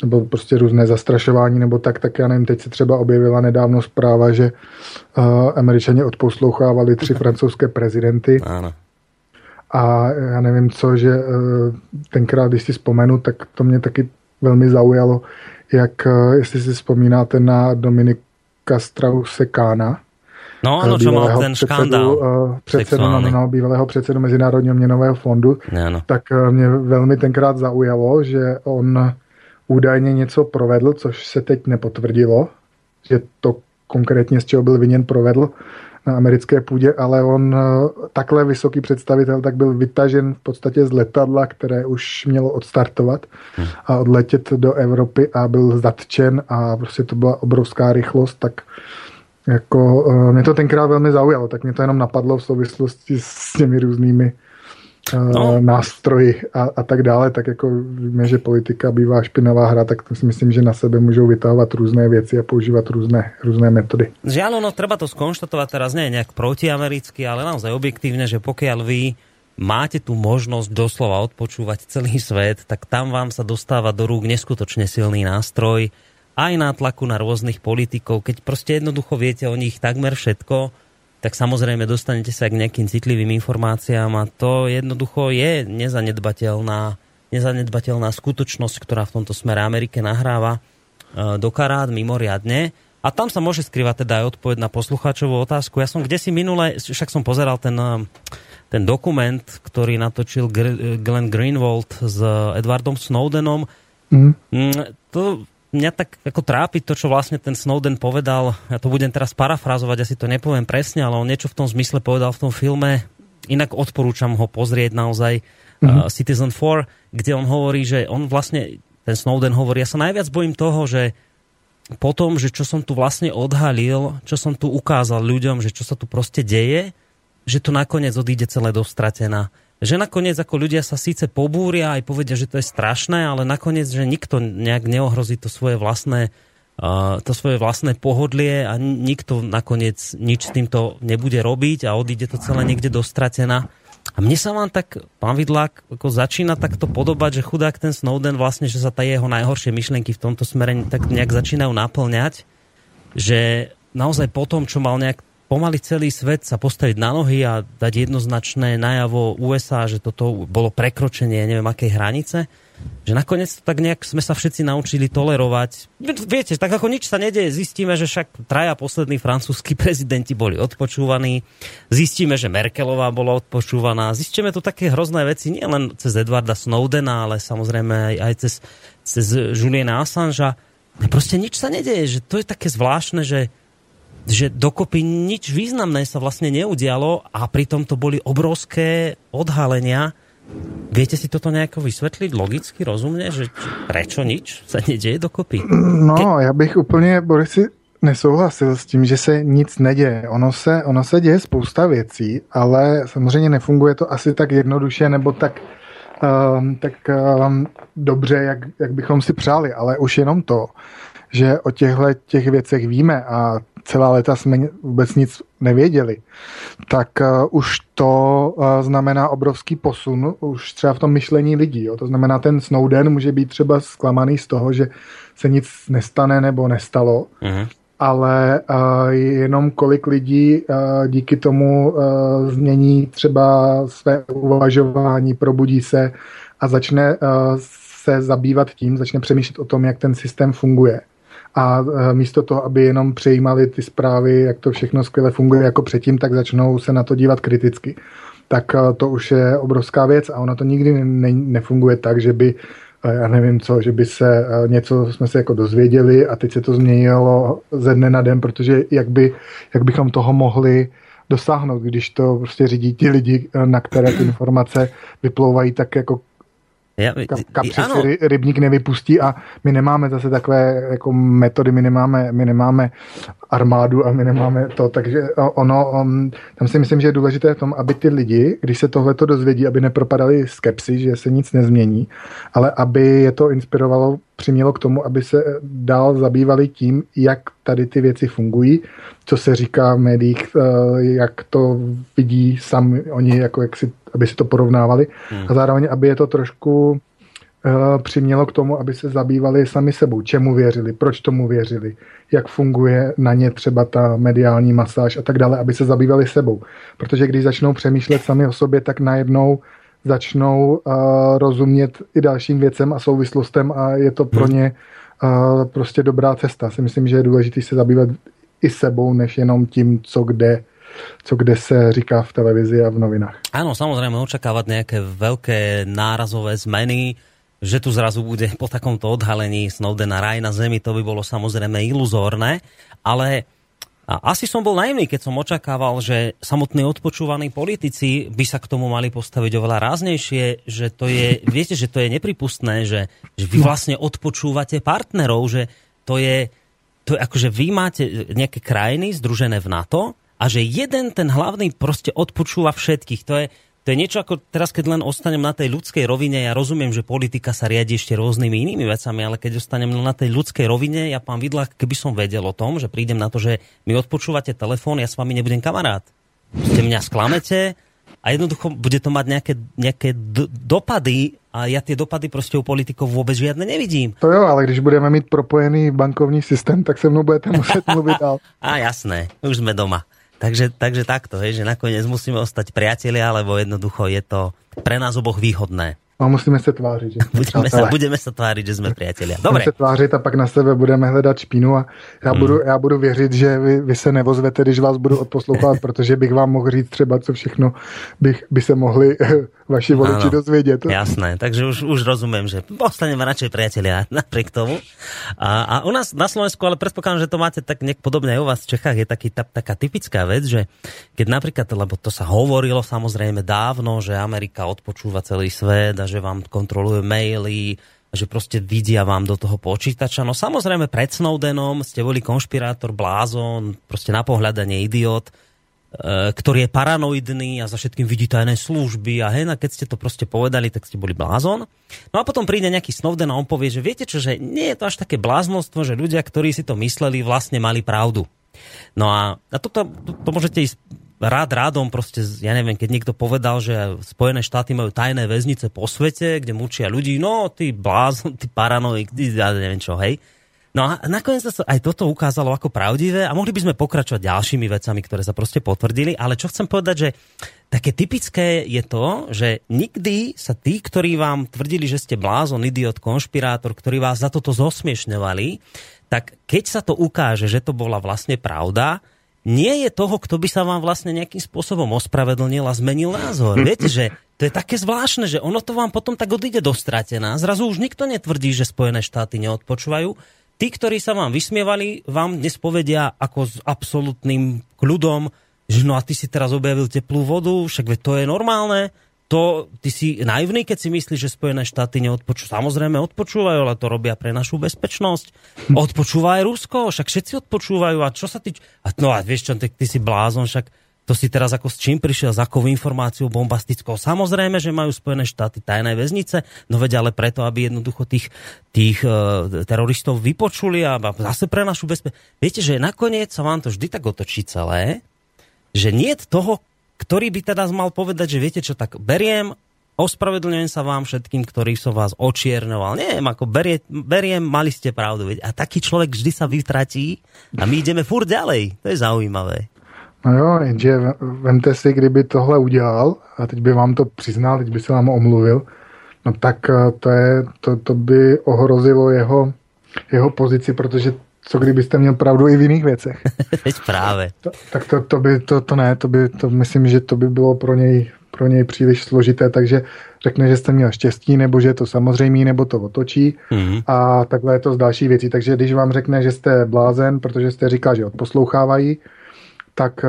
Nebo prostě různé zastrašování, nebo tak, tak já nevím, teď se třeba objevila nedávno zpráva, že uh, američani odposlouchávali tři francouzské prezidenty. Áno. A já nevím co, že uh, tenkrát, když si vzpomenu, tak to mě taky velmi zaujalo, jak, uh, jestli si vzpomínáte na Dominika Strause Kána, No áno, čo mal ten předsedu, škandál. eh, předsedu, no, no, bývalého předsedu Mezinárodního měnového fondu, Áno. tak eh, mě velmi tenkrát zaujalo, že on údajně něco provedl, což se teď nepotvrdilo, že to konkrétně z čeho byl viněn provedl na americké půdě, ale on eh, takhle vysoký představitel tak byl vytažen v podstatě z letadla, které už mělo odstartovat a odletět do Evropy a byl zatčen a prostě to byla obrovská rychlost, tak jako, uh, mě to tenkrát velmi zaujalo, tak mě to jenom napadlo v souvislosti s těmi různými No. no. nástroji a, a tak dále, tak jako víme, že politika bývá špinavá hra, tak to si myslím, že na sebe můžou vytahovat různé věci a používat různé, různé metody. Žiaľ, no treba to skonštatovať teraz nie nejak protiamericky, ale naozaj objektívne, že pokiaľ vy máte tú možnosť doslova odpočúvať celý svet, tak tam vám sa dostáva do rúk neskutočne silný nástroj aj nátlaku na rôznych politikov. Keď proste jednoducho viete o nich takmer všetko, tak samozrejme dostanete sa k nejakým citlivým informáciám a to jednoducho je nezanedbateľná, nezanedbateľná skutočnosť, ktorá v tomto smere Amerike nahráva e, do karát mimoriadne. A tam sa môže skrývať teda aj odpoveď na poslucháčovú otázku. Ja som kde si minule, však som pozeral ten, e, ten dokument, ktorý natočil Glenn Greenwald s Edwardom Snowdenom. Mm. Mm, To mňa tak ako trápi to, čo vlastne ten Snowden povedal. Ja to budem teraz parafrazovať, asi to nepoviem presne, ale on niečo v tom zmysle povedal v tom filme. Inak odporúčam ho pozrieť naozaj uh, Citizen 4, kde on hovorí, že on vlastne, ten Snowden hovorí, ja sa najviac bojím toho, že potom, že čo som tu vlastne odhalil, čo som tu ukázal ľuďom, že čo sa tu proste deje, že to nakoniec odíde celé dostratená. Že nakoniec ako ľudia sa síce pobúria aj povedia, že to je strašné, ale nakoniec, že nikto nejak neohrozí to svoje vlastné to svoje vlastné pohodlie a ni- nikto nakoniec nič s týmto nebude robiť a odíde to celé niekde dostratená. A mne sa vám tak, pán Vidlák, ako začína takto podobať, že chudák ten Snowden vlastne, že sa tá jeho najhoršie myšlienky v tomto smere tak nejak začínajú naplňať, že naozaj po tom, čo mal nejak pomaly celý svet sa postaviť na nohy a dať jednoznačné najavo USA, že toto bolo prekročenie neviem akej hranice, že nakoniec tak nejak sme sa všetci naučili tolerovať. Viete, tak ako nič sa nedeje, zistíme, že však traja poslední francúzskí prezidenti boli odpočúvaní, zistíme, že Merkelová bola odpočúvaná, zistíme tu také hrozné veci, nie len cez Edwarda Snowdena, ale samozrejme aj, aj cez, cez Juliana Assangea. Proste nič sa nedeje, že to je také zvláštne, že že dokopy nič významné sa vlastne neudialo a pritom to boli obrovské odhalenia. Viete si toto nejako vysvetliť logicky, rozumne, že prečo nič sa nedeje dokopy? No, já bych úplně, Borisi, nesouhlasil s tím, že se nic neděje. Ono se, ono se děje spousta věcí, ale samozřejmě nefunguje to asi tak jednoduše nebo tak, um, tak um, dobře, jak, jak bychom si přáli, ale už jenom to, že o těchto těch věcech víme a celá léta jsme vůbec nic nevěděli, tak uh, už to uh, znamená obrovský posun už třeba v tom myšlení lidí. Jo? To znamená, ten Snowden může být třeba zklamaný z toho, že se nic nestane nebo nestalo, Uh-huh. ale uh, jenom kolik lidí uh, díky tomu uh, změní třeba své uvažování, probudí se a začne uh, se zabývat tím, začne přemýšlet o tom, jak ten systém funguje. A uh, místo toho, aby jenom přejímali ty zprávy, jak to všechno skvěle funguje jako předtím, tak začnou se na to dívat kriticky. Tak uh, to už je obrovská věc a ona to nikdy ne- nefunguje tak, že by eh, já nevím co, že by se něco jsme se jako dozvěděli a teď se to změnilo ze dne na den, protože jak, by, jak bychom toho mohli dosáhnout, když to prostě řídí ti lidi, na které ty informace vyplouvají tak jako Ja, kapři si ry, rybník nevypustí a my nemáme zase takové jako metody, my nemáme, my nemáme armádu a my nemáme to, takže ono, um, tam si myslím, že je důležité v tom, aby ty lidi, když se tohle to dozvědí, aby nepropadali skepsy, že se nic nezmění, ale aby je to inspirovalo, přimělo k tomu, aby se dál zabývali tím, jak tady ty věci fungují, co se říká v médiích, uh, jak to vidí sami oni, jako jak si, aby si to porovnávali hmm. a zároveň, aby je to trošku uh, přimělo k tomu, aby se zabývali sami sebou, čemu věřili, proč tomu věřili, jak funguje na ně třeba ta mediální masáž a tak dále, aby se zabývali sebou. Protože když začnou přemýšlet sami o sobě, tak najednou začnou uh, rozumět i dalším věcem a souvislostem a je to pro ně uh, prostě dobrá cesta. Si myslím, že je důležité se zabývat i sebou, než jenom tím, co kde co kde se říká v televizi a v novinách. Áno, samozrejme, očakávať nejaké veľké nárazové zmeny, že tu zrazu bude po takomto odhalení Snowdena raj na zemi, to by bolo samozrejme iluzórne, ale asi som bol naivný, keď som očakával, že samotní odpočúvaní politici by sa k tomu mali postaviť oveľa ráznejšie, že to je, viete, že to je nepripustné, že, že vy vlastne odpočúvate partnerov, že to je, to je akože vy máte nejaké krajiny združené v NATO a že jeden ten hlavný proste odpočúva všetkých. To je, to je niečo ako teraz, keď len ostanem na tej ľudskej rovine, ja rozumiem, že politika sa riadi ešte rôznymi inými vecami, ale keď ostanem na tej ľudskej rovine, ja pán Vidlach, keby som vedel o tom, že prídem na to, že mi odpočúvate telefón, ja s vami nebudem kamarát. Ste mňa sklamete a jednoducho bude to mať nejaké, nejaké dopady a ja tie dopady proste u politikov vôbec žiadne nevidím. To jo, ale když budeme mít propojený bankovní systém, tak se mnou budete muset mluvit dál. A jasné, už sme doma. Takže, takže takto, hej, že nakoniec musíme ostať priatelia, alebo jednoducho je to pre nás oboch výhodné. A musíme se tvářit, že jsme budeme sa, budeme sa tvářit, že sme priatelia. Dobre. Budeme se tvářit a pak na sebe budeme hledat špínu a já, hmm. budu, já budu věřit, že vy, vy se nevozvete, když vás budu odposlouchat, protože bych vám mohl říct třeba, co všechno bych, by se mohli vaši voliči dozvědět. Jasné, takže už, už rozumiem, že ostaneme radšej priatelia napriek tomu. A, a u nás na Slovensku, ale predpokladám, že to máte tak nejak podobne aj u vás v Čechách, je taký, ta, taká typická vec, že keď napríklad, lebo to sa hovorilo samozrejme dávno, že Amerika odpočúva celý svet a že vám kontroluje maily, že proste vidia vám do toho počítača. No samozrejme pred Snowdenom ste boli konšpirátor, blázon, proste na pohľadanie idiot, ktorý je paranoidný a za všetkým vidí tajné služby a hej, a keď ste to proste povedali, tak ste boli blázon. No a potom príde nejaký Snowden a on povie, že viete čo, že nie je to až také bláznostvo, že ľudia, ktorí si to mysleli, vlastne mali pravdu. No a, a toto to, to môžete ísť rád rádom proste, ja neviem, keď niekto povedal, že Spojené štáty majú tajné väznice po svete, kde mučia ľudí, no ty blázon, ty paranoik, ty, ja neviem čo, hej. No a nakoniec sa aj toto ukázalo ako pravdivé a mohli by sme pokračovať ďalšími vecami, ktoré sa proste potvrdili, ale čo chcem povedať, že také typické je to, že nikdy sa tí, ktorí vám tvrdili, že ste blázon, idiot, konšpirátor, ktorí vás za toto zosmiešňovali, tak keď sa to ukáže, že to bola vlastne pravda, nie je toho, kto by sa vám vlastne nejakým spôsobom ospravedlnil a zmenil názor. Viete, že to je také zvláštne, že ono to vám potom tak odíde do stratená. Zrazu už nikto netvrdí, že Spojené štáty neodpočúvajú. Tí, ktorí sa vám vysmievali, vám dnes povedia ako s absolútnym kľudom, že no a ty si teraz objavil teplú vodu, však to je normálne to, ty si naivný, keď si myslíš, že Spojené štáty neodpočúvajú. Samozrejme odpočúvajú, ale to robia pre našu bezpečnosť. Odpočúva aj Rusko, však všetci odpočúvajú. A čo sa ty... A, no a vieš čo, ty, ty si blázon, však to si teraz ako s čím prišiel, s akou informáciou bombastickou. Samozrejme, že majú Spojené štáty tajné väznice, no veď ale preto, aby jednoducho tých, tých uh, teroristov vypočuli a, zase pre našu bezpečnosť. Viete, že nakoniec sa vám to vždy tak otočí celé, že nie toho, ktorý by teda mal povedať, že viete čo, tak beriem, ospravedlňujem sa vám všetkým, ktorí som vás očiernoval. Neviem, ako berie, beriem, mali ste pravdu. A taký človek vždy sa vytratí a my ideme furt ďalej. To je zaujímavé. No jo, jenže vemte si, kdyby tohle udělal a teď by vám to přiznal, teď by se vám omluvil, no tak eh, to, je, to, to by ohrozilo jeho, jeho pozici, protože co kdybyste měl pravdu i v jiných věcech. Teď právě. To, tak to, to, by, to, to ne, to by, to myslím, že to by bylo pro něj, pro něj příliš složité, takže řekne, že jste měl štěstí, nebo že je to samozřejmé, nebo to otočí mm-hmm. a takhle je to z další věcí. Takže když vám řekne, že jste blázen, protože jste říkal, že odposlouchávají, tak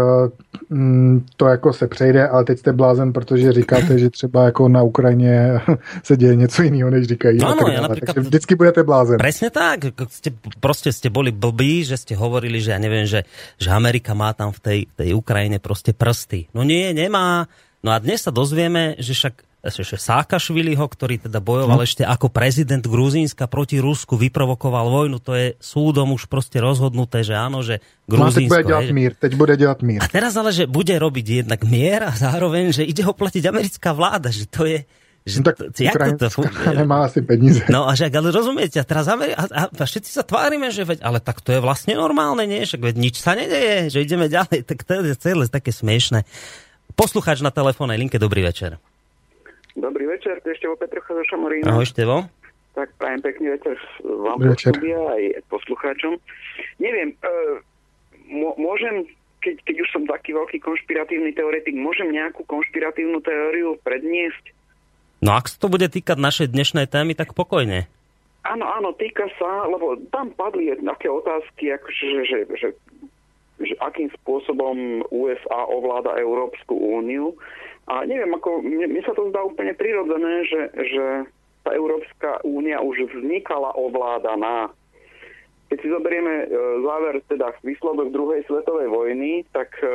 mm, to jako se přejde, ale teď jste blázen, protože říkáte, že třeba jako na Ukrajině se děje něco jiného, než říkají. No, no, ja napríklad- Takže vždycky budete blázen. Presne tak. Ste, proste ste boli blbí, že ste hovorili, že ja neviem, že, že Amerika má tam v tej, tej Ukrajine proste prsty. No nie, nemá. No a dnes sa dozvieme, že však Sákašviliho, ktorý teda bojoval ešte ako prezident Gruzínska proti Rusku, vyprovokoval vojnu, to je súdom už proste rozhodnuté, že áno, že No bude Gruzínsko... dělat hej, že- mír, teď bude dělat mír. a teraz ale, že bude robiť jednak mier a zároveň, že ide ho platiť americká vláda, že to je... Že No tak to, jak to funguje? nemá asi peníze. No a že, ale rozumiete, a teraz Ameri- a, a, všetci sa tvárime, že veď, ale tak to je vlastne normálne, nie? Však veď nič sa nedeje, že ideme ďalej, tak to je celé také smiešné. Poslucháč na telefónnej linke, dobrý večer. Dobrý večer, tu ešte vo Petrucha zo Šamorína. Ahoj, Števo. Tak prajem pekný večer vám Dobrý večer. aj poslucháčom. Neviem, e, mô- môžem, keď, keď už som taký veľký konšpiratívny teoretik, môžem nejakú konšpiratívnu teóriu predniesť? No ak sa to bude týkať našej dnešnej témy, tak pokojne. Áno, áno, týka sa, lebo tam padli také otázky, akože, že, že, že, že akým spôsobom USA ovláda Európsku úniu. A neviem, ako, mne, mne sa to zdá úplne prirodzené, že, že tá Európska únia už vznikala ovládaná. Keď si zoberieme e, záver, teda výsledok druhej svetovej vojny, tak e,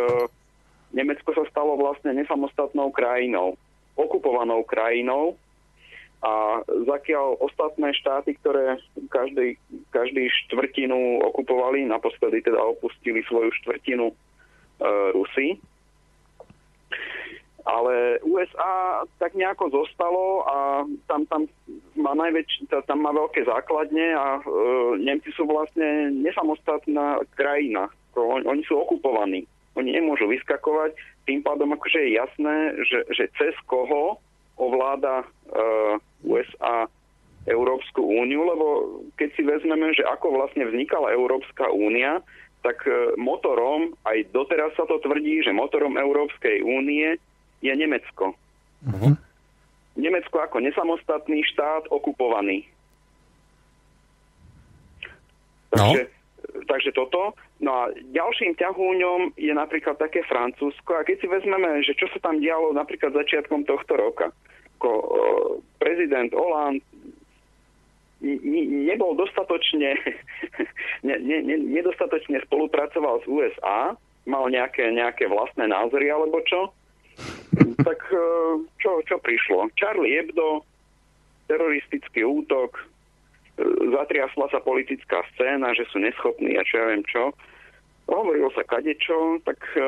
Nemecko sa stalo vlastne nesamostatnou krajinou, okupovanou krajinou, a zakiaľ ostatné štáty, ktoré každý, každý štvrtinu okupovali, naposledy teda opustili svoju štvrtinu e, Rusy. Ale USA tak nejako zostalo a tam, tam má najväč, ta- tam má veľké základne a e, Nemci sú vlastne nesamostatná krajina. On, oni sú okupovaní. Oni nemôžu vyskakovať. Tým pádom akože je jasné, že, že cez koho ovláda e, USA Európsku úniu, lebo keď si vezmeme, že ako vlastne vznikala Európska únia, tak e, motorom, aj doteraz sa to tvrdí, že motorom Európskej únie je Nemecko. Nemecko ako nesamostatný štát okupovaný. No. Takže, takže toto. No a ďalším ťahúňom je napríklad také Francúzsko. A keď si vezmeme, že čo sa tam dialo napríklad začiatkom tohto roka, ako e, prezident Hollande nebol dostatočne, ne, ne, ne, nedostatočne spolupracoval s USA, mal nejaké, nejaké vlastné názory alebo čo, tak e, čo, čo prišlo? Charlie Hebdo, teroristický útok, e, zatriasla sa politická scéna, že sú neschopní a čo ja viem čo. Hovorilo sa kadečo, tak e,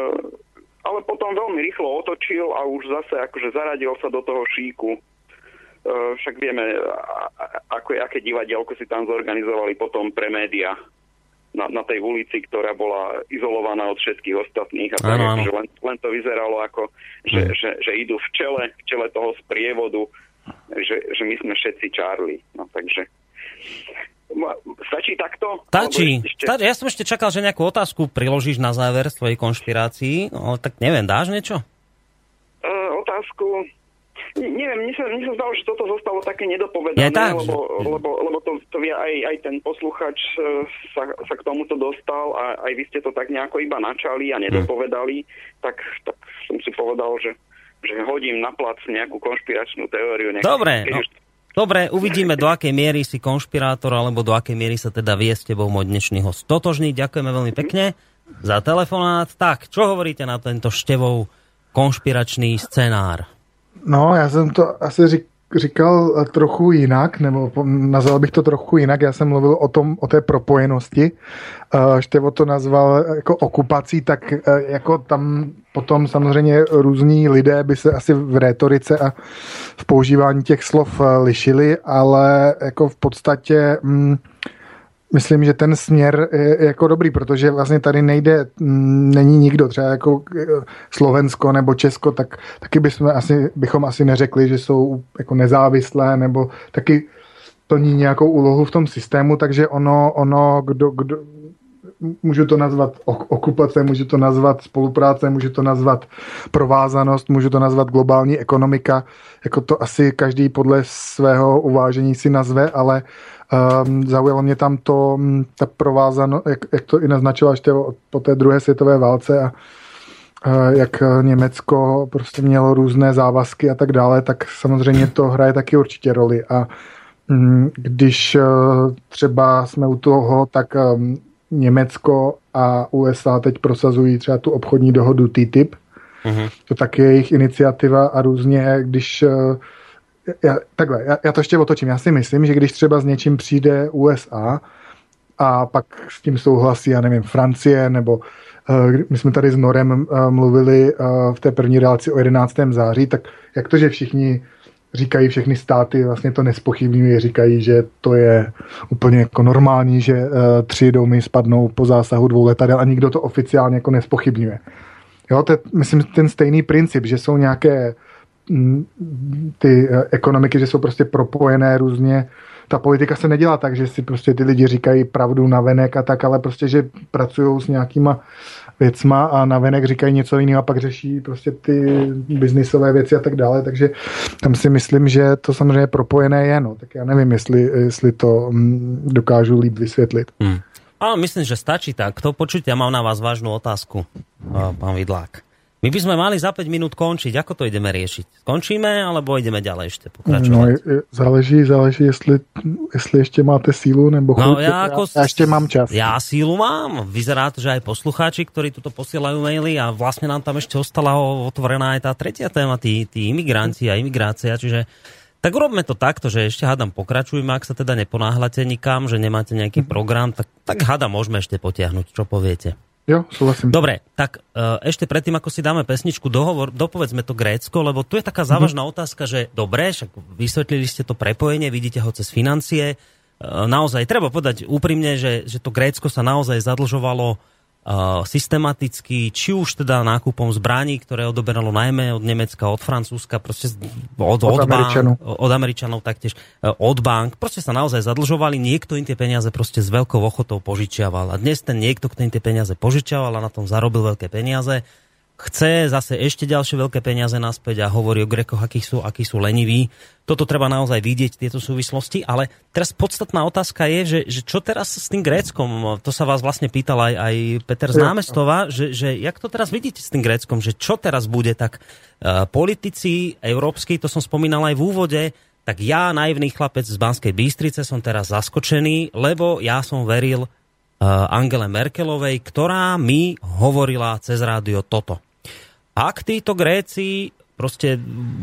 ale potom veľmi rýchlo otočil a už zase akože zaradil sa do toho šíku. Však vieme, ako, aké divadielko si tam zorganizovali potom pre média na, na tej ulici, ktorá bola izolovaná od všetkých ostatných. A tak, Áno, áno. akože len, len to vyzeralo ako, že, že, že idú v čele, v čele toho sprievodu, že, že my sme všetci Charlie. No takže... Stačí takto? Stačí. Ešte- Stačí. Ja som ešte čakal, že nejakú otázku priložíš na záver svojej konšpirácii, no, tak neviem, dáš niečo? E, otázku. Ne, neviem, mne sa, mne sa zdalo, že toto zostalo také nedopovedané, tak, lebo, že- lebo, lebo to, to vie aj, aj ten posluchač e, sa, sa k tomuto dostal a aj vy ste to tak nejako iba načali a nedopovedali, tak, tak som si povedal, že, že hodím na plac nejakú konšpiračnú teóriu. Nech, Dobre, no. už- Dobre, uvidíme, do akej miery si konšpirátor, alebo do akej miery sa teda vie s tebou môj dnešný host totožný. Ďakujeme veľmi pekne za telefonát. Tak, čo hovoríte na tento števou konšpiračný scenár? No, já jsem to asi řík, říkal eh, trochu jinak, nebo nazval bych to trochu jinak. Já jsem mluvil o tom, o té propojenosti. Eh, Števo to nazval jako okupací, tak eh, jako tam potom samozřejmě různí lidé by se asi v rétorice a v používání těch slov eh, lišili, ale jako v podstatě mm, myslím, že ten směr je jako dobrý, protože vlastně tady nejde, mm, není nikdo, třeba jako eh, Slovensko nebo Česko, tak taky bychom asi, bychom asi neřekli, že jsou jako nezávislé nebo taky plní nějakou úlohu v tom systému, takže ono, ono kdo, kdo můžu to nazvat okupace, můžu to nazvat spolupráce, můžu to nazvat provázanost, můžu to nazvat globální ekonomika, jako to asi každý podle svého uvážení si nazve, ale um, zaujalo mě tam to, mm, ta provázanost, jak, jak to i naznačila ještě po té druhé světové válce a jak Německo prostě mělo různé závazky a tak dále, tak samozřejmě to hraje taky určitě roli. A mm, když třeba jsme u toho, tak Německo a USA teď prosazují třeba tu obchodní dohodu TTIP. Mm-hmm. To taky je jejich iniciativa a různě, když já, takhle, já, já to ještě otočím. Já si myslím, že když třeba s něčím přijde USA a pak s tím souhlasí, já nevím, Francie nebo uh, my jsme tady s Norem uh, mluvili uh, v té první relaci o 11. září, tak jak to, že všichni říkají všechny státy, vlastně to nespochybňují, říkají, že to je úplně jako normální, že tři domy spadnou po zásahu dvou letadel a nikdo to oficiálně jako nespochybňuje. Jo, to je, myslím, ten stejný princip, že jsou nějaké ty uh, ekonomiky, že jsou prostě propojené různě. Ta politika se nedělá tak, že si prostě ty lidi říkají pravdu na venek a tak, ale prostě, že pracují s nějakýma věcma a navenek říkají něco jiného a pak řeší prostě ty biznisové věci a tak dále, takže tam si myslím, že to samozřejmě propojené je, no. tak já nevím, jestli, jestli to dokážu líp vysvětlit. Hmm. A myslím, že stačí tak. To počuť, ja mám na vás vážnu otázku, pán Vidlák. My by sme mali za 5 minút končiť. Ako to ideme riešiť? Skončíme, alebo ideme ďalej ešte pokračovať? No, záleží, záleží, jestli, jestli ešte máte sílu, nebo no, ja, ako, ja ešte mám čas. Ja sílu mám. Vyzerá to, že aj poslucháči, ktorí tuto posielajú maily a vlastne nám tam ešte ostala otvorená aj tá tretia téma, tí, tí imigranti a imigrácia, čiže tak urobme to takto, že ešte hádam pokračujme, ak sa teda neponáhľate nikam, že nemáte nejaký program, tak, tak hádam môžeme ešte potiahnuť, čo poviete. Jo, súhlasím. Dobre, tak uh, ešte predtým, ako si dáme pesničku, dohovor, dopovedzme to Grécko, lebo tu je taká závažná mm-hmm. otázka, že dobre, však vysvetlili ste to prepojenie, vidíte ho cez financie. Uh, naozaj, treba povedať úprimne, že, že to Grécko sa naozaj zadlžovalo systematicky, či už teda nákupom zbraní, ktoré odoberalo najmä od Nemecka, od Francúzska, proste od, od, od, Američanov. Bank, od Američanov taktiež, uh, od bank, proste sa naozaj zadlžovali, niekto im tie peniaze proste s veľkou ochotou požičiaval. A dnes ten niekto, kto im tie peniaze požičiaval a na tom zarobil veľké peniaze, chce zase ešte ďalšie veľké peniaze naspäť a hovorí o Grekoch, akí sú, akí sú leniví. Toto treba naozaj vidieť, tieto súvislosti, ale teraz podstatná otázka je, že, že čo teraz s tým Gréckom? To sa vás vlastne pýtal aj, aj Peter z námestova, že, že jak to teraz vidíte s tým Gréckom, že čo teraz bude, tak uh, politici európsky, to som spomínal aj v úvode, tak ja, naivný chlapec z Banskej Bystrice, som teraz zaskočený, lebo ja som veril Eh, Angele Merkelovej, ktorá mi hovorila cez rádio toto. Ak títo Gréci proste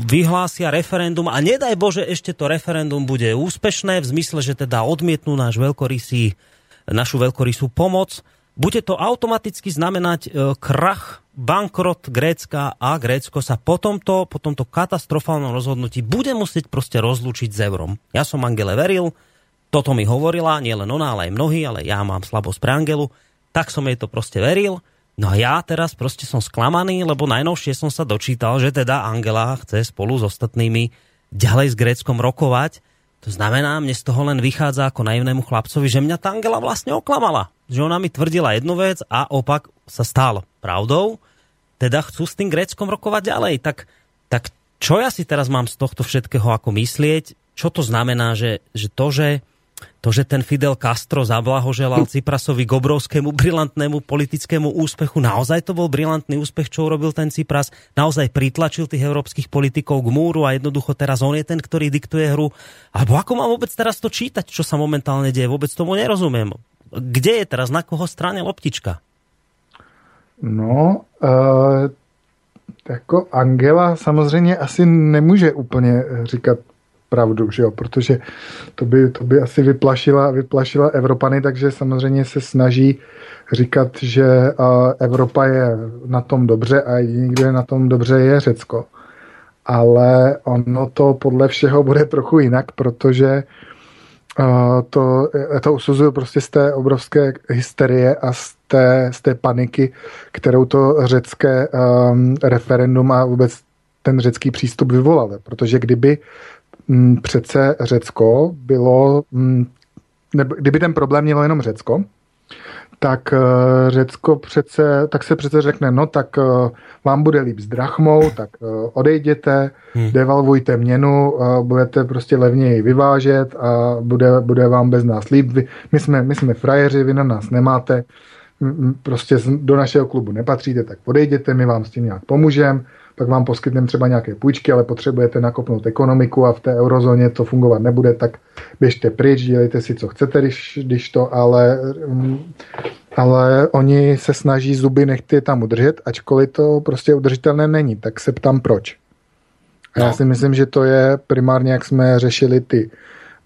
vyhlásia referendum a nedaj Bože ešte to referendum bude úspešné v zmysle, že teda odmietnú náš veľkorysý, našu veľkorysú pomoc, bude to automaticky znamenať e, krach, bankrot Grécka a Grécko sa po tomto, po tomto katastrofálnom rozhodnutí bude musieť proste rozlúčiť s eurom. Ja som Angele veril, toto mi hovorila, nielen ona, ale aj mnohí, ale ja mám slabosť pre Angelu, tak som jej to proste veril. No a ja teraz proste som sklamaný, lebo najnovšie som sa dočítal, že teda Angela chce spolu s ostatnými ďalej s Gréckom rokovať. To znamená, mne z toho len vychádza ako naivnému chlapcovi, že mňa tá Angela vlastne oklamala. Že ona mi tvrdila jednu vec a opak sa stal pravdou. Teda chcú s tým Gréckom rokovať ďalej. Tak, tak čo ja si teraz mám z tohto všetkého ako myslieť? Čo to znamená, že, že to, že to, že ten Fidel Castro zablahoželal Ciprasovi k obrovskému brilantnému politickému úspechu, naozaj to bol brilantný úspech, čo urobil ten Cipras, naozaj pritlačil tých európskych politikov k múru a jednoducho teraz on je ten, ktorý diktuje hru. Alebo ako mám vôbec teraz to čítať, čo sa momentálne deje? Vôbec tomu nerozumiem. Kde je teraz, na koho strane loptička? No, uh, jako Angela samozřejmě asi nemůže úplně říkat pravdu, že jo? protože to by, to by asi vyplašila, vyplašila Evropany, takže samozřejmě se snaží říkat, že Evropa je na tom dobře a jediný, kdo je na tom dobře, je Řecko. Ale ono to podle všeho bude trochu jinak, protože to, to usuzuju prostě z té obrovské hysterie a z té, z té paniky, kterou to řecké um, referendum a vůbec ten řecký přístup vyvolal. Protože kdyby přece Řecko bylo, mm, nebo kdyby ten problém mělo jenom Řecko, tak eh, Řecko přece, tak se přece řekne, no tak eh, vám bude líp s drachmou, tak eh, odejděte, hmm. devalvujte měnu, budete prostě levněji vyvážet a bude, bude vám bez nás líp. My, jsme, my jsme frajeři, vy na nás nemáte, prostě do našeho klubu nepatříte, tak odejděte, my vám s tím nějak pomůžeme pak vám poskytneme třeba nějaké půjčky, ale potřebujete nakopnout ekonomiku a v té eurozóně to fungovat nebude, tak běžte pryč, dělejte si, co chcete, když, když to, ale, mm, ale oni se snaží zuby nechty tam udržet, ačkoliv to prostě udržitelné není, tak se ptám proč. A já no. si myslím, že to je primárně, jak jsme řešili ty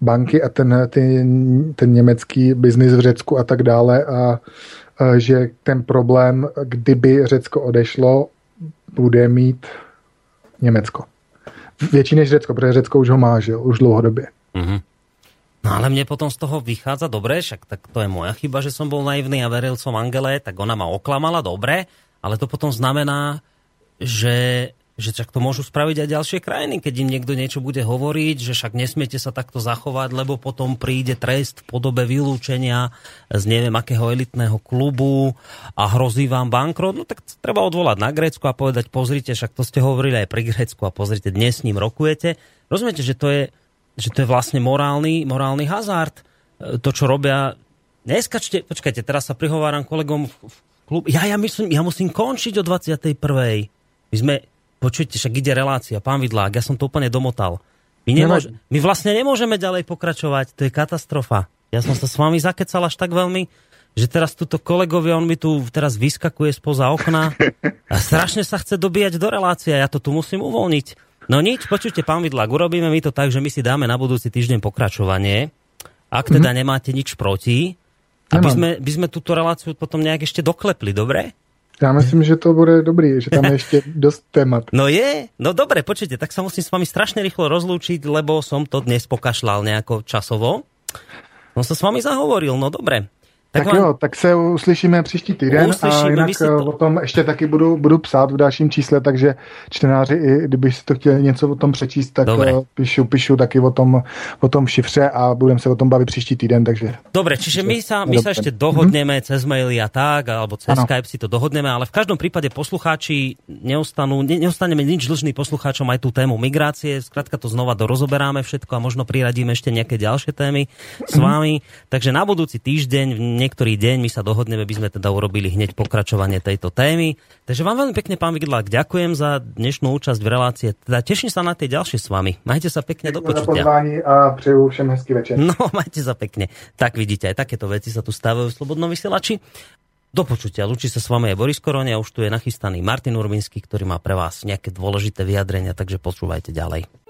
banky a ten, ty, ten německý biznis v Řecku a tak dále a, a že ten problém, kdyby Řecko odešlo, bude mít Německo. Větší než Řecko, protože Řecko už ho má, že už dlouhodobě. Mm-hmm. No ale mne potom z toho vychádza dobre, však tak to je moja chyba, že som bol naivný a veril som Angele, tak ona ma oklamala, dobre, ale to potom znamená, že že však to môžu spraviť aj ďalšie krajiny, keď im niekto niečo bude hovoriť, že však nesmiete sa takto zachovať, lebo potom príde trest v podobe vylúčenia z neviem akého elitného klubu a hrozí vám bankrot, no tak treba odvolať na Grécku a povedať, pozrite, však to ste hovorili aj pri Grécku a pozrite, dnes s ním rokujete. Rozumiete, že to je, že to je vlastne morálny, morálny hazard. E, to, čo robia... Neskačte, počkajte, teraz sa prihováram kolegom v klubu. Ja, ja, myslím, ja musím končiť o 21. My sme Počujte, však ide relácia, pán Vidlák, ja som to úplne domotal. My, nemôž- my vlastne nemôžeme ďalej pokračovať, to je katastrofa. Ja som sa s vami zakecal až tak veľmi, že teraz tuto kolegovia, on mi tu teraz vyskakuje spoza okna a strašne sa chce dobíjať do relácie ja to tu musím uvoľniť. No nič, počujte, pán Vidlák, urobíme mi to tak, že my si dáme na budúci týždeň pokračovanie, ak teda mm-hmm. nemáte nič proti, aby sme, by sme túto reláciu potom nejak ešte doklepli, dobre? Já myslím, že to bude dobrý, že tam je ještě dost témat. No je, no dobre, počujte, tak sa musím s vami strašne rýchlo rozlúčiť, lebo som to dnes pokašľal nejako časovo. No sa s vami zahovoril, no dobre. Tak, tak jo, tak se uslyšíme příští týden uslyšíme, a jinak eh, to... o tom ještě taky budu, budu psát v dalším čísle, takže čtenáři, i kdyby si to chtěli něco o tom přečíst, tak Dobre. Eh, píšu, píšu taky o tom, o tom šifře a budeme se o tom bavit příští týden, takže... Dobre, čiže my sa, my sa ešte dohodneme mm-hmm. cez maily a tak, alebo cez ano. Skype si to dohodneme, ale v každom prípade poslucháči neustanú, ne, neustaneme nič dlžný poslucháčom aj tú tému migrácie, skrátka to znova dorozoberáme všetko a možno priradíme ešte nejaké ďalšie témy s vami, takže na budúci týždeň niektorý deň my sa dohodneme, by sme teda urobili hneď pokračovanie tejto témy. Takže vám veľmi pekne, pán Vigdlák, ďakujem za dnešnú účasť v relácie. Teda teším sa na tie ďalšie s vami. Majte sa pekne do počutia. a přeju všem hezký večer. No, majte sa pekne. Tak vidíte, aj takéto veci sa tu stávajú v Slobodnom vysielači. Do počutia. Lučí sa s vami aj Boris Korone a už tu je nachystaný Martin Urbinsky, ktorý má pre vás nejaké dôležité vyjadrenia, takže počúvajte ďalej.